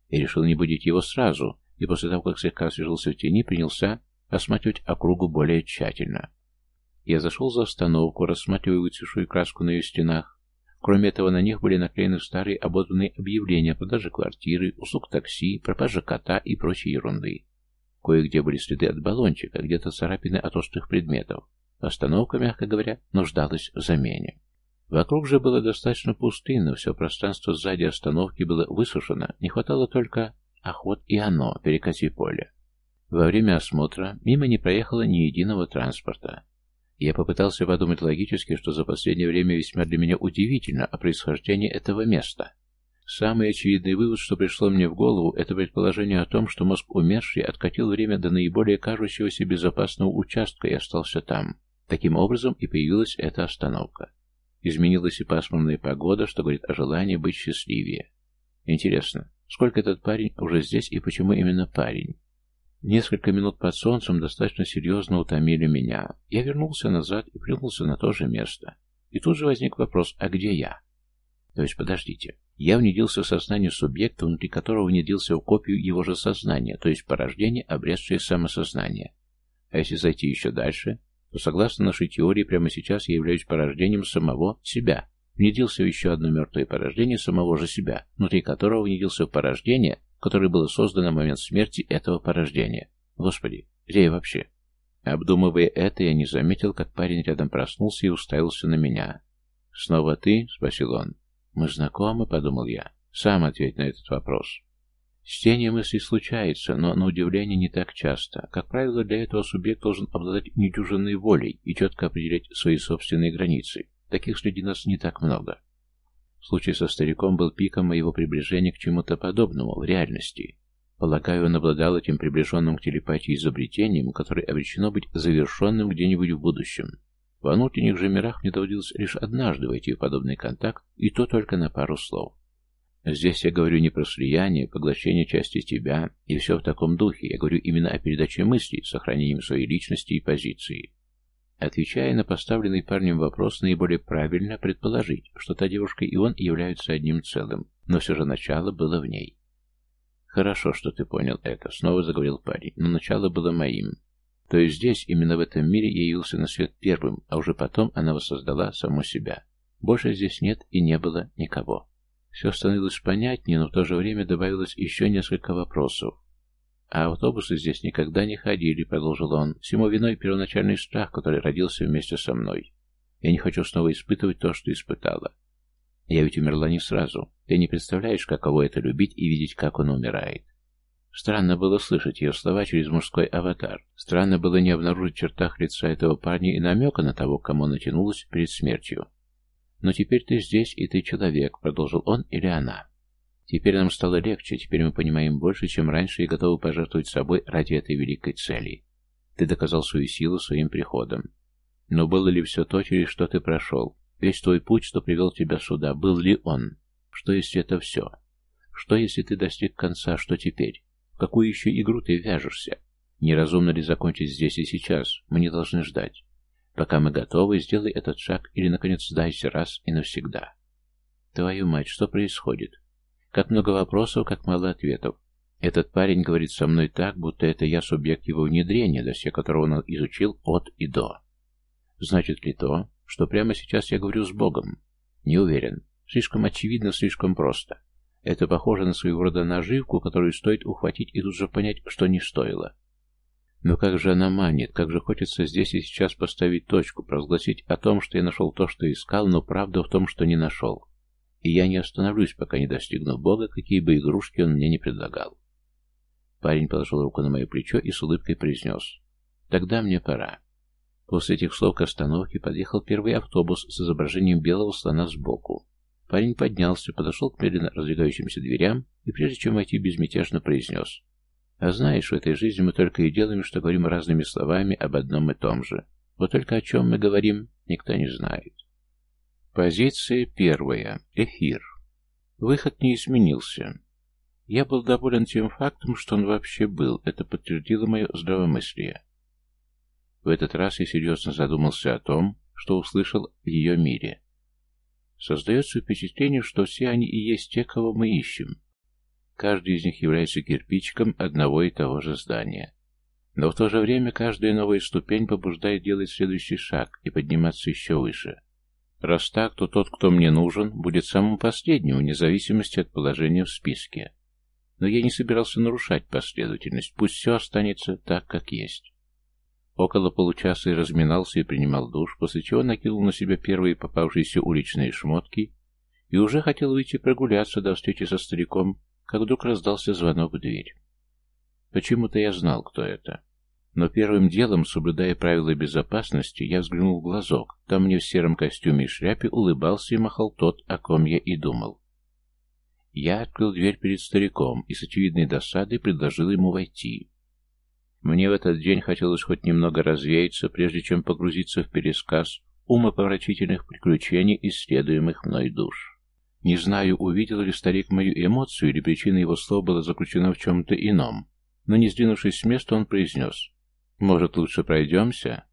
Я решил не будить его сразу, и после того, как слегка освежился в тени, принялся осматривать округу более тщательно. Я зашел за остановку, рассматривая выцветшую краску на ее стенах, Кроме этого, на них были наклеены старые ободранные объявления о продаже квартиры, услуг такси, пропаже кота и прочей ерунды. Кое-где были следы от баллончика, где-то царапины от острых предметов. Остановка, мягко говоря, нуждалась в замене. Вокруг же было достаточно пустынно, все пространство сзади остановки было высушено, не хватало только «ах, вот и оно, перекати поле». Во время осмотра мимо не проехало ни единого транспорта. Я попытался подумать логически, что за последнее время весьма для меня удивительно о происхождении этого места. Самый очевидный вывод, что пришло мне в голову, это предположение о том, что мозг умерший откатил время до наиболее кажущегося безопасного участка и остался там. Таким образом и появилась эта остановка. Изменилась и пасмурная погода, что говорит о желании быть счастливее. Интересно, сколько этот парень уже здесь и почему именно парень? Несколько минут под солнцем достаточно серьезно утомили меня. Я вернулся назад и плюнулся на то же место. И тут же возник вопрос, а где я? То есть, подождите, я внедрился в сознание субъекта, внутри которого внедрился в копию его же сознания, то есть порождение, обретшее самосознание. А если зайти еще дальше, то согласно нашей теории, прямо сейчас я являюсь порождением самого себя. Внедрился в еще одно мертвое порождение самого же себя, внутри которого внедрился в порождение, которое было создано в момент смерти этого порождения. Господи, где я вообще? Обдумывая это, я не заметил, как парень рядом проснулся и уставился на меня. «Снова ты?» — спросил он. «Мы знакомы?» — подумал я. «Сам ответь на этот вопрос». Чтение мыслей случается, но на удивление не так часто. Как правило, для этого субъект должен обладать недюжинной волей и четко определять свои собственные границы. Таких среди нас не так много. Случай со стариком был пиком моего приближения к чему-то подобному в реальности. Полагаю, он обладал этим приближенным к телепатии изобретением, которое обречено быть завершенным где-нибудь в будущем. Во внутренних же мирах мне доводилось лишь однажды войти в подобный контакт, и то только на пару слов. Здесь я говорю не про слияние, поглощение части тебя и все в таком духе. Я говорю именно о передаче мыслей, сохранением своей личности и позиции. Отвечая на поставленный парнем вопрос, наиболее правильно предположить, что та девушка и он являются одним целым, но все же начало было в ней. «Хорошо, что ты понял это», — снова заговорил парень, — «но начало было моим. То есть здесь, именно в этом мире, я явился на свет первым, а уже потом она воссоздала саму себя. Больше здесь нет и не было никого». Все становилось понятнее, но в то же время добавилось еще несколько вопросов. «А автобусы здесь никогда не ходили», — продолжил он. «Всему виной первоначальный страх, который родился вместе со мной. Я не хочу снова испытывать то, что испытала. Я ведь умерла не сразу. Ты не представляешь, каково это любить и видеть, как он умирает». Странно было слышать ее слова через мужской аватар. Странно было не обнаружить чертах лица этого парня и намека на того, кому натянулась перед смертью. «Но теперь ты здесь, и ты человек», — продолжил он или она. «Теперь нам стало легче, теперь мы понимаем больше, чем раньше, и готовы пожертвовать собой ради этой великой цели. Ты доказал свою силу своим приходом. Но было ли все то, через что ты прошел? Весь твой путь, что привел тебя сюда, был ли он? Что, если это все? Что, если ты достиг конца, что теперь? В какую еще игру ты вяжешься? Неразумно ли закончить здесь и сейчас? Мы не должны ждать. Пока мы готовы, сделай этот шаг или, наконец, сдайся раз и навсегда. Твою мать, что происходит? Как много вопросов, как мало ответов. Этот парень говорит со мной так, будто это я субъект его внедрения, досье которого он изучил от и до. Значит ли то, что прямо сейчас я говорю с Богом? Не уверен. Слишком очевидно, слишком просто. Это похоже на своего рода наживку, которую стоит ухватить и тут же понять, что не стоило. Но как же она манит, как же хочется здесь и сейчас поставить точку, провозгласить о том, что я нашел то, что искал, но правда в том, что не нашел. И я не остановлюсь, пока не достигну Бога, какие бы игрушки он мне не предлагал. Парень положил руку на мое плечо и с улыбкой произнес. «Тогда мне пора». После этих слов к остановке подъехал первый автобус с изображением белого слона сбоку. Парень поднялся, подошел к медленно раздвигающимся дверям и, прежде чем войти, безмятежно произнес. А знаешь, в этой жизни мы только и делаем, что говорим разными словами об одном и том же. Вот только о чем мы говорим, никто не знает. Позиция первая. Эфир. Выход не изменился. Я был доволен тем фактом, что он вообще был. Это подтвердило мое здравомыслие. В этот раз я серьезно задумался о том, что услышал в ее мире. Создается впечатление, что все они и есть те, кого мы ищем. Каждый из них является кирпичиком одного и того же здания. Но в то же время каждая новая ступень побуждает делать следующий шаг и подниматься еще выше. Раз так, то тот, кто мне нужен, будет самым последним, вне зависимости от положения в списке. Но я не собирался нарушать последовательность, пусть все останется так, как есть. Около получаса я разминался и принимал душ, после чего накинул на себя первые попавшиеся уличные шмотки и уже хотел выйти прогуляться до встречи со стариком, как вдруг раздался звонок в дверь. Почему-то я знал, кто это. Но первым делом, соблюдая правила безопасности, я взглянул в глазок. Там мне в сером костюме и шляпе улыбался и махал тот, о ком я и думал. Я открыл дверь перед стариком и с очевидной досадой предложил ему войти. Мне в этот день хотелось хоть немного развеяться, прежде чем погрузиться в пересказ умопомрачительных приключений, исследуемых мной душ. Не знаю, увидел ли старик мою эмоцию, или причина его слов была заключена в чем-то ином. но не сдвинувшись с места, он произнес. «Может, лучше пройдемся?»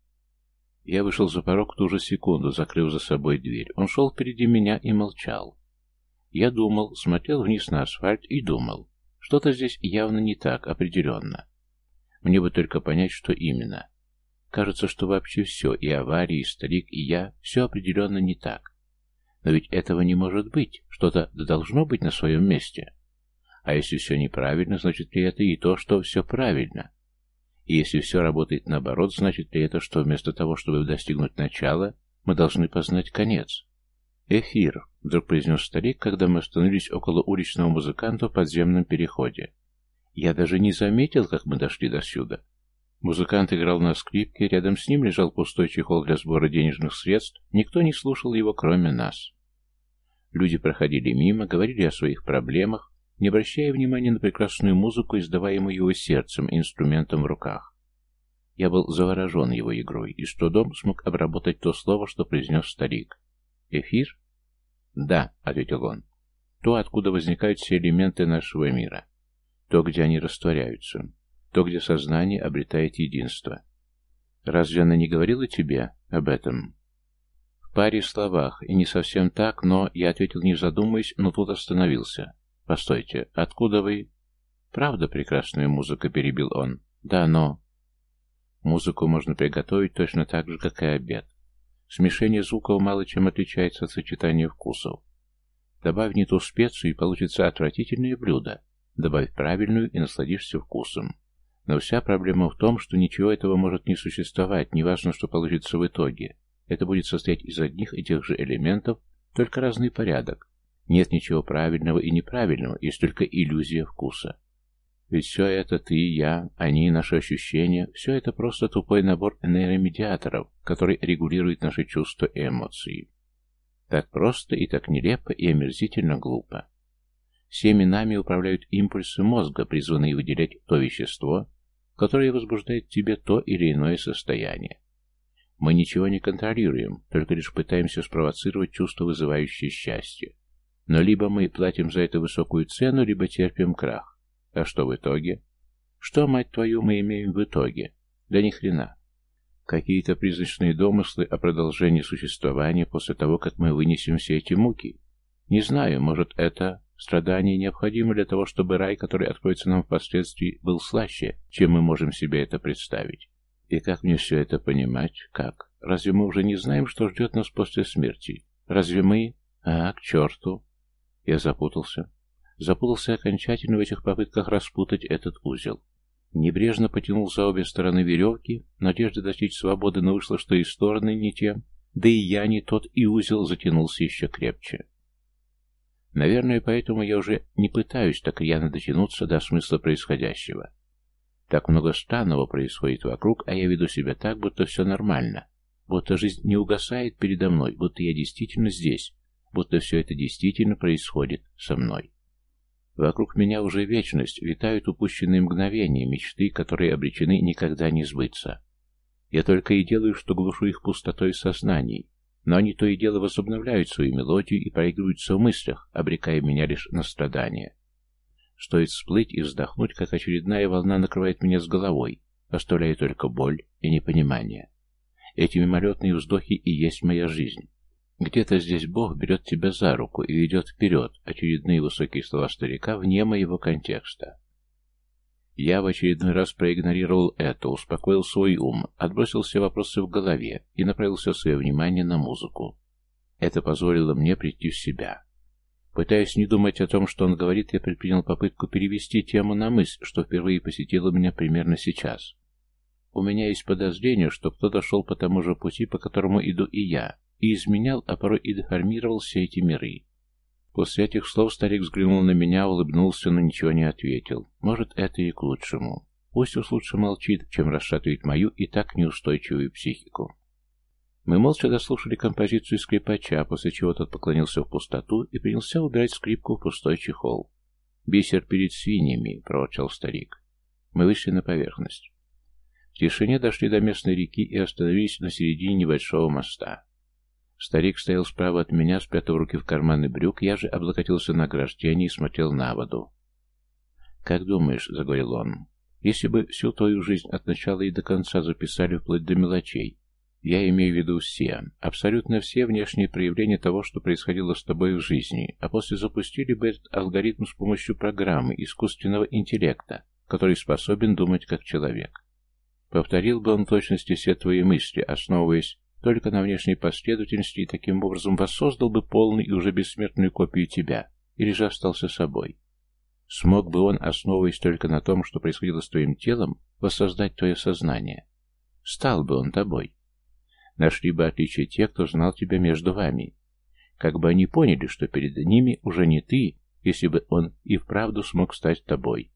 Я вышел за порог в ту же секунду, закрыв за собой дверь. Он шел впереди меня и молчал. Я думал, смотрел вниз на асфальт и думал. Что-то здесь явно не так, определенно. Мне бы только понять, что именно. Кажется, что вообще все, и аварии, и старик, и я, все определенно не так. Но ведь этого не может быть, что-то должно быть на своем месте. А если все неправильно, значит ли это и то, что все правильно? И если все работает наоборот, значит ли это, что вместо того, чтобы достигнуть начала, мы должны познать конец? «Эфир», — вдруг произнес старик, когда мы остановились около уличного музыканта в подземном переходе. Я даже не заметил, как мы дошли до сюда. Музыкант играл на скрипке, рядом с ним лежал пустой чехол для сбора денежных средств, никто не слушал его, кроме нас. Люди проходили мимо, говорили о своих проблемах, не обращая внимания на прекрасную музыку, издаваемую его сердцем и инструментом в руках. Я был заворожен его игрой и с трудом смог обработать то слово, что произнес старик. «Эфир?» «Да», — ответил он. «То, откуда возникают все элементы нашего мира. То, где они растворяются то, где сознание обретает единство. Разве она не говорила тебе об этом? В паре словах, и не совсем так, но я ответил не задумываясь, но тут остановился. Постойте, откуда вы? Правда прекрасная музыка, перебил он. Да, но... Музыку можно приготовить точно так же, как и обед. Смешение звуков мало чем отличается от сочетания вкусов. Добавь не ту специю, и получится отвратительное блюдо. Добавь правильную, и насладишься вкусом. Но вся проблема в том, что ничего этого может не существовать, неважно, что получится в итоге. Это будет состоять из одних и тех же элементов, только разный порядок. Нет ничего правильного и неправильного, есть только иллюзия вкуса. Ведь все это ты, я, они, наши ощущения, все это просто тупой набор нейромедиаторов, который регулирует наши чувства и эмоции. Так просто и так нелепо и омерзительно глупо. Всеми нами управляют импульсы мозга, призванные выделять то вещество, которое возбуждает в тебе то или иное состояние. Мы ничего не контролируем, только лишь пытаемся спровоцировать чувство, вызывающее счастье. Но либо мы платим за это высокую цену, либо терпим крах. А что в итоге? Что, мать твою, мы имеем в итоге? Да ни хрена. Какие-то призрачные домыслы о продолжении существования после того, как мы вынесем все эти муки. Не знаю, может это Страдание необходимо для того, чтобы рай, который откроется нам впоследствии, был слаще, чем мы можем себе это представить. И как мне все это понимать? Как? Разве мы уже не знаем, что ждет нас после смерти? Разве мы... А, к черту! Я запутался. Запутался окончательно в этих попытках распутать этот узел. Небрежно потянул за обе стороны веревки, надежда достичь свободы, но вышло, что и стороны не те, да и я не тот, и узел затянулся еще крепче. Наверное, поэтому я уже не пытаюсь так рьяно дотянуться до смысла происходящего. Так много странного происходит вокруг, а я веду себя так, будто все нормально, будто жизнь не угасает передо мной, будто я действительно здесь, будто все это действительно происходит со мной. Вокруг меня уже вечность, витают упущенные мгновения, мечты, которые обречены никогда не сбыться. Я только и делаю, что глушу их пустотой сознаний, но они то и дело возобновляют свою мелодию и проигрываются в мыслях, обрекая меня лишь на страдания. Стоит всплыть и вздохнуть, как очередная волна накрывает меня с головой, оставляя только боль и непонимание. Эти мимолетные вздохи и есть моя жизнь. Где-то здесь Бог берет тебя за руку и ведет вперед, очередные высокие слова старика вне моего контекста. Я в очередной раз проигнорировал это, успокоил свой ум, отбросил все вопросы в голове и направил все свое внимание на музыку. Это позволило мне прийти в себя. Пытаясь не думать о том, что он говорит, я предпринял попытку перевести тему на мысль, что впервые посетила меня примерно сейчас. У меня есть подозрение, что кто-то шел по тому же пути, по которому иду и я, и изменял, а порой и деформировал все эти миры. После этих слов старик взглянул на меня, улыбнулся, но ничего не ответил. Может, это и к лучшему. Пусть уж лучше молчит, чем расшатывает мою и так неустойчивую психику. Мы молча дослушали композицию скрипача, после чего тот поклонился в пустоту и принялся убирать скрипку в пустой чехол. «Бисер перед свиньями», — проворчал старик. Мы вышли на поверхность. В тишине дошли до местной реки и остановились на середине небольшого моста. Старик стоял справа от меня, спрятав руки в карманы брюк, я же облокотился на ограждение и смотрел на воду. «Как думаешь?» — заговорил он. Если бы всю твою жизнь от начала и до конца записали вплоть до мелочей, я имею в виду все, абсолютно все внешние проявления того, что происходило с тобой в жизни, а после запустили бы этот алгоритм с помощью программы искусственного интеллекта, который способен думать как человек. Повторил бы он точности все твои мысли, основываясь только на внешней последовательности и таким образом воссоздал бы полную и уже бессмертную копию тебя, или же остался собой. Смог бы он, основываясь только на том, что происходило с твоим телом, воссоздать твое сознание? Стал бы он тобой. Нашли бы отличия те, кто знал тебя между вами. Как бы они поняли, что перед ними уже не ты, если бы он и вправду смог стать тобой.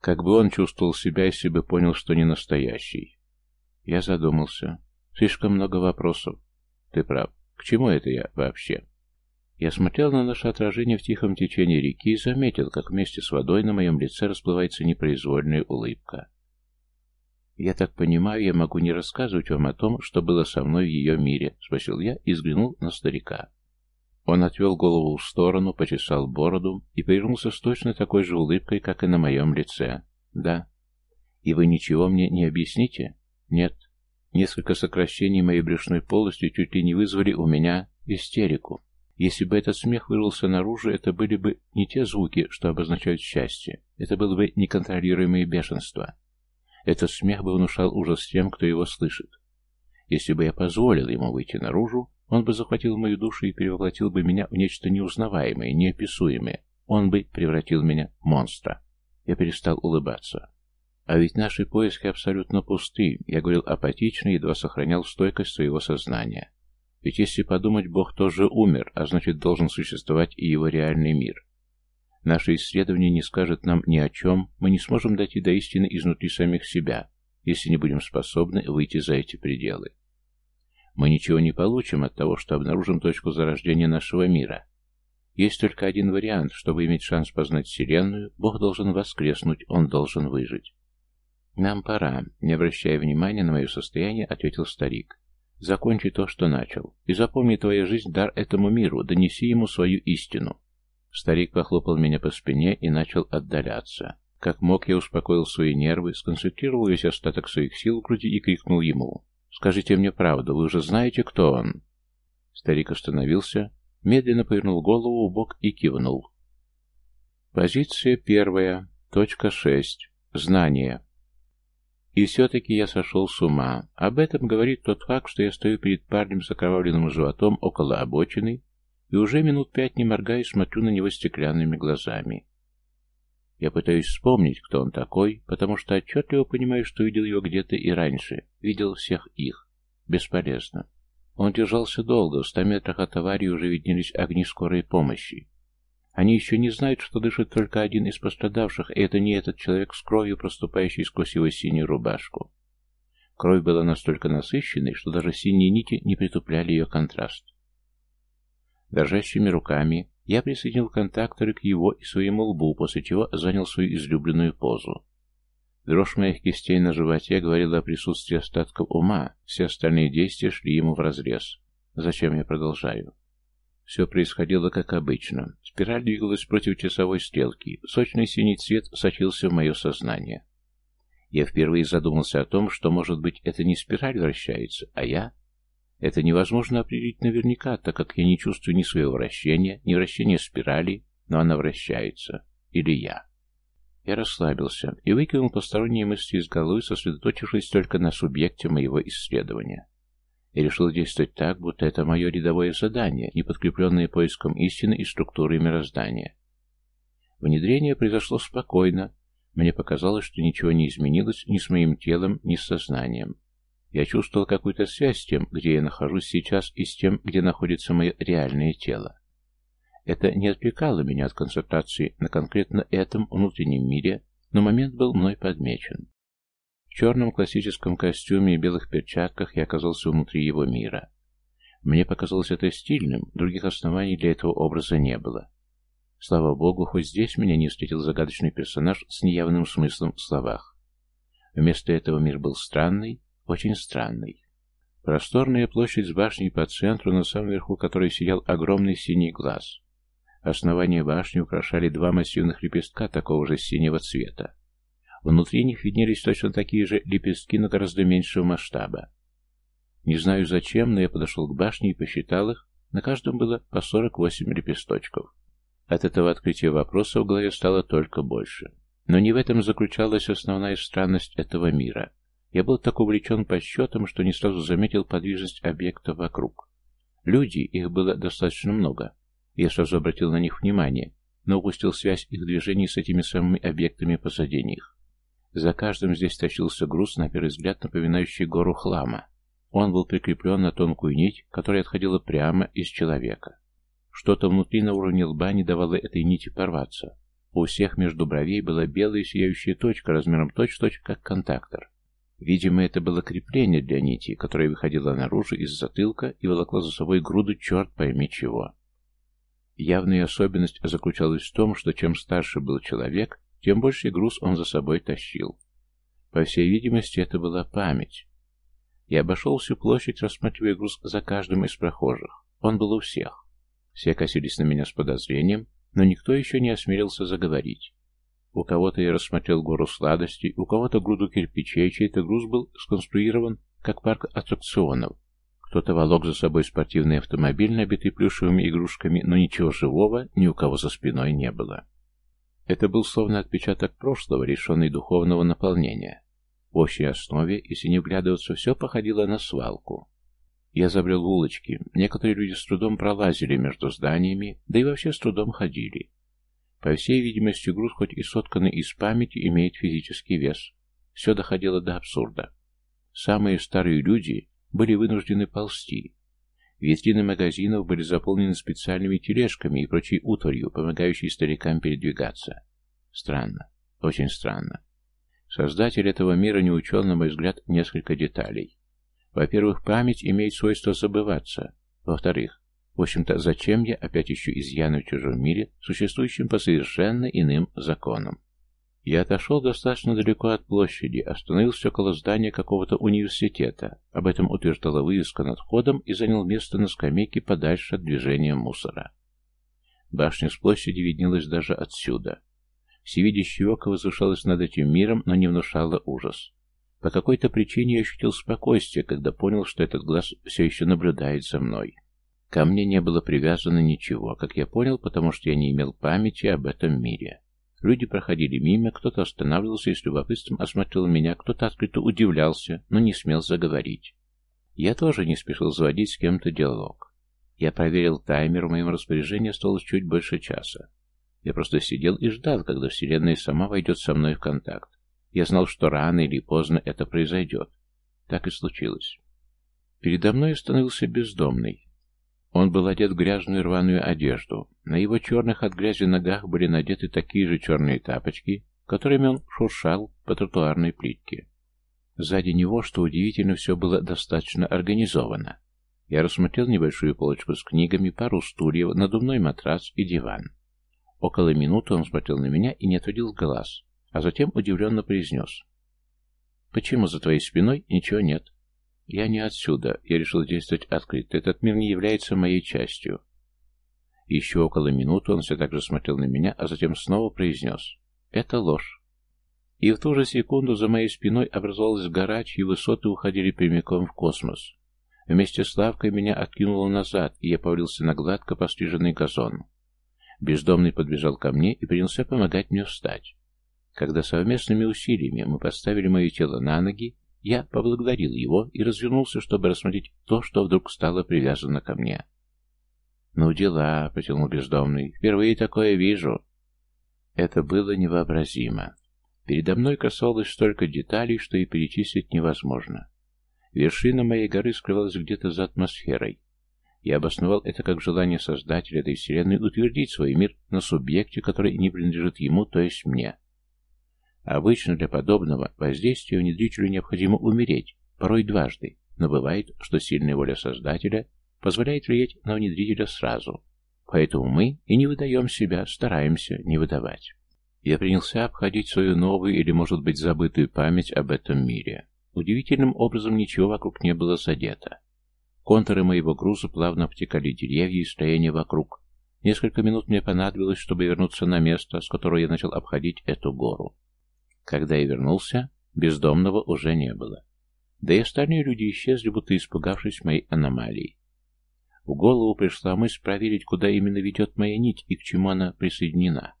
Как бы он чувствовал себя, если бы понял, что не настоящий. Я задумался. Слишком много вопросов. Ты прав. К чему это я вообще? Я смотрел на наше отражение в тихом течении реки и заметил, как вместе с водой на моем лице расплывается непроизвольная улыбка. «Я так понимаю, я могу не рассказывать вам о том, что было со мной в ее мире?» — спросил я и взглянул на старика. Он отвел голову в сторону, почесал бороду и повернулся с точно такой же улыбкой, как и на моем лице. «Да». «И вы ничего мне не объясните?» «Нет». Несколько сокращений моей брюшной полости чуть ли не вызвали у меня истерику. Если бы этот смех вырвался наружу, это были бы не те звуки, что обозначают счастье. Это было бы неконтролируемое бешенство. Этот смех бы внушал ужас тем, кто его слышит. Если бы я позволил ему выйти наружу, он бы захватил мою душу и перевоплотил бы меня в нечто неузнаваемое, неописуемое. Он бы превратил меня в монстра. Я перестал улыбаться. А ведь наши поиски абсолютно пусты. Я говорил апатично едва сохранял стойкость своего сознания. Ведь если подумать, Бог тоже умер, а значит должен существовать и его реальный мир. Наше исследование не скажет нам ни о чем, мы не сможем дойти до истины изнутри самих себя, если не будем способны выйти за эти пределы. Мы ничего не получим от того, что обнаружим точку зарождения нашего мира. Есть только один вариант, чтобы иметь шанс познать Вселенную, Бог должен воскреснуть, Он должен выжить. «Нам пора», — не обращая внимания на мое состояние, ответил старик. «Закончи то, что начал, и запомни твоя жизнь дар этому миру, донеси ему свою истину». Старик похлопал меня по спине и начал отдаляться. Как мог, я успокоил свои нервы, сконцентрировал весь остаток своих сил в груди и крикнул ему. «Скажите мне правду, вы уже знаете, кто он?» Старик остановился, медленно повернул голову в бок и кивнул. Позиция первая, точка шесть. Знание. И все-таки я сошел с ума. Об этом говорит тот факт, что я стою перед парнем с окровавленным животом около обочины и уже минут пять не моргая смотрю на него стеклянными глазами. Я пытаюсь вспомнить, кто он такой, потому что отчетливо понимаю, что видел его где-то и раньше, видел всех их. Бесполезно. Он держался долго, в ста метрах от аварии уже виднелись огни скорой помощи. Они еще не знают, что дышит только один из пострадавших, и это не этот человек с кровью, проступающий сквозь его синюю рубашку. Кровь была настолько насыщенной, что даже синие нити не притупляли ее контраст. Дрожащими руками я присоединил контакторы к его и своему лбу, после чего занял свою излюбленную позу. Дрожь моих кистей на животе говорила о присутствии остатков ума, все остальные действия шли ему вразрез. Зачем я продолжаю? Все происходило как обычно. Спираль двигалась против часовой стрелки. Сочный синий цвет сочился в мое сознание. Я впервые задумался о том, что, может быть, это не спираль вращается, а я. Это невозможно определить наверняка, так как я не чувствую ни своего вращения, ни вращения спирали, но она вращается. Или я. Я расслабился и выкинул посторонние мысли из головы, сосредоточившись только на субъекте моего исследования и решил действовать так, будто это мое рядовое задание, не подкрепленное поиском истины и структуры мироздания. Внедрение произошло спокойно. Мне показалось, что ничего не изменилось ни с моим телом, ни с сознанием. Я чувствовал какую-то связь с тем, где я нахожусь сейчас, и с тем, где находится мое реальное тело. Это не отвлекало меня от концентрации на конкретно этом внутреннем мире, но момент был мной подмечен. В черном классическом костюме и белых перчатках я оказался внутри его мира. Мне показалось это стильным, других оснований для этого образа не было. Слава богу, хоть здесь меня не встретил загадочный персонаж с неявным смыслом в словах. Вместо этого мир был странный, очень странный. Просторная площадь с башней по центру, на самом верху которой сидел огромный синий глаз. Основание башни украшали два массивных лепестка такого же синего цвета. Внутри них виднелись точно такие же лепестки, но гораздо меньшего масштаба. Не знаю зачем, но я подошел к башне и посчитал их. На каждом было по 48 лепесточков. От этого открытия вопроса в голове стало только больше. Но не в этом заключалась основная странность этого мира. Я был так увлечен подсчетом, что не сразу заметил подвижность объекта вокруг. Люди, их было достаточно много. Я сразу обратил на них внимание, но упустил связь их движений с этими самыми объектами позади них. За каждым здесь тащился груз, на первый взгляд напоминающий гору хлама. Он был прикреплен на тонкую нить, которая отходила прямо из человека. Что-то внутри на уровне лба не давало этой нити порваться. У всех между бровей была белая сияющая точка размером точь-точь, как контактор. Видимо, это было крепление для нити, которое выходило наружу из затылка и волокло за собой груду черт пойми чего. Явная особенность заключалась в том, что чем старше был человек, тем больше груз он за собой тащил. По всей видимости, это была память. Я обошел всю площадь, рассматривая груз за каждым из прохожих. Он был у всех. Все косились на меня с подозрением, но никто еще не осмелился заговорить. У кого-то я рассмотрел гору сладостей, у кого-то груду кирпичей, чей-то груз был сконструирован как парк аттракционов. Кто-то волок за собой спортивный автомобиль, набитый плюшевыми игрушками, но ничего живого ни у кого за спиной не было. Это был словно отпечаток прошлого, решенный духовного наполнения. В общей основе, если не вглядываться, все походило на свалку. Я забрел в улочки. Некоторые люди с трудом пролазили между зданиями, да и вообще с трудом ходили. По всей видимости, груз, хоть и сотканный из памяти, имеет физический вес. Все доходило до абсурда. Самые старые люди были вынуждены ползти. Витрины магазинов были заполнены специальными тележками и прочей утварью, помогающей старикам передвигаться. Странно. Очень странно. Создатель этого мира не учел, на мой взгляд, несколько деталей. Во-первых, память имеет свойство забываться. Во-вторых, в общем-то, зачем я опять ищу изъяны в чужом мире, существующем по совершенно иным законам? Я отошел достаточно далеко от площади, остановился около здания какого-то университета, об этом утверждала вывеска над входом и занял место на скамейке подальше от движения мусора. Башня с площади виднелась даже отсюда. Всевидящее око возвышалось над этим миром, но не внушало ужас. По какой-то причине я ощутил спокойствие, когда понял, что этот глаз все еще наблюдает за мной. Ко мне не было привязано ничего, как я понял, потому что я не имел памяти об этом мире. Люди проходили мимо, кто-то останавливался и с любопытством осмотрел меня, кто-то открыто удивлялся, но не смел заговорить. Я тоже не спешил заводить с кем-то диалог. Я проверил таймер, в моем распоряжении осталось чуть больше часа. Я просто сидел и ждал, когда Вселенная сама войдет со мной в контакт. Я знал, что рано или поздно это произойдет. Так и случилось. Передо мной остановился бездомный. Он был одет в грязную рваную одежду. На его черных от грязи ногах были надеты такие же черные тапочки, которыми он шуршал по тротуарной плитке. Сзади него, что удивительно, все было достаточно организовано. Я рассмотрел небольшую полочку с книгами, пару стульев, надувной матрас и диван. Около минуты он смотрел на меня и не отводил глаз, а затем удивленно произнес. «Почему за твоей спиной ничего нет?» Я не отсюда. Я решил действовать открыто. Этот мир не является моей частью. Еще около минуты он все так же смотрел на меня, а затем снова произнес. Это ложь. И в ту же секунду за моей спиной образовалась гора, чьи высоты уходили прямиком в космос. Вместе с лавкой меня откинуло назад, и я повалился на гладко постриженный газон. Бездомный подбежал ко мне и принялся помогать мне встать. Когда совместными усилиями мы поставили мое тело на ноги, я поблагодарил его и развернулся, чтобы рассмотреть то, что вдруг стало привязано ко мне. «Ну дела», — протянул бездомный, — «впервые такое вижу». Это было невообразимо. Передо мной красовалось столько деталей, что и перечислить невозможно. Вершина моей горы скрывалась где-то за атмосферой. Я обосновал это как желание создателя этой вселенной утвердить свой мир на субъекте, который не принадлежит ему, то есть мне. Обычно для подобного воздействия внедрителю необходимо умереть, порой дважды, но бывает, что сильная воля Создателя позволяет влиять на внедрителя сразу. Поэтому мы и не выдаем себя, стараемся не выдавать. Я принялся обходить свою новую или, может быть, забытую память об этом мире. Удивительным образом ничего вокруг не было задето. Контуры моего груза плавно обтекали деревья и строения вокруг. Несколько минут мне понадобилось, чтобы вернуться на место, с которого я начал обходить эту гору. Когда я вернулся, бездомного уже не было. Да и остальные люди исчезли, будто испугавшись моей аномалии. В голову пришла мысль проверить, куда именно ведет моя нить и к чему она присоединена.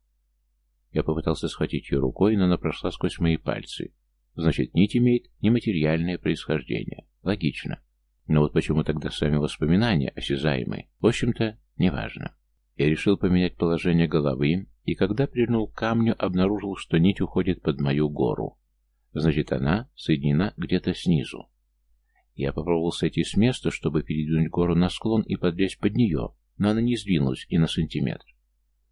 Я попытался схватить ее рукой, но она прошла сквозь мои пальцы. Значит, нить имеет нематериальное происхождение. Логично. Но вот почему тогда сами воспоминания осязаемые? В общем-то, неважно. Я решил поменять положение головы, и когда прильнул к камню, обнаружил, что нить уходит под мою гору. Значит, она соединена где-то снизу. Я попробовал сойти с места, чтобы передвинуть гору на склон и подлезть под нее, но она не сдвинулась и на сантиметр.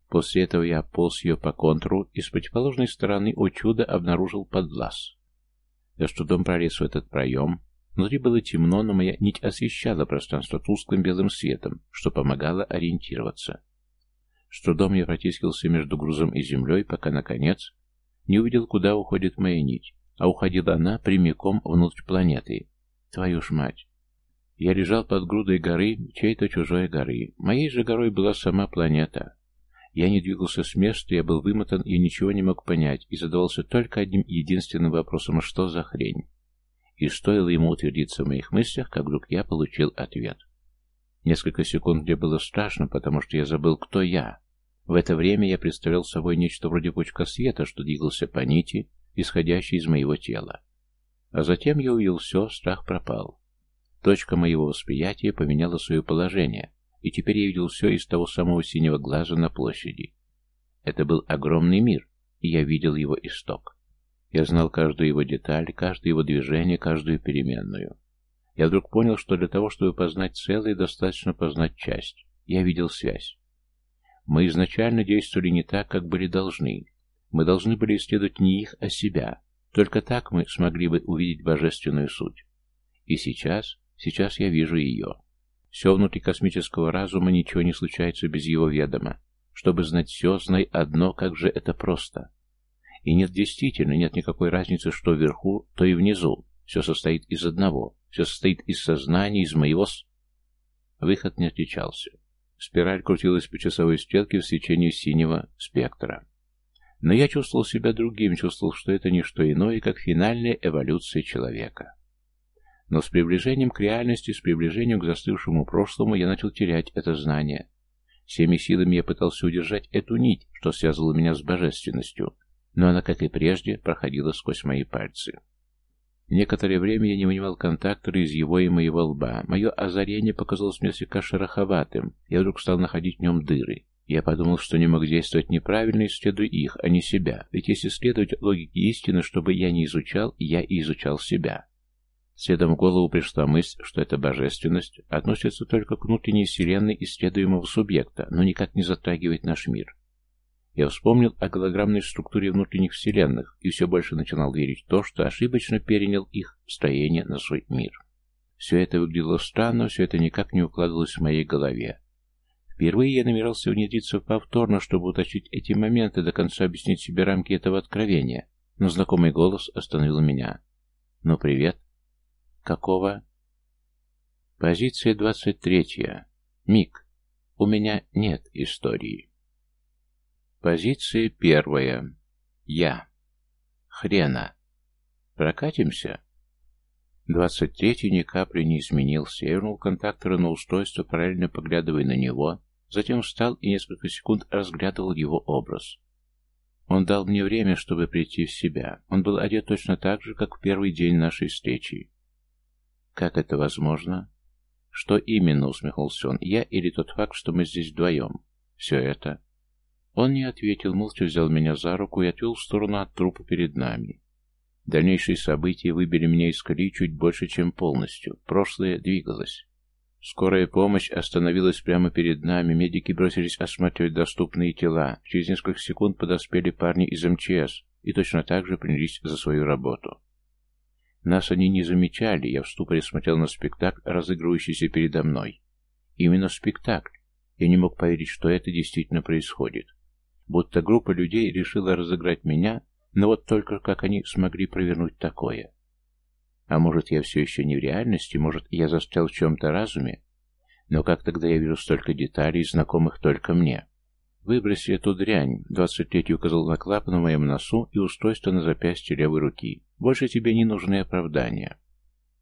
После этого я полз ее по контуру и с противоположной стороны, о чудо, обнаружил подлаз. Я с трудом пролез в этот проем. Внутри было темно, но моя нить освещала пространство тусклым белым светом, что помогало ориентироваться. С трудом я протискивался между грузом и землей, пока, наконец, не увидел, куда уходит моя нить, а уходила она прямиком внутрь планеты. Твою ж мать! Я лежал под грудой горы, чьей-то чужой горы. Моей же горой была сама планета. Я не двигался с места, я был вымотан и ничего не мог понять, и задавался только одним единственным вопросом, что за хрень. И стоило ему утвердиться в моих мыслях, как вдруг я получил ответ. Несколько секунд мне было страшно, потому что я забыл, кто я. В это время я представлял собой нечто вроде пучка света, что двигался по нити, исходящей из моего тела. А затем я увидел все, страх пропал. Точка моего восприятия поменяла свое положение, и теперь я видел все из того самого синего глаза на площади. Это был огромный мир, и я видел его исток. Я знал каждую его деталь, каждое его движение, каждую переменную. Я вдруг понял, что для того, чтобы познать целое, достаточно познать часть. Я видел связь. Мы изначально действовали не так, как были должны. Мы должны были исследовать не их, а себя. Только так мы смогли бы увидеть божественную суть. И сейчас, сейчас я вижу ее. Все внутри космического разума, ничего не случается без его ведома. Чтобы знать все, знай одно, как же это просто. И нет, действительно, нет никакой разницы, что вверху, то и внизу. Все состоит из одного. Все состоит из сознания, из моего... С... Выход не отличался. Спираль крутилась по часовой стрелке в свечении синего спектра. Но я чувствовал себя другим, чувствовал, что это не что иное, как финальная эволюция человека. Но с приближением к реальности, с приближением к застывшему прошлому я начал терять это знание. Всеми силами я пытался удержать эту нить, что связывала меня с божественностью, но она, как и прежде, проходила сквозь мои пальцы. Некоторое время я не вынимал контактора из его и моего лба. Мое озарение показалось мне слегка шероховатым. Я вдруг стал находить в нем дыры. Я подумал, что не мог действовать неправильно, исследуя их, а не себя. Ведь если следовать логике истины, чтобы я не изучал, я и изучал себя. Следом в голову пришла мысль, что эта божественность относится только к внутренней вселенной исследуемого субъекта, но никак не затрагивает наш мир. Я вспомнил о голограммной структуре внутренних вселенных и все больше начинал верить в то, что ошибочно перенял их строение на свой мир. Все это выглядело странно, все это никак не укладывалось в моей голове. Впервые я намерялся внедриться повторно, чтобы уточнить эти моменты, до конца объяснить себе рамки этого откровения, но знакомый голос остановил меня. «Ну, привет», Какого? Позиция двадцать третья. Миг. У меня нет истории. Позиция первая. Я. Хрена. Прокатимся? Двадцать третий ни капли не изменился. Я вернул контактора на устройство, параллельно поглядывая на него, затем встал и несколько секунд разглядывал его образ. Он дал мне время, чтобы прийти в себя. Он был одет точно так же, как в первый день нашей встречи. «Как это возможно?» «Что именно?» — усмехнулся он. «Я или тот факт, что мы здесь вдвоем?» «Все это?» Он не ответил, молча взял меня за руку и отвел в сторону от трупа перед нами. Дальнейшие события выбили меня из колеи чуть больше, чем полностью. Прошлое двигалось. Скорая помощь остановилась прямо перед нами, медики бросились осматривать доступные тела. Через несколько секунд подоспели парни из МЧС и точно так же принялись за свою работу. Нас они не замечали, я в ступоре смотрел на спектакль, разыгрывающийся передо мной. Именно спектакль. Я не мог поверить, что это действительно происходит. Будто группа людей решила разыграть меня, но вот только как они смогли провернуть такое. А может, я все еще не в реальности, может, я застрял в чем-то разуме? Но как тогда я вижу столько деталей, знакомых только мне? Выброси эту дрянь. Двадцать третий указал на клапан в моем носу и устройство на запястье левой руки. Больше тебе не нужны оправдания.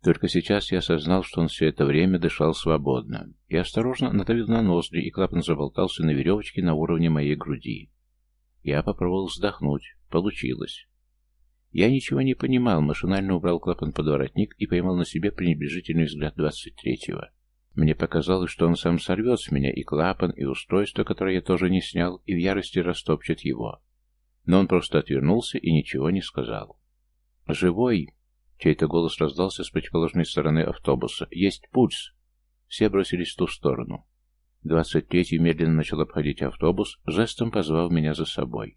Только сейчас я осознал, что он все это время дышал свободно. Я осторожно надавил на ноздри, и клапан заболтался на веревочке на уровне моей груди. Я попробовал вздохнуть. Получилось. Я ничего не понимал, машинально убрал клапан под воротник и поймал на себе пренебрежительный взгляд двадцать третьего. Мне показалось, что он сам сорвет с меня и клапан, и устройство, которое я тоже не снял, и в ярости растопчет его. Но он просто отвернулся и ничего не сказал. «Живой!» Чей-то голос раздался с противоположной стороны автобуса. «Есть пульс!» Все бросились в ту сторону. Двадцать третий медленно начал обходить автобус, жестом позвал меня за собой.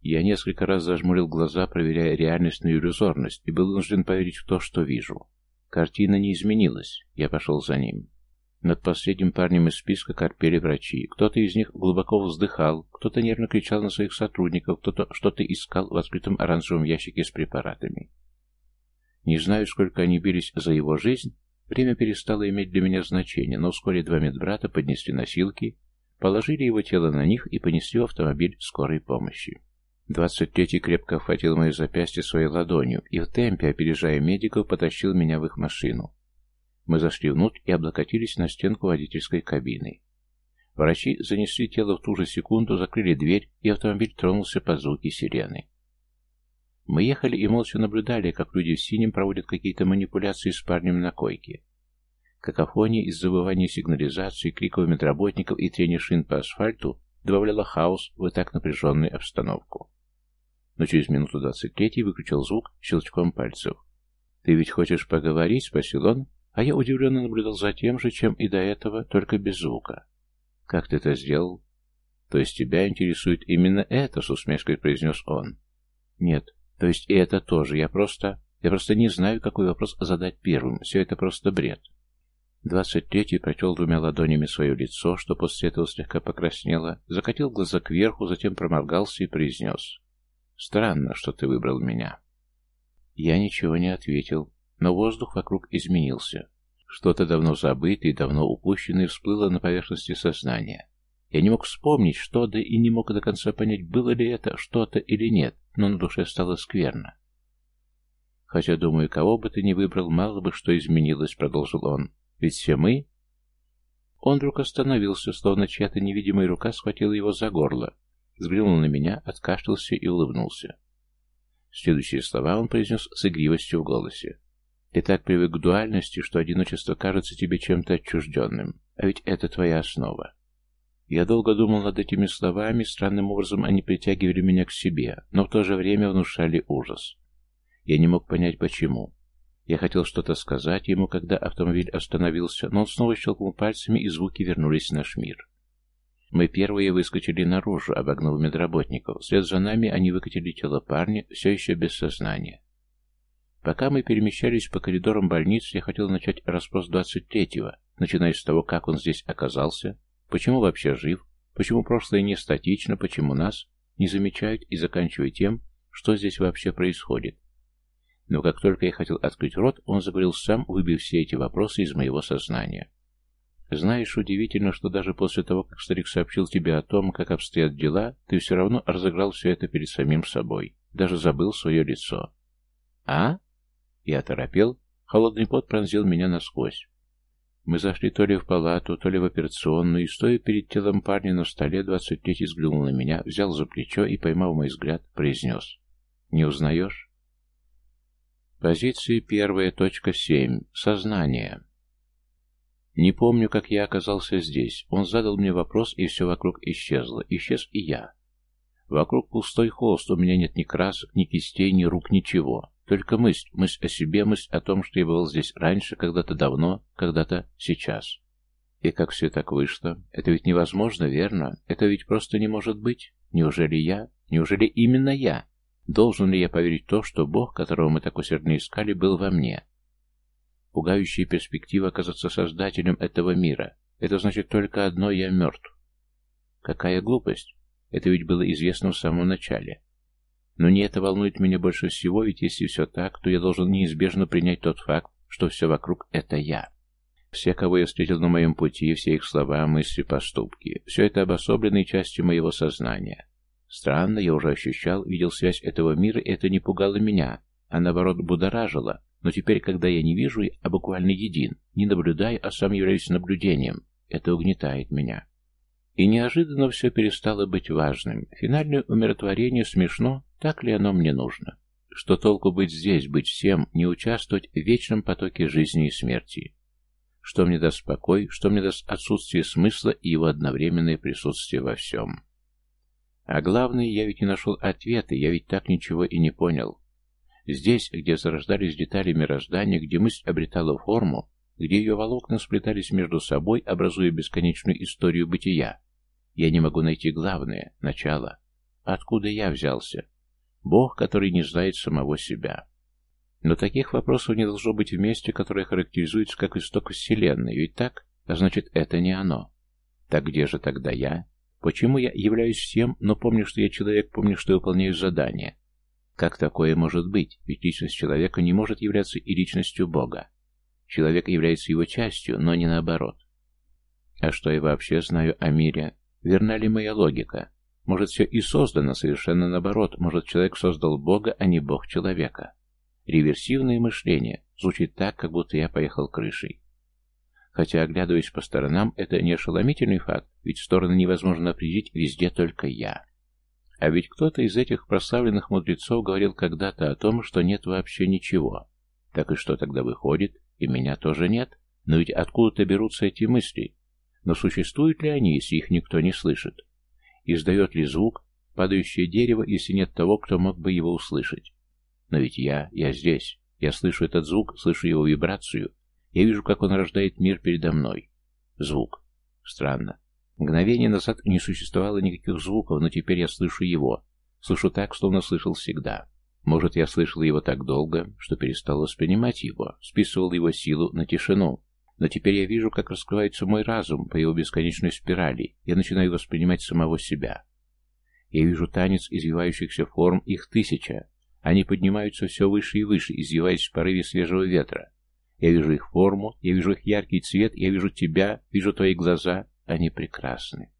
Я несколько раз зажмурил глаза, проверяя реальность на иллюзорность, и был вынужден поверить в то, что вижу. Картина не изменилась. Я пошел за ним. Над последним парнем из списка корпели врачи. Кто-то из них глубоко вздыхал, кто-то нервно кричал на своих сотрудников, кто-то что-то искал в открытом оранжевом ящике с препаратами. Не знаю, сколько они бились за его жизнь, время перестало иметь для меня значение, но вскоре два медбрата поднесли носилки, положили его тело на них и понесли в автомобиль скорой помощи. Двадцать третий крепко охватил мое запястье своей ладонью и в темпе, опережая медиков, потащил меня в их машину. Мы зашли внутрь и облокотились на стенку водительской кабины. Врачи занесли тело в ту же секунду, закрыли дверь, и автомобиль тронулся под звуки сирены. Мы ехали и молча наблюдали, как люди в синем проводят какие-то манипуляции с парнем на койке. Какофония из забывания сигнализации, криков медработников и трения шин по асфальту добавляла хаос в и так напряженную обстановку но через минуту двадцать третий выключил звук щелчком пальцев. «Ты ведь хочешь поговорить?» — спросил он, а я удивленно наблюдал за тем же, чем и до этого, только без звука. «Как ты это сделал?» «То есть тебя интересует именно это?» — с усмешкой произнес он. «Нет, то есть и это тоже. Я просто... Я просто не знаю, какой вопрос задать первым. Все это просто бред». Двадцать третий прочел двумя ладонями свое лицо, что после этого слегка покраснело, закатил глаза кверху, затем проморгался и произнес. Странно, что ты выбрал меня. Я ничего не ответил, но воздух вокруг изменился. Что-то давно забытое и давно упущенное всплыло на поверхности сознания. Я не мог вспомнить, что да и не мог до конца понять, было ли это что-то или нет, но на душе стало скверно. Хотя, думаю, кого бы ты ни выбрал, мало бы что изменилось, продолжил он. Ведь все мы... Он вдруг остановился, словно чья-то невидимая рука схватила его за горло, взглянул на меня, откашлялся и улыбнулся. Следующие слова он произнес с игривостью в голосе. «Ты так привык к дуальности, что одиночество кажется тебе чем-то отчужденным, а ведь это твоя основа». Я долго думал над этими словами, странным образом они притягивали меня к себе, но в то же время внушали ужас. Я не мог понять, почему. Я хотел что-то сказать ему, когда автомобиль остановился, но он снова щелкнул пальцами, и звуки вернулись в наш мир. Мы первые выскочили наружу, обогнув медработников. Вслед за нами они выкатили тело парня, все еще без сознания. Пока мы перемещались по коридорам больницы, я хотел начать расспрос 23-го, начиная с того, как он здесь оказался, почему вообще жив, почему прошлое не статично, почему нас не замечают и заканчивая тем, что здесь вообще происходит. Но как только я хотел открыть рот, он заговорил сам, выбив все эти вопросы из моего сознания. Знаешь, удивительно, что даже после того, как старик сообщил тебе о том, как обстоят дела, ты все равно разыграл все это перед самим собой. Даже забыл свое лицо. А? Я торопел. Холодный пот пронзил меня насквозь. Мы зашли то ли в палату, то ли в операционную, и, стоя перед телом парня на столе, двадцать третий взглянул на меня, взял за плечо и, поймав мой взгляд, произнес. «Не узнаешь?» Позиции первая, точка семь. Сознание. Не помню, как я оказался здесь. Он задал мне вопрос, и все вокруг исчезло. Исчез и я. Вокруг пустой холст, у меня нет ни красок, ни кистей, ни рук, ничего. Только мысль, мысль о себе, мысль о том, что я был здесь раньше, когда-то давно, когда-то сейчас. И как все так вышло? Это ведь невозможно, верно? Это ведь просто не может быть. Неужели я? Неужели именно я? Должен ли я поверить в то, что Бог, которого мы так усердно искали, был во мне? Пугающая перспектива оказаться создателем этого мира. Это значит только одно — я мертв. Какая глупость. Это ведь было известно в самом начале. Но не это волнует меня больше всего, ведь если все так, то я должен неизбежно принять тот факт, что все вокруг — это я. Все, кого я встретил на моем пути, все их слова, мысли, поступки, все это обособленные части моего сознания. Странно, я уже ощущал, видел связь этого мира, и это не пугало меня, а наоборот будоражило, но теперь, когда я не вижу, а буквально един, не наблюдаю, а сам являюсь наблюдением, это угнетает меня. И неожиданно все перестало быть важным. Финальное умиротворение смешно, так ли оно мне нужно? Что толку быть здесь, быть всем, не участвовать в вечном потоке жизни и смерти? Что мне даст покой, что мне даст отсутствие смысла и его одновременное присутствие во всем? А главное, я ведь не нашел ответа, я ведь так ничего и не понял. Здесь, где зарождались детали мироздания, где мысль обретала форму, где ее волокна сплетались между собой, образуя бесконечную историю бытия, я не могу найти главное, начало. Откуда я взялся? Бог, который не знает самого себя. Но таких вопросов не должно быть в месте, которое характеризуется как исток Вселенной, ведь так? А значит, это не оно. Так где же тогда я? Почему я являюсь всем, но помню, что я человек, помню, что выполняю задание? Как такое может быть? Ведь личность человека не может являться и личностью Бога. Человек является его частью, но не наоборот. А что я вообще знаю о мире? Верна ли моя логика? Может, все и создано совершенно наоборот. Может, человек создал Бога, а не Бог человека. Реверсивное мышление звучит так, как будто я поехал крышей. Хотя, оглядываясь по сторонам, это не ошеломительный факт, ведь стороны невозможно определить везде только я. А ведь кто-то из этих прославленных мудрецов говорил когда-то о том, что нет вообще ничего. Так и что тогда выходит? И меня тоже нет? Но ведь откуда-то берутся эти мысли? Но существуют ли они, если их никто не слышит? Издает ли звук падающее дерево, если нет того, кто мог бы его услышать? Но ведь я, я здесь. Я слышу этот звук, слышу его вибрацию. Я вижу, как он рождает мир передо мной. Звук. Странно. Мгновение назад не существовало никаких звуков, но теперь я слышу его. Слышу так, словно слышал всегда. Может, я слышал его так долго, что перестал воспринимать его, списывал его силу на тишину. Но теперь я вижу, как раскрывается мой разум по его бесконечной спирали. Я начинаю воспринимать самого себя. Я вижу танец извивающихся форм, их тысяча. Они поднимаются все выше и выше, извиваясь в порыве свежего ветра. Я вижу их форму, я вижу их яркий цвет, я вижу тебя, вижу твои глаза. Они прекрасны.